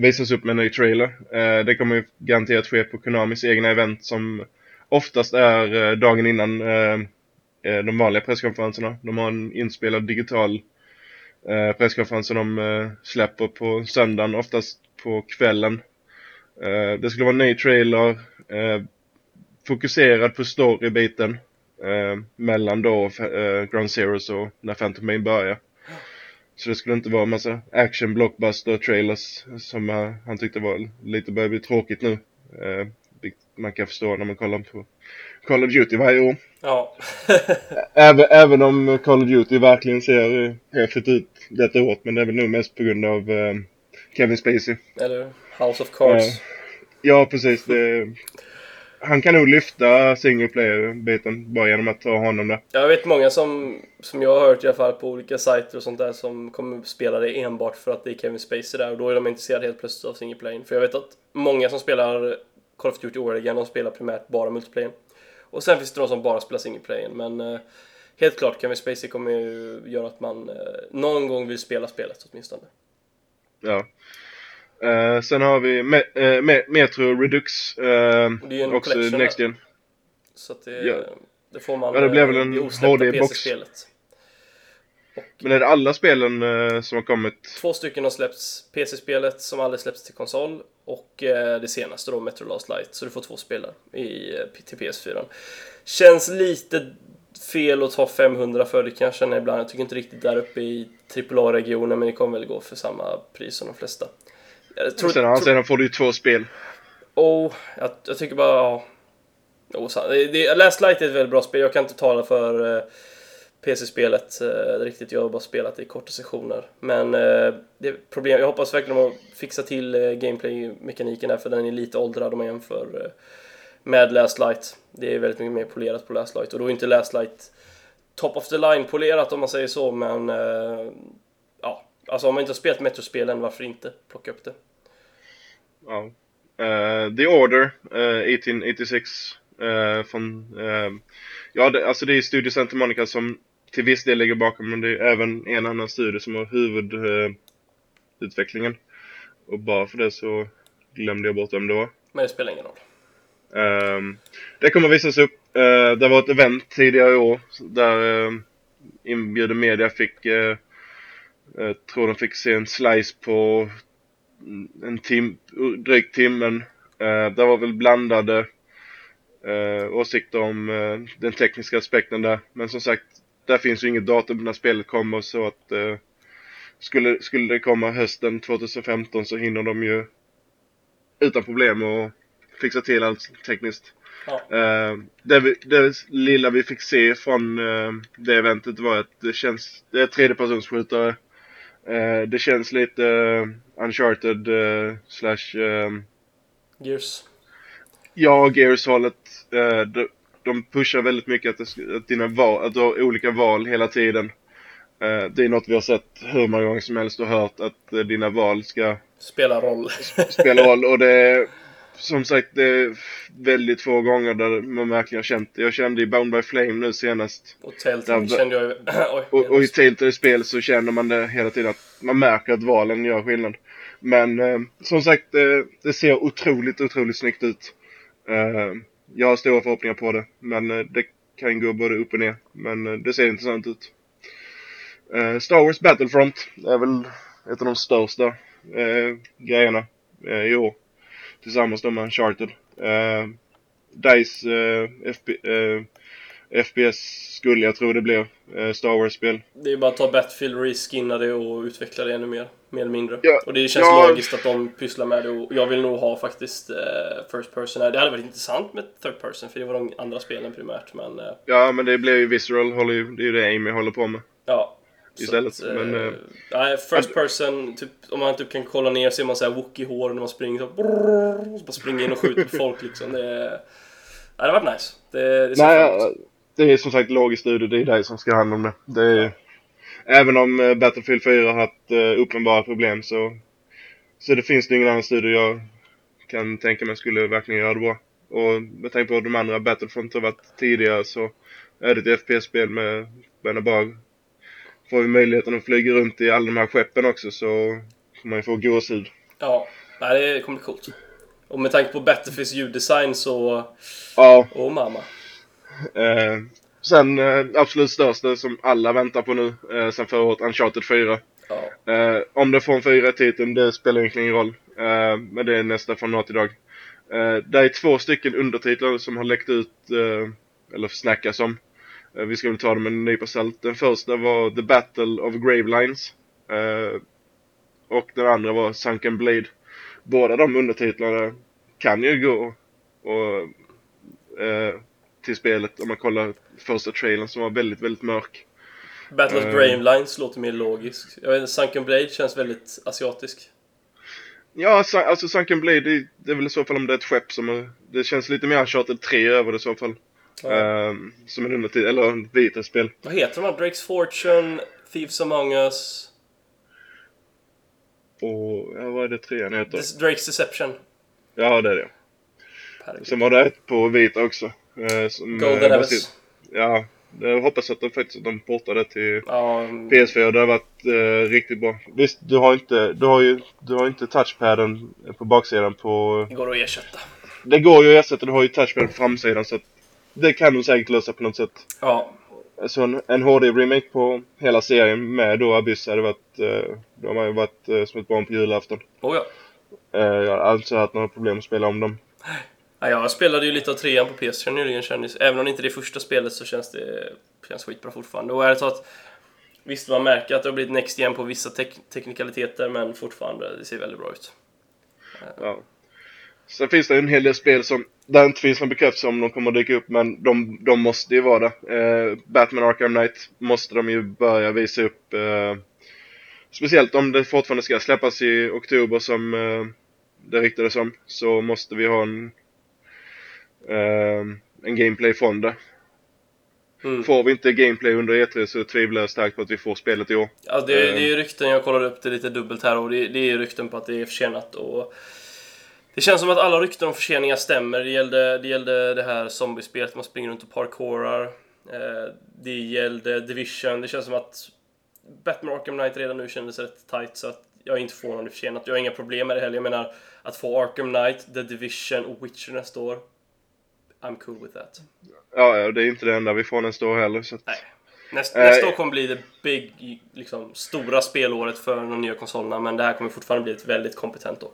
S1: visas upp med en ny trailer. Eh, det kommer ju garanterat ske på Konamis egna event som oftast är eh, dagen innan eh, de vanliga presskonferenserna. De har en inspelad digital presskonferens som de släpper på söndagen, oftast på kvällen. Det skulle vara en ny trailer, fokuserad på storybiten mellan då Ground Zeroes och när Phantom Main börjar. Så det skulle inte vara en massa action blockbuster trailers som eh, han tyckte var lite börjar bli tråkigt nu. Vilket man kan förstå när man kollar på Call of Duty varje år.
S2: Ja.
S1: Även, även om Call of Duty verkligen ser häftigt ut detta året. Men det är väl nog mest på grund av eh, Kevin Spacey.
S2: Eller House of Cards.
S1: Ja, precis. Det, han kan nog lyfta single player-biten bara genom att ta honom där.
S2: Jag vet många som, som jag har hört i alla fall på olika sajter och sånt där som kommer spela det enbart för att det är Kevin Spacey där och då är de intresserade helt plötsligt av single playen. För jag vet att många som spelar Call of Duty Oregon, de spelar primärt bara multiplayen. Och sen finns det de som bara spelar single playen, men eh, helt klart Kevin Spacey kommer ju göra att man eh, någon gång vill spela spelet åtminstone.
S1: Ja. Eh, sen har vi me, eh, me, Metro Redux. eh,
S2: Det är ju en
S1: också
S2: collection
S1: Next. Gen.
S2: Så att det,
S1: Ja.
S2: det får man
S1: Ja, det blev väl en HD-box. Men är det alla spelen som har kommit?
S2: Två stycken har släppts. PC-spelet som aldrig släppts till konsol och det senaste då, Metro Last Light. Så du får två spel där i, till PS4. Känns lite fel att ta 500 för det kan jag känna ibland. Jag tycker inte riktigt där uppe i AAA-regionen men det kommer väl gå för samma pris som de flesta. Jag tror,
S1: sen,
S2: tror,
S1: sen får du ju två spel.
S2: oh, jag, jag tycker bara... Ja. Oh, sa- det, det, Last Light är ett väldigt bra spel. Jag kan inte tala för eh, PC-spelet eh, riktigt. Jag har bara spelat det i korta sessioner. Men eh, det är problem. Jag hoppas verkligen att fixa till eh, gameplay-mekaniken där för den är lite åldrad om man jämför eh, med Last Light. Det är väldigt mycket mer polerat på Last Light och då är inte Last Light top of the line polerat om man säger så men eh, ja, alltså om man inte har spelat Metro-spelen varför inte plocka upp det?
S1: Ja. Eh, The Order, eh, 1886. eh, från, eh, ja, det, alltså det är Studio Santa Monica som till viss del ligger bakom, men det är även en annan studio som har huvudutvecklingen. Eh, och bara för det så glömde jag bort vem det var.
S2: Men det spelar ingen roll.
S1: Ehm, det kommer visas upp. Uh, det var ett event tidigare i år där uh, inbjuden media fick, uh, tror de fick se en slice på en tim, drygt timmen Eh, det var väl blandade eh, åsikter om eh, den tekniska aspekten där. Men som sagt, där finns ju inget datum när spelet kommer så att eh, skulle, skulle det komma hösten 2015 så hinner de ju utan problem att fixa till allt tekniskt.
S2: Ja.
S1: Eh, det, vi, det lilla vi fick se från eh, det eventet var att det känns, det är tredjepersonsskjutare. Eh, det känns lite eh, uncharted eh, slash eh,
S2: Gears.
S1: Ja, Gears-hållet. Eh, de, de pushar väldigt mycket att, det, att, dina val, att du har olika val hela tiden. Eh, det är något vi har sett hur många gånger som helst och hört att eh, dina val ska
S2: Spelar roll.
S1: spela roll. Och det som sagt det är väldigt få gånger där man verkligen har känt det. Jag kände i Bound by Flame nu senast.
S2: Och Telltale
S1: Där-
S2: kände jag ju... Oj,
S1: Och, och i Telltale-spel så känner man det hela tiden att man märker att valen gör skillnad. Men eh, som sagt, det, det ser otroligt, otroligt snyggt ut. Eh, jag har stora förhoppningar på det, men eh, det kan gå både upp och ner. Men eh, det ser intressant ut. Eh, Star Wars Battlefront är väl ett av de största eh, grejerna eh, i år. Tillsammans då med Uncharted. Eh, DICE eh, FB, eh, FPS skulle jag tro det blir. Eh, Star Wars-spel.
S2: Det är bara att ta Battlefield, reskinna det och utveckla det ännu mer. Mer eller mindre.
S1: Ja,
S2: och det känns
S1: ja.
S2: logiskt att de pysslar med det och jag vill nog ha faktiskt First Person här. Det hade varit intressant med Third Person för det var de andra spelen primärt men...
S1: Ja, men det blir ju Visceral, håller ju, det är ju det Amy håller på med.
S2: ja. Så
S1: Istället,
S2: att,
S1: men, eh,
S2: nej, First Person, typ, om man typ kan kolla ner ser man såhär Wookie-hår när man springer så, brrrr, och så bara springer in och skjuter på folk liksom. Det, nej, det har varit nice. Det, det
S1: Nej, ja, det är som sagt logiskt studio, det är dig som ska ha hand om det. det är, Även om eh, Battlefield 4 har haft eh, uppenbara problem så, så det finns det ingen annan studio jag kan tänka mig skulle verkligen göra det bra. Och med tanke på att de andra Battlefront har varit tidigare så är det ett FPS-spel med, med bara får vi möjligheten att flyga runt i alla de här skeppen också så får man ju få gåshud.
S2: Ja, nej, det kommer bli coolt. Och med tanke på Battlefields ljuddesign så...
S1: Ja,
S2: Oh mamma.
S1: Eh, sen eh, absolut största som alla väntar på nu eh, sen förra året, Uncharted 4.
S2: Ja.
S1: Eh, om det får en 4 titeln, det spelar egentligen ingen roll. Eh, men det är nästa från Naughty Dog. Eh, det är två stycken undertitlar som har läckt ut, eh, eller snackas om. Eh, vi ska väl ta dem med en nypa salt. Den första var The Battle of Gravelines. Eh, och den andra var Sunken Blade. Båda de undertitlarna kan ju gå och eh, till spelet om man kollar första trailern som var väldigt, väldigt mörk.
S2: Battle of
S1: Eh.
S2: Gravelines låter mer logisk. Jag vet inte, Sunken Blade känns väldigt asiatisk.
S1: Ja, alltså Sunken Blade, det, det är väl i så fall om det är ett skepp som är, Det känns lite mer Uncharted 3 över det i så fall.
S2: Ja.
S1: Ehm, som en undertitel, eller en vita-spel.
S2: Vad heter de här? Drake's Fortune, Thieves Among Us,
S1: Och, ja vad är det trean heter?
S2: Des- Drake's Deception.
S1: Ja, det är det.
S2: Herregud.
S1: Sen var det ett på vita också. eh, som,
S2: Golden
S1: eh,
S2: Abyss.
S1: baserat- Ja, jag hoppas att de faktiskt att de portade till
S2: Ja,
S1: PS4. Det har varit eh, riktigt bra. Visst, du har inte, du har ju, du har inte touchpaden på baksidan på...
S2: det går att ersätta.
S1: Det går ju att ersätta, du har ju touchpad på framsidan så att det kan du säkert lösa på något sätt.
S2: Ja,
S1: Så en, en HD-remake på hela serien med då Abyss hade varit, eh, man ju varit eh, som ett barn på julafton.
S2: oh ja.
S1: Eh, jag har alltså haft några problem att spela om dem.
S2: ja. Jag spelade ju lite av trean på PS3 nyligen kändes Även om det inte är det första spelet så känns det känns skitbra fortfarande. Och är det så att Visst, man märker att det har blivit next igen på vissa tek- teknikaliteter men fortfarande, det ser väldigt bra ut.
S1: Ja. Sen finns det en hel del spel som, där inte finns någon bekräftelse om de kommer att dyka upp, men de, de måste ju vara det. Eh, Batman Arkham Knight måste de ju börja visa upp. Eh, speciellt om det fortfarande ska släppas i oktober som eh, det ryktades om, så måste vi ha en, eh, en gameplay från det.
S2: Mm.
S1: Får vi inte gameplay under E3 så tvivlar jag starkt på att vi får spelet i år.
S2: Ja, det, det är ju rykten, jag kollade upp det lite dubbelt här och det, det är ju rykten på att det är försenat och Det känns som att alla rykten om förseningar stämmer. Det gällde det, gällde det här zombiespelet man springer runt och parkourar. Eh, det gällde Division. Det känns som att Batman Arkham Knight redan nu kändes rätt tight så att jag är inte förvånad om det försenat. Jag har inga problem med det heller. Jag menar att få Arkham Knight, The Division och Witcher nästa år. I'm cool with that.
S1: Ja, ja, det är inte det enda vi får nästa år heller. Så att,
S2: Nej. Näst,
S1: Eh,
S2: nästa år kommer bli det big, liksom, stora spelåret för de nya konsolerna men det här kommer fortfarande bli ett väldigt kompetent år.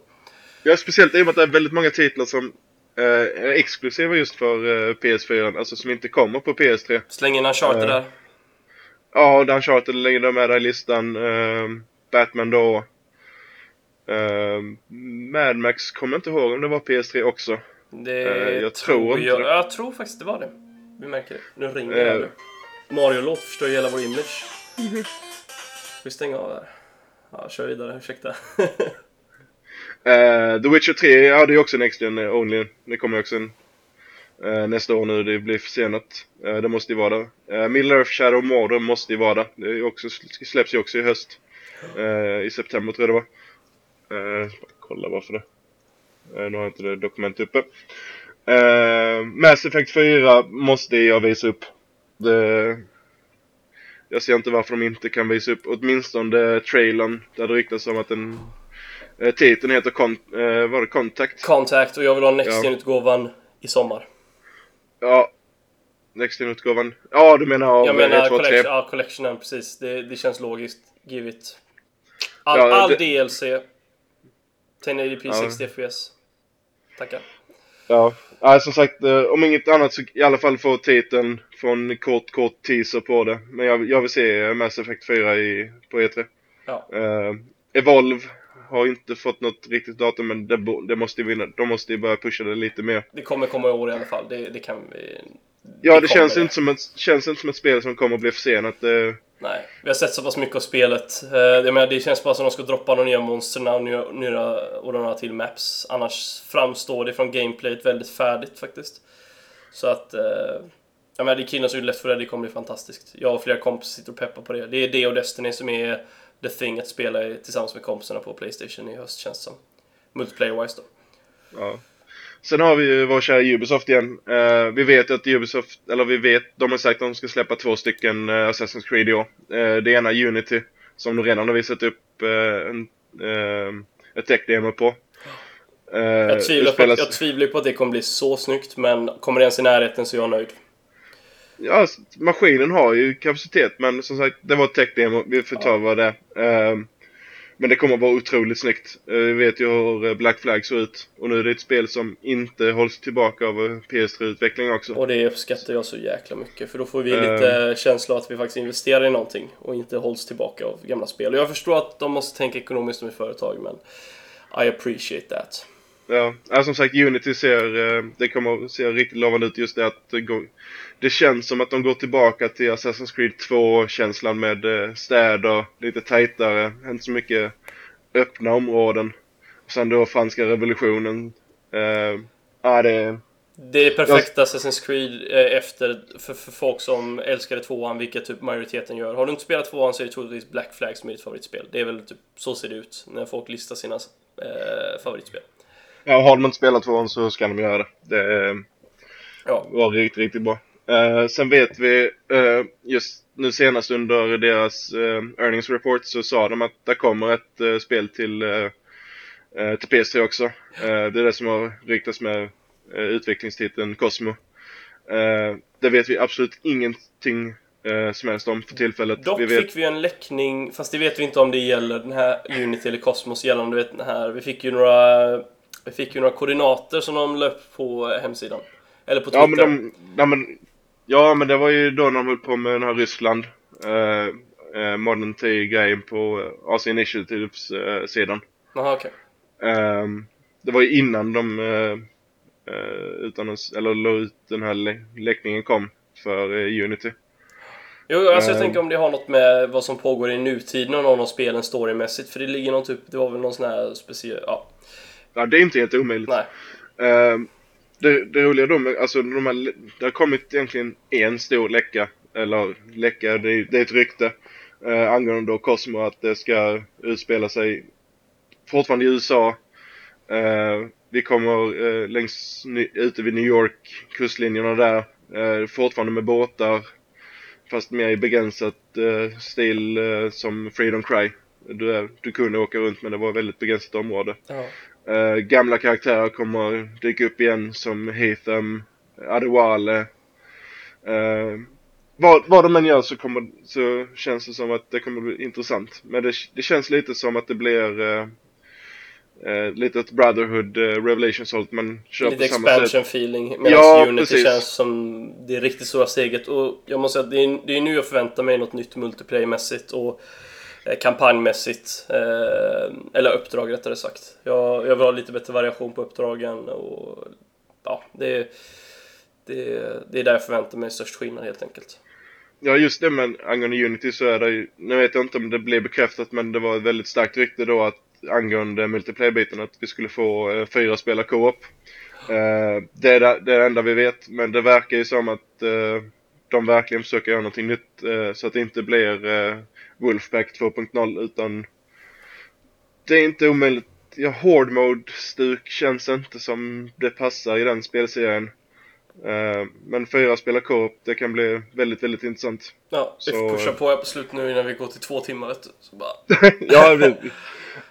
S1: Ja, speciellt i och med att det är väldigt många titlar som eh, är exklusiva just för eh, PS4, alltså som inte kommer på PS3.
S2: Släng in Uncharted
S1: Eh,
S2: där.
S1: Ja, Dan Charter lägger de med där i listan. Eh, Batman då. Eh, Mad Max kommer jag inte ihåg om det var PS3 också.
S2: Det
S1: eh, jag tror inte
S2: jag,
S1: det.
S2: jag tror faktiskt det var det. Vi märker det. Nu ringer
S1: Eh.
S2: det. nu. Mario-låt förstör ju hela vår image. Ska vi stänga av här? Ja, kör vidare. Ursäkta.
S1: Eh, The Witcher 3, ja det är också Next Gen eh, Only. Det kommer också en, uh, nästa år nu, det blir försenat. Uh, eh, det måste ju vara där. Uh, Middle Earth Shadow Mordor måste ju vara där. Det är också, släpps ju också i höst. I september tror jag det var. Eh, ska bara kolla varför det. Nu har jag inte det dokumentet uppe. Eh, Mass Effect 4 måste jag visa upp. Det, jag ser inte varför de inte kan visa upp åtminstone trailern där det ryktas om att den titeln heter Con, eh, var det Contact?
S2: Contact och jag vill ha Next
S1: Ja.
S2: Gen-utgåvan i sommar.
S1: Ja. Next utgåvan Ja, du menar av
S2: Jag menar
S1: 1, 2, 3?
S2: collection, ja, collectionen, precis. Det, det känns logiskt. Give it. All,
S1: Ja,
S2: all
S1: det-
S2: DLC. 1080p
S1: Ja.
S2: 60 FPS. Tackar.
S1: Ja. ja, som sagt, eh, om inget annat så i alla fall få titeln från kort, kort teaser på det. Men jag, jag vill se eh, Mass Effect 4 i, på E3.
S2: Ja.
S1: Eh, Evolve har inte fått något riktigt datum men det, det måste vinna. De måste ju börja pusha det lite mer.
S2: Det kommer komma i år i alla fall. Det, det kan vi...
S1: Ja, det,
S2: kommer
S1: känns, Inte som ett, känns inte som ett spel som kommer att bli försenat. Eh,
S2: Nej, vi har sett så pass mycket av spelet. Eh, Jag menar, det känns bara som att de ska droppa några nya monster och, nya, nya, och några till maps. Annars framstår det från gameplayet väldigt färdigt faktiskt. Så att... Eh, jag menar, det killarna ju lätt för det. Det kommer bli fantastiskt. Jag och flera kompisar sitter och peppar på det. Det är det och Destiny som är the thing att spela tillsammans med kompisarna på Playstation i höst känns som. Multiplayer-wise då.
S1: Ja. Sen har vi ju vår kära Ubisoft igen. Eh, vi vet att Ubisoft, eller vi vet, de har sagt att de ska släppa två stycken eh, Assassin's Creed i år. Eh, det ena Unity, som de redan har visat upp eh, en, ett tech-demo på.
S2: Jag tvivlar, på, jag tvivlar på att det kommer bli så snyggt, men kommer det ens i närheten så är jag nöjd.
S1: Ja, maskinen har ju kapacitet, men som sagt, det var ett tech-demo. Vi får ta
S2: Ja.
S1: vad det är. Eh, men det kommer vara otroligt snyggt. Eh, vi vet ju hur eh, Black Flag såg ut. Och nu är det ett spel som inte hålls tillbaka av eh, PS3-utveckling också.
S2: Och det uppskattar jag så jäkla mycket, för då får vi
S1: Ehm.
S2: lite känsla av att vi faktiskt investerar i någonting och inte hålls tillbaka av gamla spel. Och jag förstår att de måste tänka ekonomiskt som ett företag, men I appreciate that.
S1: Ja, ja, som sagt Unity ser, eh, det kommer att se riktigt lovande ut just det att det, går, det känns som att de går tillbaka till Assassin's Creed 2-känslan med eh, städer, lite tajtare, inte så mycket öppna områden. Och sen då franska revolutionen. Eh, ja, det,
S2: Det är perfekta Assassin's Creed efter, för, för folk som älskade tvåan, vilket typ majoriteten gör. Har du inte spelat tvåan så är det troligtvis Black Flag som är ditt favoritspel. Det är väl typ, så ser det ut när folk listar sina eh, favoritspel.
S1: Ja, har de inte spelat tvåan så ska de göra det. Det
S2: Ja,
S1: var riktigt, riktigt bra. Eh, sen vet vi, eh, just nu senast under deras eh, earnings report så sa de att det kommer ett spel till, till PS3 också. Det är det som har ryktats med utvecklingstiteln Cosmo. Det vet vi absolut ingenting eh, som helst om för tillfället.
S2: Dock
S1: vi vet,
S2: fick vi en läckning, fast det vet vi inte om det gäller den här Unity eller Cosmos gällande vet, den här. Vi fick ju några, vi fick ju några koordinater som de la upp på hemsidan. Eller på Twitter.
S1: ja, men de, ja, men, ja men det var ju då när de höll på med den här Ryssland. Eh, eh, Modern T-grejen på eh, AC Initiatives eh, sidan.
S2: Jaha, okej.
S1: Ehm, det var ju innan de uh, utan att, eller la ut den här lä- läckningen kom för eh, Unity.
S2: Jo, alltså jag
S1: Ehm.
S2: tänker om det har något med vad som pågår i nutiden och någon av spelen storymässigt. För det ligger någon typ, det var väl någon sån här speciell, ja,
S1: Ja, det är inte helt omöjligt.
S2: nej.
S1: Ehm, det, det roliga då med, alltså de här, det har kommit egentligen en stor läcka, eller läcka, det, är- det är ett rykte, uh, angående då Cosmo att det ska utspela sig fortfarande i USA. Eh, vi kommer uh, längs, ute vid New York, kustlinjerna där, eh, fortfarande med båtar, fast mer i begränsat uh, stil som Freedom Cry. Du, du kunde åka runt men det var ett väldigt begränsat område.
S2: Ja.
S1: Eh, gamla karaktärer kommer dyka upp igen som Hatham, Adewale. Uh, vad, vad de än gör så, kommer, så känns det som att det kommer bli intressant. Men det, det känns lite som att det blir... eh, eh, lite ett Brotherhood eh, Revelation hållet man kör
S2: Lite
S1: på samma sätt.
S2: expansion feeling. Medan
S1: Ja,
S2: Unity
S1: precis.
S2: känns som det riktigt stora steget. Och jag måste säga att det är, det är nu jag förväntar mig något nytt multiplayer-mässigt och Eh, kampanjmässigt. Eh, eller uppdrag rättare sagt. Jag, jag vill ha lite bättre variation på uppdragen och ja, det, det, det är där jag förväntar mig störst skillnad helt enkelt.
S1: Ja just det men angående Unity så är det ju, nu vet jag inte om det blev bekräftat men det var ett väldigt starkt rykte då att angående multiplayer-biten att vi skulle få eh, fyra spelare co-op. Eh, det, är det, det är det enda vi vet men det verkar ju som att eh, de verkligen försöker göra någonting nytt eh, så att det inte blir eh, Wolfpack 2.0 utan det är inte omöjligt. Ja, Horde Mode-stuk känns inte som det passar i den spelserien. Eh, men fyra spelar co-op, det kan bli väldigt, väldigt intressant.
S2: Ja, vi får pusha på här på slut nu innan vi går till två timmar vet du. Så bara...
S1: ja, det,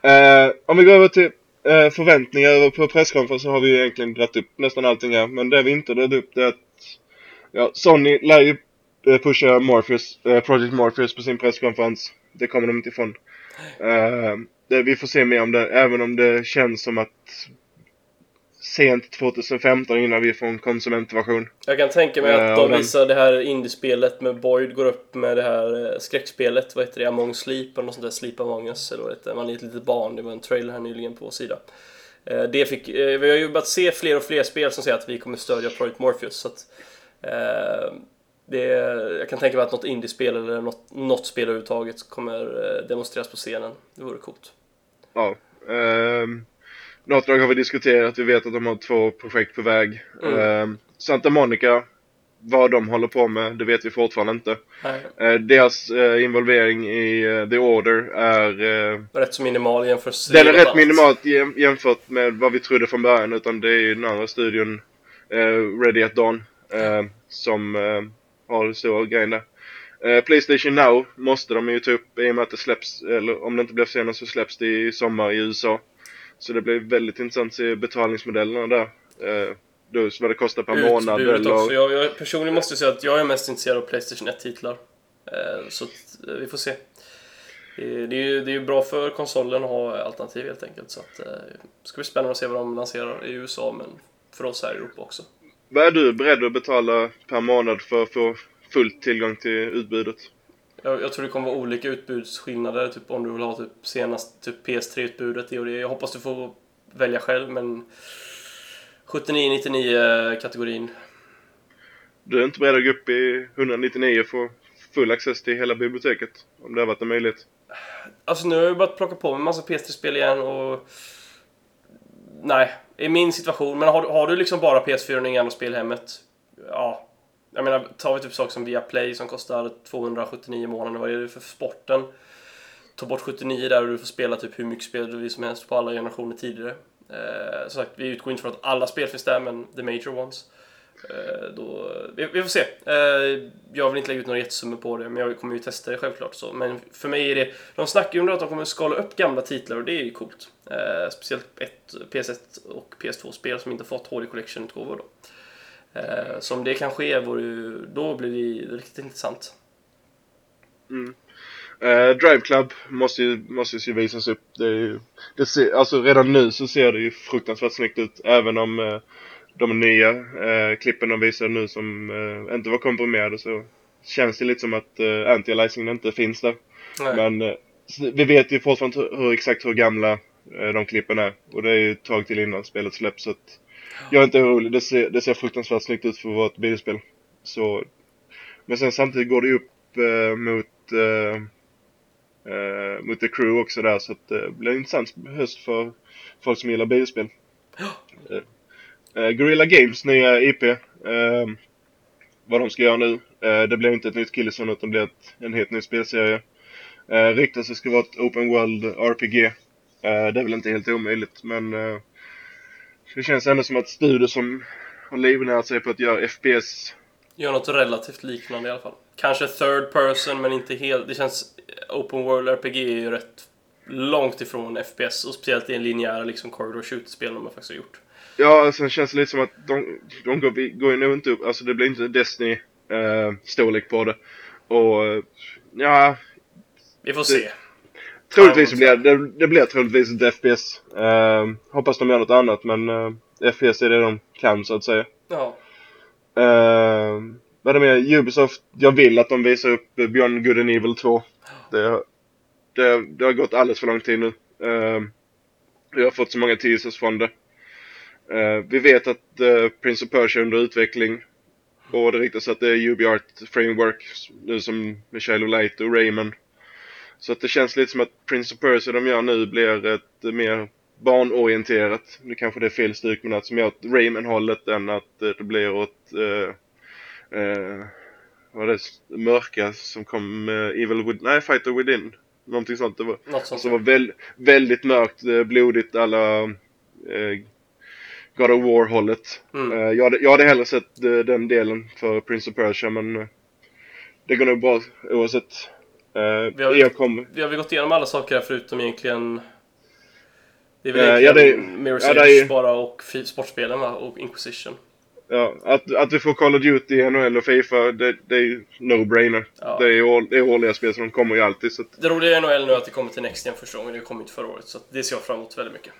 S1: eh, om vi går över till eh, förväntningar på presskonferensen så har vi ju egentligen dragit upp nästan allting här. Men det vi inte dragit upp det är att ja, Sony lär ju eh, pusha Morpheus, eh, Project Morpheus på sin presskonferens. Det kommer de inte ifrån. Eh, det, vi får se mer om det, även om det känns som att sent 2015 innan vi får en konsumentversion.
S2: Jag kan tänka mig att de visar det här indiespelet med Boyd går upp med det här skräckspelet, vad heter det, Among Sleep eller något sånt där, Sleep Among Us eller vad det heter. Man är ett litet barn, det var en trailer här nyligen på vår sida. Det fick, vi har ju börjat se fler och fler spel som säger att vi kommer stödja Project Morpheus så att det, jag kan tänka mig att något indiespel eller något, något spel överhuvudtaget kommer eh, demonstreras på scenen. Det vore coolt.
S1: Ja. Um, Dog har vi diskuterat, vi vet att de har två projekt på väg.
S2: Mm.
S1: Ehm, Santa Monica, vad de håller på med, det vet vi fortfarande inte.
S2: Nej.
S1: Eh, deras eh, involvering i The Order är...
S2: Rätt så minimal jämfört
S1: den är
S2: med
S1: rätt minimalt jäm- jämfört med vad vi trodde från början, utan det är ju den andra studion, Ready at Dawn, eh, som har den stora grejen där. Eh, Playstation Now måste de ju ta upp i och med att det släpps, eller om det inte blir senare så släpps det i sommar i USA. Så det blir väldigt intressant att se betalningsmodellerna där. Eh, då, vad det kostar per månad
S2: Utbudet
S1: eller...
S2: också. Jag, jag personligen måste säga att jag är mest intresserad av Playstation 1-titlar. Eh, så att, eh, vi får se. Det, det, är ju, det är ju bra för konsolen att ha alternativ helt enkelt. Så att, eh, det ska bli spännande att se vad de lanserar i USA, men för oss här i Europa också.
S1: Vad är du beredd att betala per månad för att få full tillgång till utbudet?
S2: Jag, jag tror det kommer vara olika utbudsskillnader, typ om du vill ha typ senast typ PS3-utbudet, det och det. Jag hoppas du får välja själv, men 79-99 kategorin.
S1: Du är inte beredd att gå upp i 199 och få full access till hela biblioteket? Om det har varit en möjlighet?
S2: Alltså nu har jag börjat plocka på mig en massa PS3-spel igen och... Nej, i min situation. Men har, du- har du liksom bara PS4 och inga andra spel hemmet? Ja. Jag menar, tar vi typ saker som Viaplay som kostar 279 i månaden. Vad är det för sporten? Ta bort 79 där och du får spela typ hur mycket spel du vill som helst på alla generationer tidigare. Eh, som sagt, vi utgår inte från att alla spel finns där, men the major ones. Eh, då, vi, vi får se. Eh, jag vill inte lägga ut några jättesummor på det, men jag kommer ju testa det självklart. Så. Men för mig är det... De snackar ju om att de kommer skala upp gamla titlar och det är ju coolt. Eh, speciellt ett, PS1 och PS2-spel som inte fått HD Collection-utgåvor då. Eh, så om det kan ske, då blir det riktigt intressant. Mm.
S1: Eh, Drive Club måste ju, måste ju visas upp. Det är ju, det ser, alltså redan nu så ser det ju fruktansvärt snyggt ut. Även om eh, de nya eh, klippen de visar nu som eh, inte var komprimerade så känns det lite som att eh, anti-aliasingen inte finns där.
S2: Nej.
S1: Men eh, vi vet ju fortfarande hur, exakt hur gamla eh, de klippen är. Och det är ju ett tag till innan spelet släpps. Så att jag är inte orolig. Det ser, det ser fruktansvärt snyggt ut för att vara ett bilspel. Så, men sen samtidigt går det upp eh, mot eh, mot The Crew också där. Så att det blir en intressant höst för folk som gillar bilspel. Eh, eh, Guerrilla Games nya IP. Eh, vad de ska göra nu. Eh, det blir inte ett nytt Killzone utan det blir ett, en helt ny spelserie. Eh, ryktas det ska vara ett Open World RPG. Eh, det är väl inte helt omöjligt men eh, det känns ändå som att studier som har livnärt sig på att göra FPS
S2: Gör något relativt liknande i alla fall. Kanske third person, men inte helt. Det känns... Eh, open World RPG är ju rätt långt ifrån FPS och speciellt i en linjär liksom corridor shoot-spel de faktiskt har gjort.
S1: Ja, sen känns det lite som att de, de går, går ju nog inte upp, alltså det blir inte Destiny eh, på det. Och eh, ja,
S2: Vi får se.
S1: troligtvis blir det, det blir troligtvis ett FPS. Uh, hoppas de gör något annat men uh, FPS är det de kan så att säga.
S2: Ja.
S1: Uh, vad är det med Ubisoft? Jag vill att de visar upp Beyond Good and Evil 2. Det, det, det har gått alldeles för lång tid nu. Uh, vi har fått så många teasers från det. Uh, vi vet att uh, Prince of Persia är under utveckling. Och det riktas att det är UbiArt Framework nu som Michael Light och Rayman. Så att det känns lite som att Prince of Persia de gör nu blir ett mer barnorienterat. Nu kanske det är fel styck men att som gör åt Rayman-hållet än att det blir åt uh, uh, vad är det mörka som kom med Evil Within, nej Fighter Within. Någonting sånt. Det var,
S2: Något sånt.
S1: som var väl, väldigt mörkt, eh, blodigt alla eh, God of War-hållet.
S2: Mm.
S1: Eh, jag, jag hade hellre sett eh, den delen för Prince of Persia men eh, det går nog bra oavsett. Eh,
S2: Vi har-
S1: jag kom,
S2: Vi har väl gått igenom alla saker här förutom egentligen... Det är väl egentligen
S1: ja, det-
S2: Mirror's
S1: ja,
S2: Edge
S1: är-
S2: bara och sportspelen va? Och Inquisition.
S1: ja, att, att vi får Call of Duty, NHL och Fifa, det, det är ju no-brainer.
S2: Ja.
S1: Det är all- det är årliga spel så de kommer ju alltid så att,
S2: Det roliga i NHL nu är att det kommer till Next igen första gången. Det kom inte förra året. Så det ser jag fram emot väldigt mycket.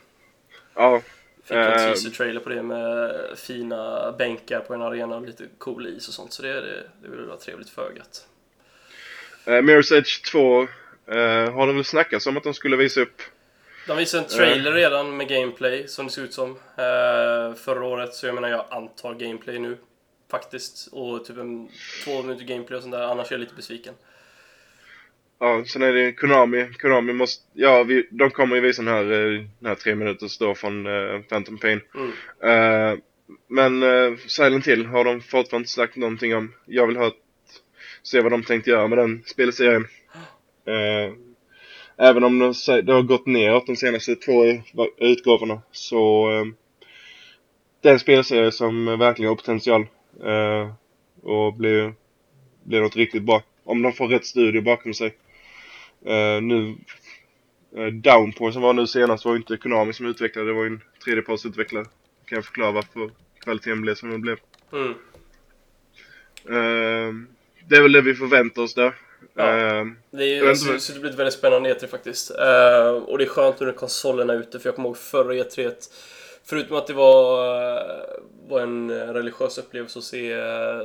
S1: ja.
S2: Fick en
S1: Eh.
S2: teaser-trailer på det med fina bänkar på en arena och lite cool is och sånt. Så det, det, det vill vara trevligt för ögat.
S1: Uh, Mirror's Edge 2 eh, har det väl snackats om att de skulle visa upp.
S2: De visade en trailer redan med gameplay som det ser ut som. Eh, förra året, så jag menar jag antar gameplay nu. Faktiskt. Och typ en två minuter gameplay och sånt där. Annars är jag lite besviken.
S1: Ja, sen är det Konami. Konami måste, ja vi, de kommer ju visa den här, eh, den här tre minuters då från uh, Phantom Pain.
S2: Mm.
S1: Eh, men uh, Silent Hill har de fortfarande inte sagt någonting om. Jag vill ha ett, se vad de tänkte göra med den spelserien. Eh, även om de, sä- det har gått neråt de senaste två utgåvorna så uh, det är en spelserie som verkligen har potential. Uh, och blir, blir något riktigt bra. Om de får rätt studio bakom sig. Eh, nu uh, Downpour som var nu senast var ju inte Konami som utvecklade, det var ju en tredjepartsutvecklare. Kan jag förklara varför kvaliteten blev som den blev.
S2: Mm.
S1: Eh, det är väl det vi förväntar oss där.
S2: Ja. Det är
S1: inte
S2: alltså, så det blir ett väldigt spännande E3 faktiskt. Och det är skönt nu när konsolerna är ute, för jag kommer ihåg förra E3 -et, Förutom att det var, var en religiös upplevelse att se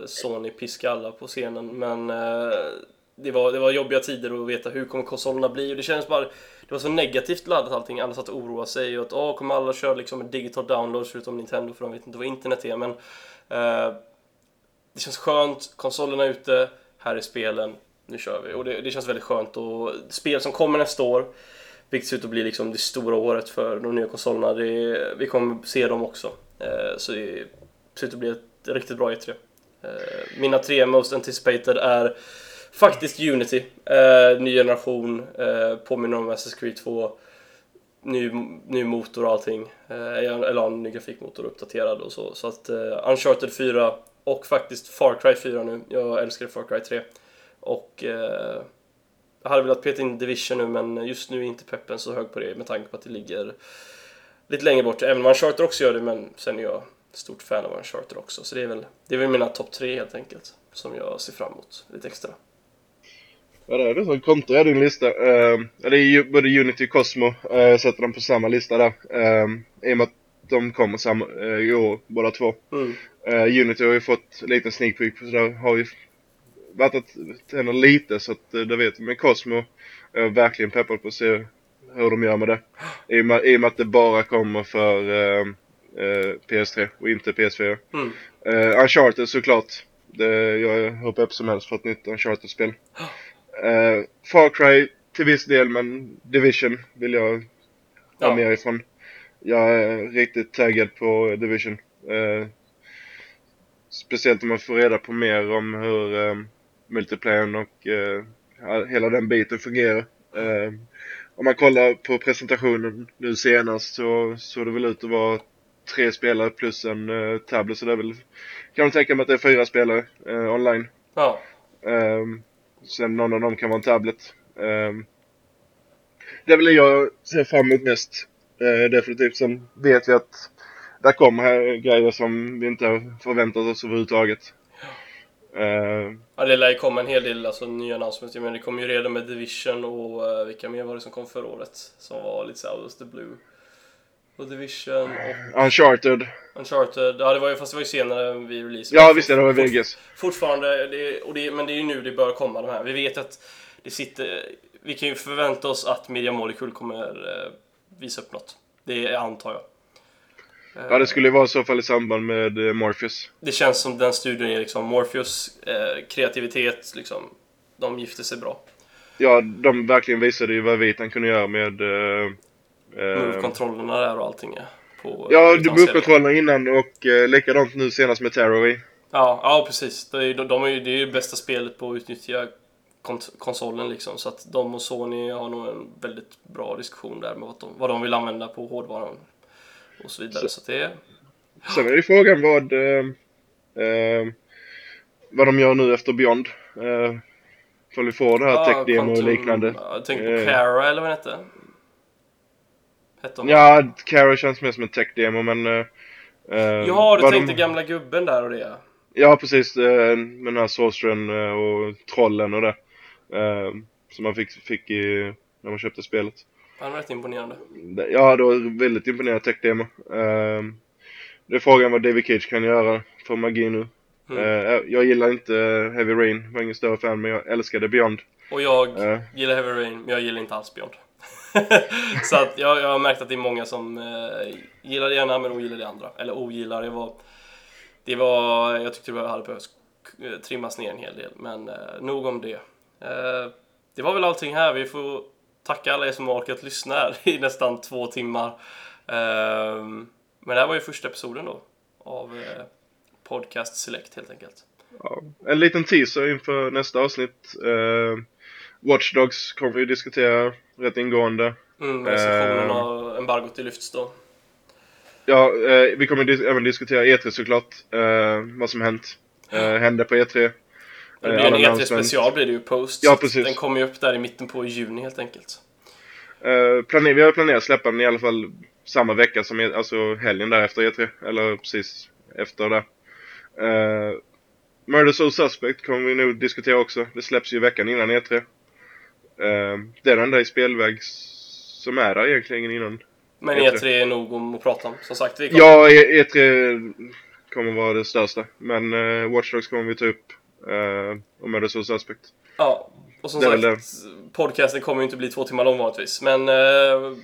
S2: Sony piska alla på scenen, men det var, det var jobbiga tider att veta hur kommer konsolerna bli. Och det kändes bara det var så negativt laddat allting, alla satt och oroade sig och att åh, kommer alla köra liksom en digital download förutom Nintendo? För de vet inte vad internet är. Men eh, det känns skönt, konsolerna är ute, här är spelen, nu kör vi. Och det, det känns väldigt skönt. Och spel som kommer nästa år, vilket ser ut att bli liksom det stora året för de nya konsolerna, det, vi kommer se dem också. Eh, så det ser ut att bli ett riktigt bra E3. Eh, mina tre most anticipated är faktiskt Unity, eh, ny generation, eh, påminner om Assassin's Creed 2, ny, ny motor och allting. Eh, eller en ny grafikmotor uppdaterad och så. Så att eh, Uncharted 4 och faktiskt Far Cry 4 nu. Jag älskar Far Cry 3. Och eh, jag hade velat peta in Division nu men just nu är inte peppen så hög på det med tanke på att det ligger lite längre bort. Även om Uncharted också gör det men sen är jag stort fan av Uncharted också. Så det är väl, det är väl mina topp tre helt enkelt som jag ser fram emot lite extra.
S1: Vad är det som kontrar din lista? Uh, det är ju både Unity och Cosmo. Uh, sätter dem på samma lista där. Uh, I och med att de kommer samma, uh, i år, båda två.
S2: Mm.
S1: Uh, Unity har ju fått en liten sneak peek, så där har ju varit att tända lite så att uh, det vet. Men Cosmo är verkligen peppad på att se hur de gör med det. I och med, i och med att det bara kommer för uh, uh, PS3 och inte PS4.
S2: Mm.
S1: Uncharted såklart. Det, jag är hur pepp som helst för ett nytt Uncharted-spel. Uh, Far Cry till viss del, men Division vill jag ha
S2: Ja.
S1: mer ifrån. Jag är riktigt taggad på Division. Uh, speciellt om man får reda på mer om hur um, multiplayern och uh, hela den biten fungerar. Uh, om man kollar på presentationen nu senast så såg det väl ut att vara tre spelare plus en uh, tablet så det är väl kan man tänka mig att det är fyra spelare uh, online.
S2: Ja.
S1: Um, sen någon av dem kan vara en tablet. Um, det är väl det jag ser fram emot mest. Uh, definitivt. Sen vet vi att det kommer här grejer som vi inte har förväntat oss överhuvudtaget. Ehm,
S2: ja, det lär ju komma en hel del alltså, nya announcements. Jag menar, det kom ju redan med Division och uh, vilka mer var det som kom förra året? Som var lite såhär the blue. Och Division och
S1: Uncharted.
S2: Uncharted. Ja, det var ju, fast det var ju senare vid release.
S1: Ja visst, det var Vegas.
S2: Fortfarande, det, och det, men det är ju nu det bör komma de här. Vi vet att det sitter... Vi kan ju förvänta oss att Media Molecule kommer uh, visa upp något. Det antar jag.
S1: Ja, det skulle ju vara i så fall i samband med eh, Morpheus.
S2: Det känns som den studien är liksom Morpheus eh, kreativitet, liksom. De gifter sig bra.
S1: Ja, de verkligen visade ju vad Vitan kunde göra med... eh, eh,
S2: Move-kontrollerna där och allting är på
S1: Ja, move-kontrollerna innan och eh, likadant nu senast med Terror
S2: Ja, ja precis. Det är, de, de är ju, det är ju bästa spelet på att utnyttja konsolen liksom. Så att de och Sony har nog en väldigt bra diskussion där med vad de, vad de vill använda på hårdvaran. Och så vidare. Så, att det är...
S1: Sen är ju frågan vad... Eh, eh, vad de gör nu efter Beyond. Eh, Får vi får det här tech-demo och
S2: Quantum-
S1: liknande.
S2: Ja, Jag tänker på
S1: Eh.
S2: Clara eller vad den hette. Hette hon?
S1: Ja, Kara känns mer som en tech-demo men... Eh,
S2: Ja, du tänkte
S1: de,
S2: gamla gubben där och det.
S1: Ja, precis. Eh, med den här sorceren och trollen och det. Eh, som man fick, fick i, när man köpte spelet.
S2: Han var rätt imponerande.
S1: Ja, det var väldigt imponerande tech-demo. Eh, det är frågan vad David Cage kan göra för magi nu.
S2: Mm.
S1: Eh, jag gillar inte Heavy Rain, var ingen större fan, men jag älskade Beyond.
S2: Och jag
S1: Eh,
S2: gillar Heavy Rain, men jag gillar inte alls Beyond. så att jag, jag har märkt att det är många som eh, gillar det ena men ogillar det andra. Eller ogillar, det var... Det var... Jag tyckte det hade behövt trimmas ner en hel del, men eh, nog om det. Eh, det var väl allting här. Vi får tacka alla er som har orkat lyssna här i nästan två timmar. Eh, men det här var ju första episoden då av eh, Podcast Select helt enkelt.
S1: ja. En liten teaser inför nästa avsnitt. Eh, Watchdogs kommer vi diskutera rätt ingående.
S2: Mm, recensionen
S1: Eh.
S2: av embargot i lyfts då.
S1: Ja, eh, vi kommer dis- även diskutera E3 såklart. Eh, vad som hänt. Uh, hände på E3.
S2: Det blir
S1: Eh,
S2: en
S1: alla
S2: E3
S1: announcement.
S2: special blir det ju post.
S1: Ja, precis.
S2: Den kommer ju upp där i mitten på juni helt enkelt.
S1: Eh, planer, vi har planerat släppa den i alla fall samma vecka som E- alltså helgen där efter E3. Eller precis efter det. Murder Soul Suspect kommer vi nog diskutera också. Det släpps ju veckan innan E3. Uh, det är den där i spelväg som är där egentligen innan.
S2: Men
S1: E3.
S2: E3 är nog om att prata om. Som sagt, vi kommer...
S1: Ja, E- E3 kommer vara det största. Men uh, Watch Dogs kommer vi ta upp. Uh, och Murder Soul Suspect.
S2: Ja, och som sagt, podcasten kommer ju inte bli två timmar lång vanligtvis. Men eh,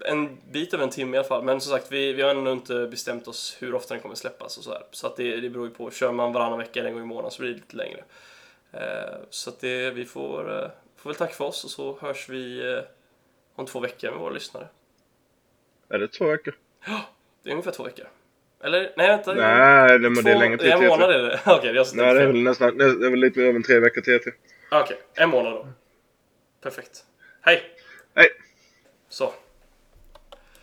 S2: en bit över en timme i alla fall. Men som sagt, vi, vi har ännu inte bestämt oss hur ofta den kommer släppas och så här. Så att det, det beror ju på. Kör man varannan vecka eller en gång i månaden så blir det lite längre. Eh, så att det, vi får, eh, får väl tacka för oss och så hörs vi eh, om två veckor med våra lyssnare.
S1: Är det två veckor?
S2: Det är ungefär två veckor. Eller? Nej, vänta.
S1: Nej, det, men det är
S2: Två-
S1: längre tid
S2: En månad
S1: E3.
S2: är det? Okej, jag har
S1: Nej, det är väl nästan, det är väl lite än tre veckor till E3.
S2: Okej, en månad då. Perfekt. Hej!
S1: Hej!
S2: Så.